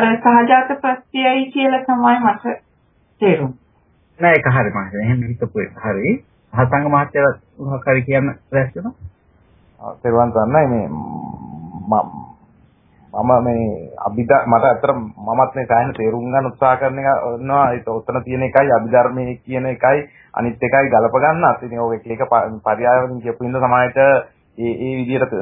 F: අර සහජාත ප්‍රත්‍යයයි කියලා තමයි මට
A: තේරුම්. නෑ ඒක හරි මම එහෙම හිතපු එක හරි. හසංග මහත්තයා උහකරි කියන්න රැස් වෙනවා.
E: තේරුවන් ගන්නයි මේ මම මේ අභිදා මට අතර මමත් මේ සෑහෙන තේරුම් ගන්න උත්සාහ කරනවා ඒක උතන තියෙන එකයි අභිධර්මයේ කියන එකයි අනිත් එකයි ගලප ගන්න අතින් ඕක එක එක පරයායකින් කියපු ඉන්න සමාජයට ඒ ඒ විදිහට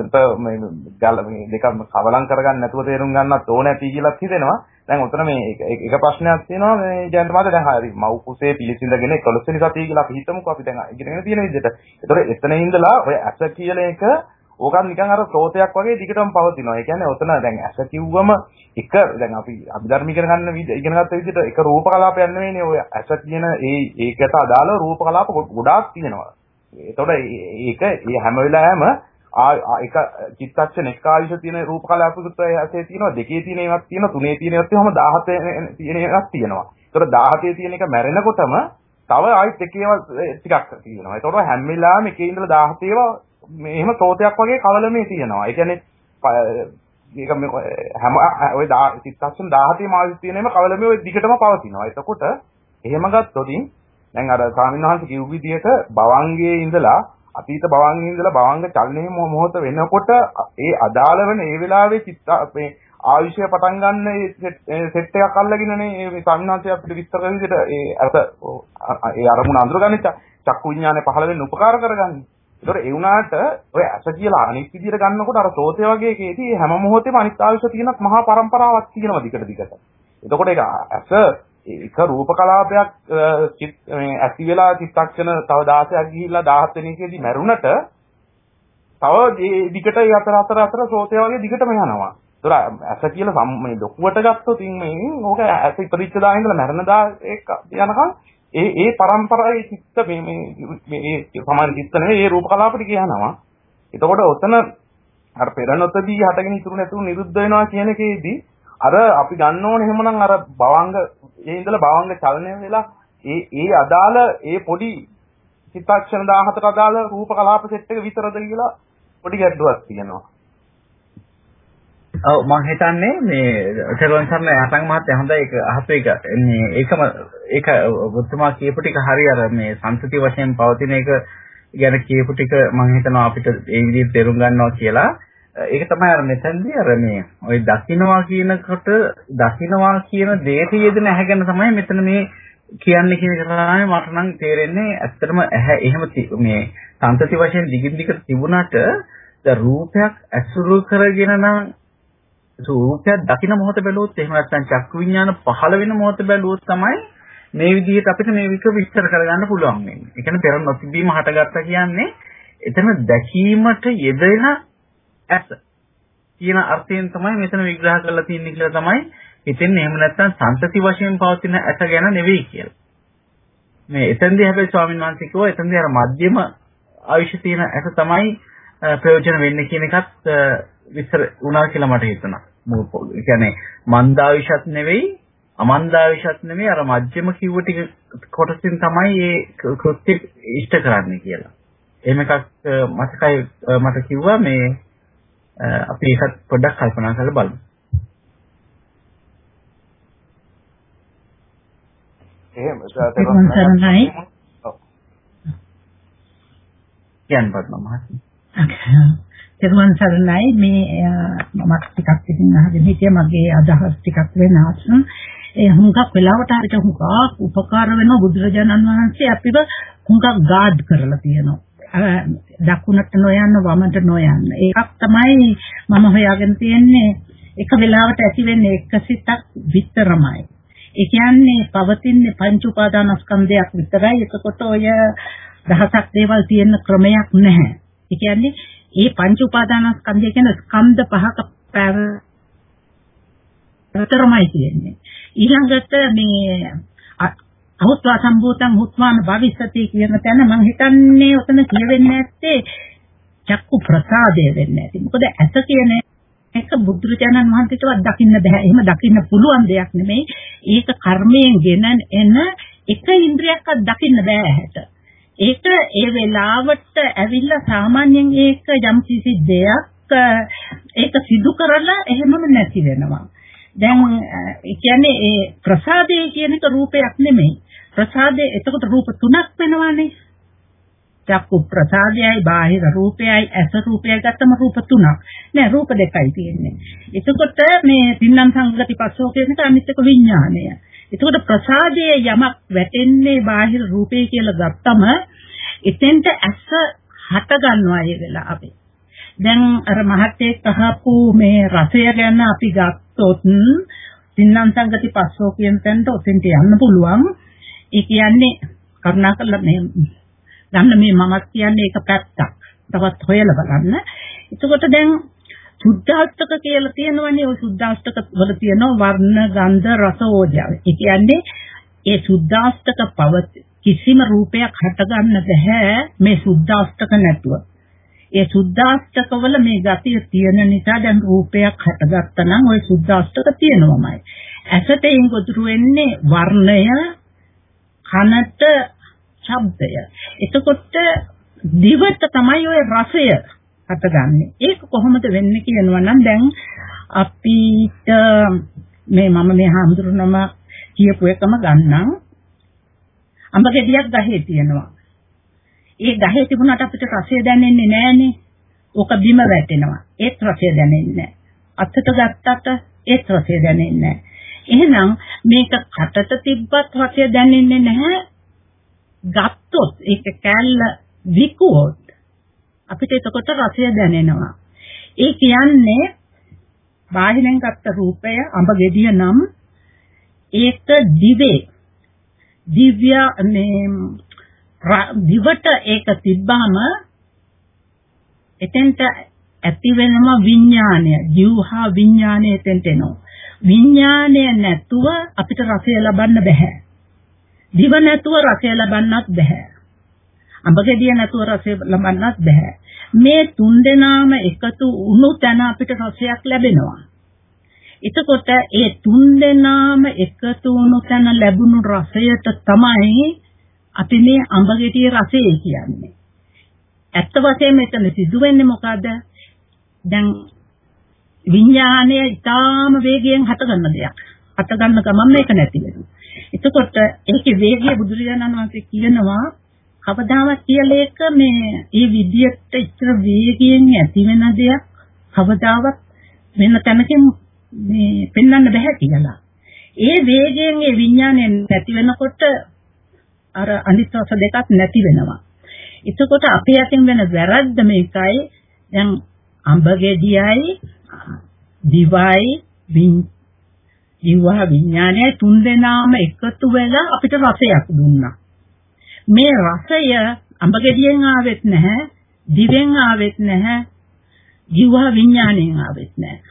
E: මේ ගල මේ දෙක කවලම් කරගන්න නැතුව තේරුම් ගන්නත් ඕන ඇති කියලාත් හිතෙනවා දැන් උතන මේ එක ප්‍රශ්නයක් තියෙනවා මේ ජයන්ත මාත දැන් හරි මව් කුසේ පිළිසිඳගෙන 11 වෙනි සතිය කියලා අපි හිතමුකෝ අපි දැන් ඉගෙනගෙන තියෙන විදිහට ඒතකොට එතන ඉඳලා ඔය ඇස කියන එක ඕකත් නිකන් අර ස්රෝතයක් වගේ දිගටම පවතිනවා. ඒ කියන්නේ ඔතන දැන් ඇස කිව්වම එක දැන් අපි අභිධර්ම ඉගෙන ගන්න ඉගෙන ගත්ත විදිහට එක රූප කලාපයක් නෙවෙයිනේ ඔය ඇස කියන ඒ ඒකට අදාළ රූප කලාප ගොඩාක් තියෙනවා. ඒතකොට ඒක ඒ හැම වෙලාවෙම ආ එක චිත්තක්ෂණ එක ආයුෂ තියෙන රූප කලාපකුත් ඇසේ තියෙනවා දෙකේ තියෙන එකක් තියෙනවා තුනේ තියෙන එකක් තියෙනවා 17 තියෙන එකක් තියෙනවා. ඒතකොට 17 තියෙන එක මැරෙනකොටම තව ආයෙත් එකේව ටිකක් තියෙනවා. ඒතකොට හැම වෙලාවෙම එකේ ඉඳලා 17 ඒවා එහෙම සෝතයක් වගේ කවලමේ තියෙනවා. ඒ කියන්නේ මේක හැම ඔය සිත්සන් 17 මාසෙ තියෙනම කවලමේ ඔය දිගටම පවතිනවා. එතකොට එහෙම ගත්තොතින් දැන් අර ස්වාමින්වහන්සේ කිව් විදිහට භවංගයේ ඉඳලා අතීත භවංගයේ ඉඳලා භවංග චලනයේ මොහොත වෙනකොට ඒ අදාළ වෙන ඒ වෙලාවේ චිත්ත මේ ආයුෂය පටන් ගන්න ඒ සෙට් එකක් අල්ලගෙනනේ මේ ස්වාමින්වහන්සේ අපිට විස්තර කරන විදිහට ඒ අර ඒ අරමුණ අඳුරගන්නේ චක්කු විඥානය පහළ වෙන්න උපකාර කරගන්නේ. ඒතර ඒ වුණාට ඔය ඇස කියලා අනිත් විදියට ගන්නකොට අර සෝතේ වගේ එකේදී හැම මොහොතේම අනිත් ආයුෂ තියෙනත් මහා පරම්පරාවක් තියෙනවා දිගට දිගට. එතකොට ඒක ඇස එක රූප කලාපයක් ඇති වෙලා චිත්තක්ෂණ තව 16ක් ගිහිල්ලා 17 වෙනි එකේදී මැරුණට තව දිගට ඒ අතර අතර අතර සෝතේ වගේ දිගටම යනවා. ඒතර ඇස කියලා මේ ලොකුවට ගත්තොත් ඉන්නේ ඕක ඇස ඉපදිච්ච දා ඉඳලා මැරෙන දා එක යනකම් ඒ ඒ પરම්පරාවේ චිත්ත මේ මේ මේ සමාන චිත්ත නෙවෙයි ඒ රූප කලාපට කියනවා. එතකොට ඔතන අර පෙර නොතදී හටගෙන ඉතුරු නැතුව නිරුද්ධ වෙනවා කියන එකේදී අර අපි ගන්න ඕනේ එහෙමනම් අර භවංග ඒ ඉඳලා භවංග චලනය වෙලා ඒ ඒ අදාළ ඒ පොඩි චිත්තක්ෂණ 17ට අදාළ රූප කලාප සෙට් එක විතරද කියලා පොඩි ගැටලුවක් තියෙනවා.
A: ඔව් මම හිතන්නේ මේ තෙරුවන් සරණ යටන් මහත්තයා හොඳයි ඒක අහපු එක මේ ඒකම ඒක ඔබතුමා කියපු ටික හරි අර මේ සංස්කෘති වශයෙන් පවතින එක ගැන කියපු ටික මම හිතනවා අපිට ඒ විදිහට තේරුම් ගන්නවා කියලා ඒක තමයි අර මෙතනදී අර මේ ওই දකින්නවා කියනකොට දකින්නවා කියන දේට යෙදෙන ඇහැගෙන තමයි මෙතන මේ කියන්නේ කියන එක තමයි මට නම් තේරෙන්නේ ඇත්තටම ඇහැ එහෙම මේ සංස්කෘති වශයෙන් දිගින් දිගට තිබුණාට ද රූපයක් ඇසුරු කරගෙන නම් රූපයක් දකින මොහොත බැලුවොත් එහෙම නැත්නම් චක්කු විඥාන පහළ වෙන මොහොත බැලුවොත් තමයි මේ විදිහට අපිට මේ වික විස්තර කරගන්න පුළුවන් වෙන්නේ. ඒ කියන්නේ පෙර නොතිබීම හටගත්තා කියන්නේ එතන දැකීමට යෙදෙන ඇස කියන අර්ථයෙන් තමයි මෙතන විග්‍රහ කරලා තියෙන්නේ කියලා තමයි හිතෙන්නේ. එහෙම නැත්නම් සංතති වශයෙන් පවතින ඇස ගැන නෙවෙයි කියලා. මේ එතෙන්දී හැබැයි ස්වාමීන් වහන්සේ කිව්වා එතෙන්දී අර මධ්‍යම ආයුෂ තියෙන ඇස තමයි ප්‍රයෝජන වෙන්නේ කියන එකත් විතර වුණා කියලා මට හිතුණා. මොකද කියන්නේ මන්දාවිෂත් නෙවෙයි අමන්දාවිෂත් නෙවෙයි අර මජ්ජිම කිව්ව ටික කොටසින් තමයි මේ කෘත්‍ය ඉෂ්ට කරන්නේ කියලා. එහෙම එකක් මතකයි මට කිව්වා මේ අපි ඒකත් පොඩ්ඩක් කල්පනා කරලා බලමු. එහෙම සාතවන්නයි. කියන්න බෑ
C: මහත්මයා. තෙරුවන් සරණයි මේ මමත් ටිකක් ඉතින් අහගෙන හිටිය මගේ අදහස් ටිකක් වෙනස් ඒ හුඟක් වෙලාවට හරියට හුඟක් උපකාර වෙන බුදුරජාණන් වහන්සේ අපිව හුඟක් ගාඩ් කරලා තියෙනවා දකුණට නොයන්න වමට නොයන්න ඒකක් තමයි මම හොයාගෙන තියෙන්නේ එක වෙලාවට ඇති වෙන්නේ එක සිතක් විතරමයි ඒ කියන්නේ පවතින්නේ පංච උපාදානස්කන්ධයක් විතරයි එතකොට ඔය දහසක් දේවල් තියෙන ක්‍රමයක් නැහැ ඒ කියන්නේ මේ පංච උපාදානස්කන්ධය කියන ස්කන්ධ පහක පැවතරමයි කියන්නේ. ඊළඟට මේ අහුත්වා සම්භූතං හුත්වාන භවිෂති කියන තැන මම හිතන්නේ ඔතන කියවෙන්නේ නැත්තේ චක්කු ප්‍රසාදය වෙන්නේ නැති. මොකද ඇස කියන එක බුදුරජාණන් වහන්සේටවත් දකින්න බෑ. එහෙම දකින්න පුළුවන් දෙයක් නෙමෙයි. ඒක කර්මයෙන් ගෙන එන එක ඉන්ද්‍රියක්වත් දකින්න බෑ ඇහැට. ඒක ඒ වෙලාවට ඇවිල්ලා සාමාන්‍යයෙන් ඒක යම් කිසි දෙයක් ඒක සිදු කරලා එහෙමම නැති වෙනවා. දැන් කියන්නේ ඒ ප්‍රසාදය කියන එක රූපයක් නෙමෙයි. ප්‍රසාදය එතකොට රූප තුනක් වෙනවානේ. චක්කු ප්‍රසාදයයි බාහිර රූපයයි ඇස රූපයයි ගත්තම රූප තුනක් නෑ රූප දෙකයි තියෙන්නේ එතකොට මේ තින්නම් සංගති පස්සෝ කියන එක අනිත් එක විඥානය එතකොට ප්‍රසාදයේ යමක් වැටෙන්නේ බාහිර රූපේ කියලා ගත්තම එතෙන්ට ඇස හට ගන්නවා ඒ වෙලාවේ. දැන් අර මහත්තයෙක් අහපු මේ රසය ගැන අපි ගත්තොත් සින්නම් සංගති පස්සෝ කියන තැනට ඔතෙන්ට යන්න පුළුවන්. ඒ කියන්නේ කරුණාකරලා මේ ගන්න මේ මමත් කියන්නේ එක පැත්තක්. තවත් හොයලා බලන්න. එතකොට දැන් සුද්ධාෂ්ටක කියලා තියෙනවනේ ওই සුද්ධාෂ්ටක වල තියෙන වර්ණ ගන්ධ රස ඕජාව. ඒ කියන්නේ ඒ සුද්ධාෂ්ටක පව කිසිම රූපයක් හටගන්න බෑ මේ සුද්ධාෂ්ටක නැතුව. ඒ සුද්ධාෂ්ටක වල මේ ගතිය තියෙන නිසා දැන් රූපයක් හටගත්තා නම් ওই සුද්ධාෂ්ටක තියෙනවමයි. ඇසට ඉඟුතුරු වෙන්නේ වර්ණය කනට ශබ්දය. එතකොට දිවට තමයි ওই රසය අතගන්නේ. ඒක කොහොමද වෙන්නේ කියනවා නම් දැන් අපිට මේ මම මේ හාමුදුරනම කියපු එකම ගන්නම්. අඹ ගෙඩියක් ගහේ තියෙනවා. ඒ ගහේ තිබුණාට අපිට රසය දැනෙන්නේ නැහනේ. ඕක බිම වැටෙනවා. ඒත් රසය දැනෙන්නේ නැහැ. අතට ගත්තට ඒත් රසය දැනෙන්නේ නැහැ. එහෙනම් මේක කටට තිබ්බත් රසය දැනෙන්නේ නැහැ. ගත්තොත් ඒක කැල්ල විකුවොත් අපිට එතකොට රසය දැනෙනවා. ඒ කියන්නේ බාහිරෙන් ගත්ත රූපය අඹ ගෙඩිය නම් ඒක දිවේ දිව්‍ය මේ දිවට ඒක තිබ්බම එතෙන්ට ඇති වෙනම විඥානය, ජීවහා විඥානය එතෙන්ට එනවා. විඥානය නැතුව අපිට රසය ලබන්න බෑ. දිව නැතුව රසය ලබන්නත් බෑ. අඹ ගෙඩිය නැතුව රසය ලබන්නත් බෑ. මේ තුන් දෙනාම එකතු වුණු තැන අපිට රසයක් ලැබෙනවා. එතකොට ඒ තුන් දෙනාම එකතු වුණු තැන ලැබුණු රසයට තමයි අපි මේ අඹ ගෙඩියේ රසය කියන්නේ. ඇත්ත වශයෙන්ම එතන සිදු වෙන්නේ මොකද? දැන් විඥානය ඊටාම වේගයෙන් හත ගන්න දෙයක්. හත ගන්න ගමන් මේක නැති වෙනවා. එතකොට ඒකේ වේගය බුදුරජාණන් වහන්සේ කියනවා කවදාවත් කියලා එක මේ ඒ විදියට ඉතර වේගයෙන් ඇති වෙන දෙයක් කවදාවත් වෙන තැනකින් මේ පෙන්වන්න බෑ කියලා. ඒ වේගයෙන් ඒ විඥානය නැති වෙනකොට අර අනිත්‍යස දෙකක් නැති වෙනවා. එතකොට අපේ අතින් වෙන වැරද්ද මේකයි දැන් අඹ ගෙඩියයි දිවයි දිවා විඥානය තුන් දෙනාම එකතු වෙලා අපිට රසයක් දුන්නා. මේ රසය අඹගෙඩියෙන් ආවෙත් නැහැ, දිවෙන් ආවෙත් නැහැ, ජීව විඥාණයෙන් ආවෙත් නැහැ.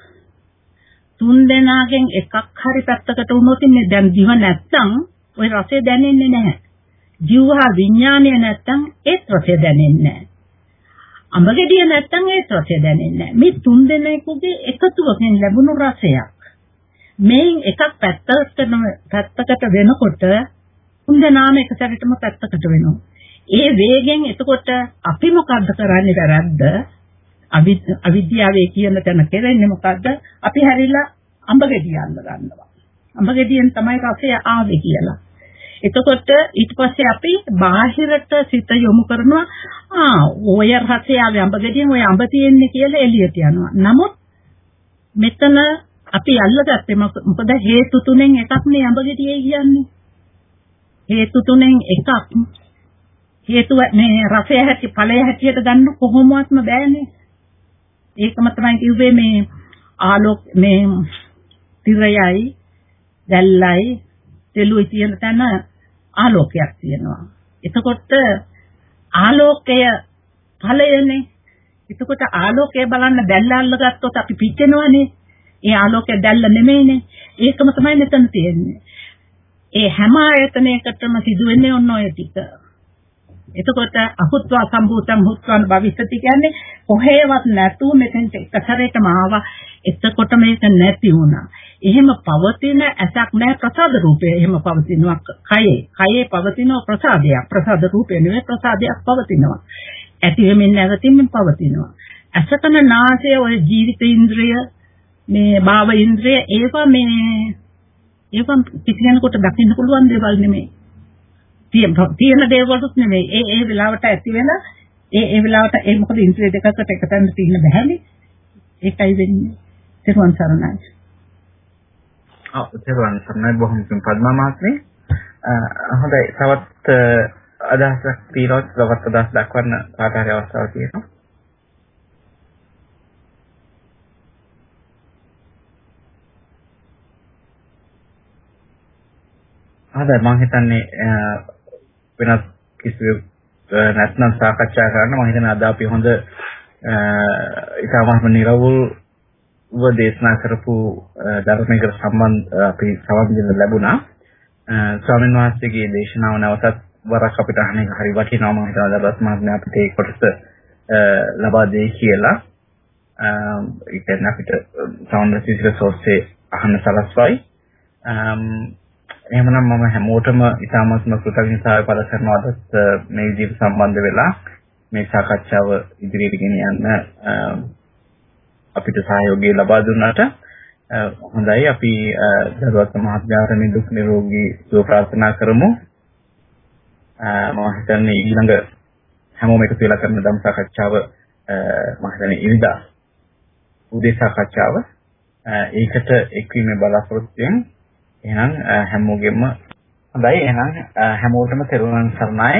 C: තුන් දෙනාගෙන් එකක් හරි පැත්තකට වුණොත් ඉන්නේ දැන් දිව නැත්තම් ওই රසය දැනෙන්නේ නැහැ. ජීව විඥාණය නැත්තම් ඒත් රසය දැනෙන්නේ නැහැ. අඹගෙඩිය නැත්තම් ඒත් රසය දැනෙන්නේ නැහැ. මේ තුන් දෙනෙකුගේ එකතුවකින් ලැබුණු රසයක්. මේන් එකක් පැත්තකට පැත්තකට වෙනකොට තුන් දෙනාම එක සැරේටම පැත්තකට වෙනවා. ඒ වේගෙන් එතකොට අපි මොකද්ද කරන්නේ වැරද්ද? අවිද්‍යාවේ කියන තැන කෙරෙන්නේ මොකද්ද? අපි හැරිලා අඹ ගෙඩියන්න ගන්නවා. අඹ ගෙඩියෙන් තමයි රසය ආවේ කියලා. එතකොට ඊට පස්සේ අපි බාහිරට සිත යොමු කරනවා ආ ඔය රසය ආවේ අඹ ගෙඩියෙන් ඔය අඹ තියෙන්නේ කියලා එළියට යනවා. නමුත් මෙතන අපි අල්ලගත්තේ මොකද හේතු තුනෙන් එකක් මේ අඹ ගෙඩියයි කියන්නේ. හේතු තුනෙන් එකක් හේතුව මේ රසය හැටි ඵලය හැටියට ගන්න කොහොමවත්ම බෑනේ ඒකම තමයි කිව්වේ මේ ආලෝක මේ තිරයයි දැල්ලයි තෙලුයි කියන තැන ආලෝකයක් තියෙනවා එතකොට ආලෝකය ඵලයනේ එතකොට ආලෝකය බලන්න දැල්ල අල්ලගත්තොත් අපි පිච්චෙනවනේ ඒ ආලෝකය දැල්ල නෙමෙයිනේ ඒකම තමයි මෙතන තියෙන්නේ ඒ හැම ආයතනයකටම සිදුවෙන්නේ ඔන්න ඔය ටික. එතකොට අහුත්වා සම්භූතම් හුත්වාන් භවිෂති කියන්නේ කොහේවත් නැතුව මෙතෙන්ට එකසරේටම ආවා. එතකොට මේක නැති වුණා. එහෙම පවතින ඇසක් නැහැ ප්‍රසාද රූපය. එහෙම පවතිනවා කයේ. කයේ පවතින ප්‍රසාදයක්. ප්‍රසාද රූපය නෙවෙයි ප්‍රසාදයක් පවතිනවා. ඇති වෙමින් නැවතිමින් පවතිනවා. ඇසකන නාසය ඔය ජීවිත ඉන්ද්‍රිය මේ භාව ඉන්ද්‍රිය ඒවා මේ ඒක පිසි යනකොට දකින්න පුළුවන් දේවල් නෙමෙයි. තියෙන දේවලුත් නෙමෙයි. ඒ ඒ වෙලාවට ඇති වෙන ඒ ඒ වෙලාවට ඒ මොකද ඉන්ද්‍රිය දෙකකට එකතැන තියෙන බැහැනේ. ඒකයි වෙන්නේ. තෙරුවන් සරණයි.
A: ඔව් තෙරුවන් සරණයි බොහොම පිං පද්මා මහත්මිය. හොඳයි. තවත් අදහසක් තියෙනවා තවත් අදහස් දක්වන්න කාට හරි අවස්ථාවක් තියෙනවා. හරි මම හිතන්නේ වෙනත් කිසි නැත්නම් සාකච්ඡා කරන්න මම හිතන්නේ අද අපි හොඳ ඉතාමත්ම නිර්වෘල් ව දේශනා කරපු ධර්මයකට සම්බන්ධ අපි සමන්දින ලැබුණා ස්වාමීන් වහන්සේගේ දේශනාව නැවතත් වරක් අපිට අහන්නේ හරි වටිනවා මම හිතනවා දවස් මාත්මේ අපිට ඒ කොටස ලබා දෙයි කියලා ඒ කියන්නේ අපිට සවුන්ඩ් සිස්ටම් සෝස්සේ අහන්න සලස්වයි එහෙමනම් මම හැමෝටම ඉතාමත්ම කෘතඥතාවය පළ කරනවා අදත් මේ විදිහට සම්බන්ධ වෙලා මේ සාකච්ඡාව ඉදිරියට ගෙන යන්න අපිට සහයෝගය ලබා දුන්නාට හොඳයි අපි දරුවත් මහත්මයාට මේ දුක් නිරෝගී සුව ප්‍රාර්ථනා කරමු මම හිතන්නේ ඊළඟ හැමෝම එකතු වෙලා කරන ධම් සාකච්ඡාව මම හිතන්නේ ඉරිදා උදේ සාකච්ඡාව ඒකට එක්වීමේ බලාපොරොත්තුෙන් එහෙනම් හැමෝගෙම හොඳයි එහෙනම් හැමෝටම තෙරුවන් සරණයි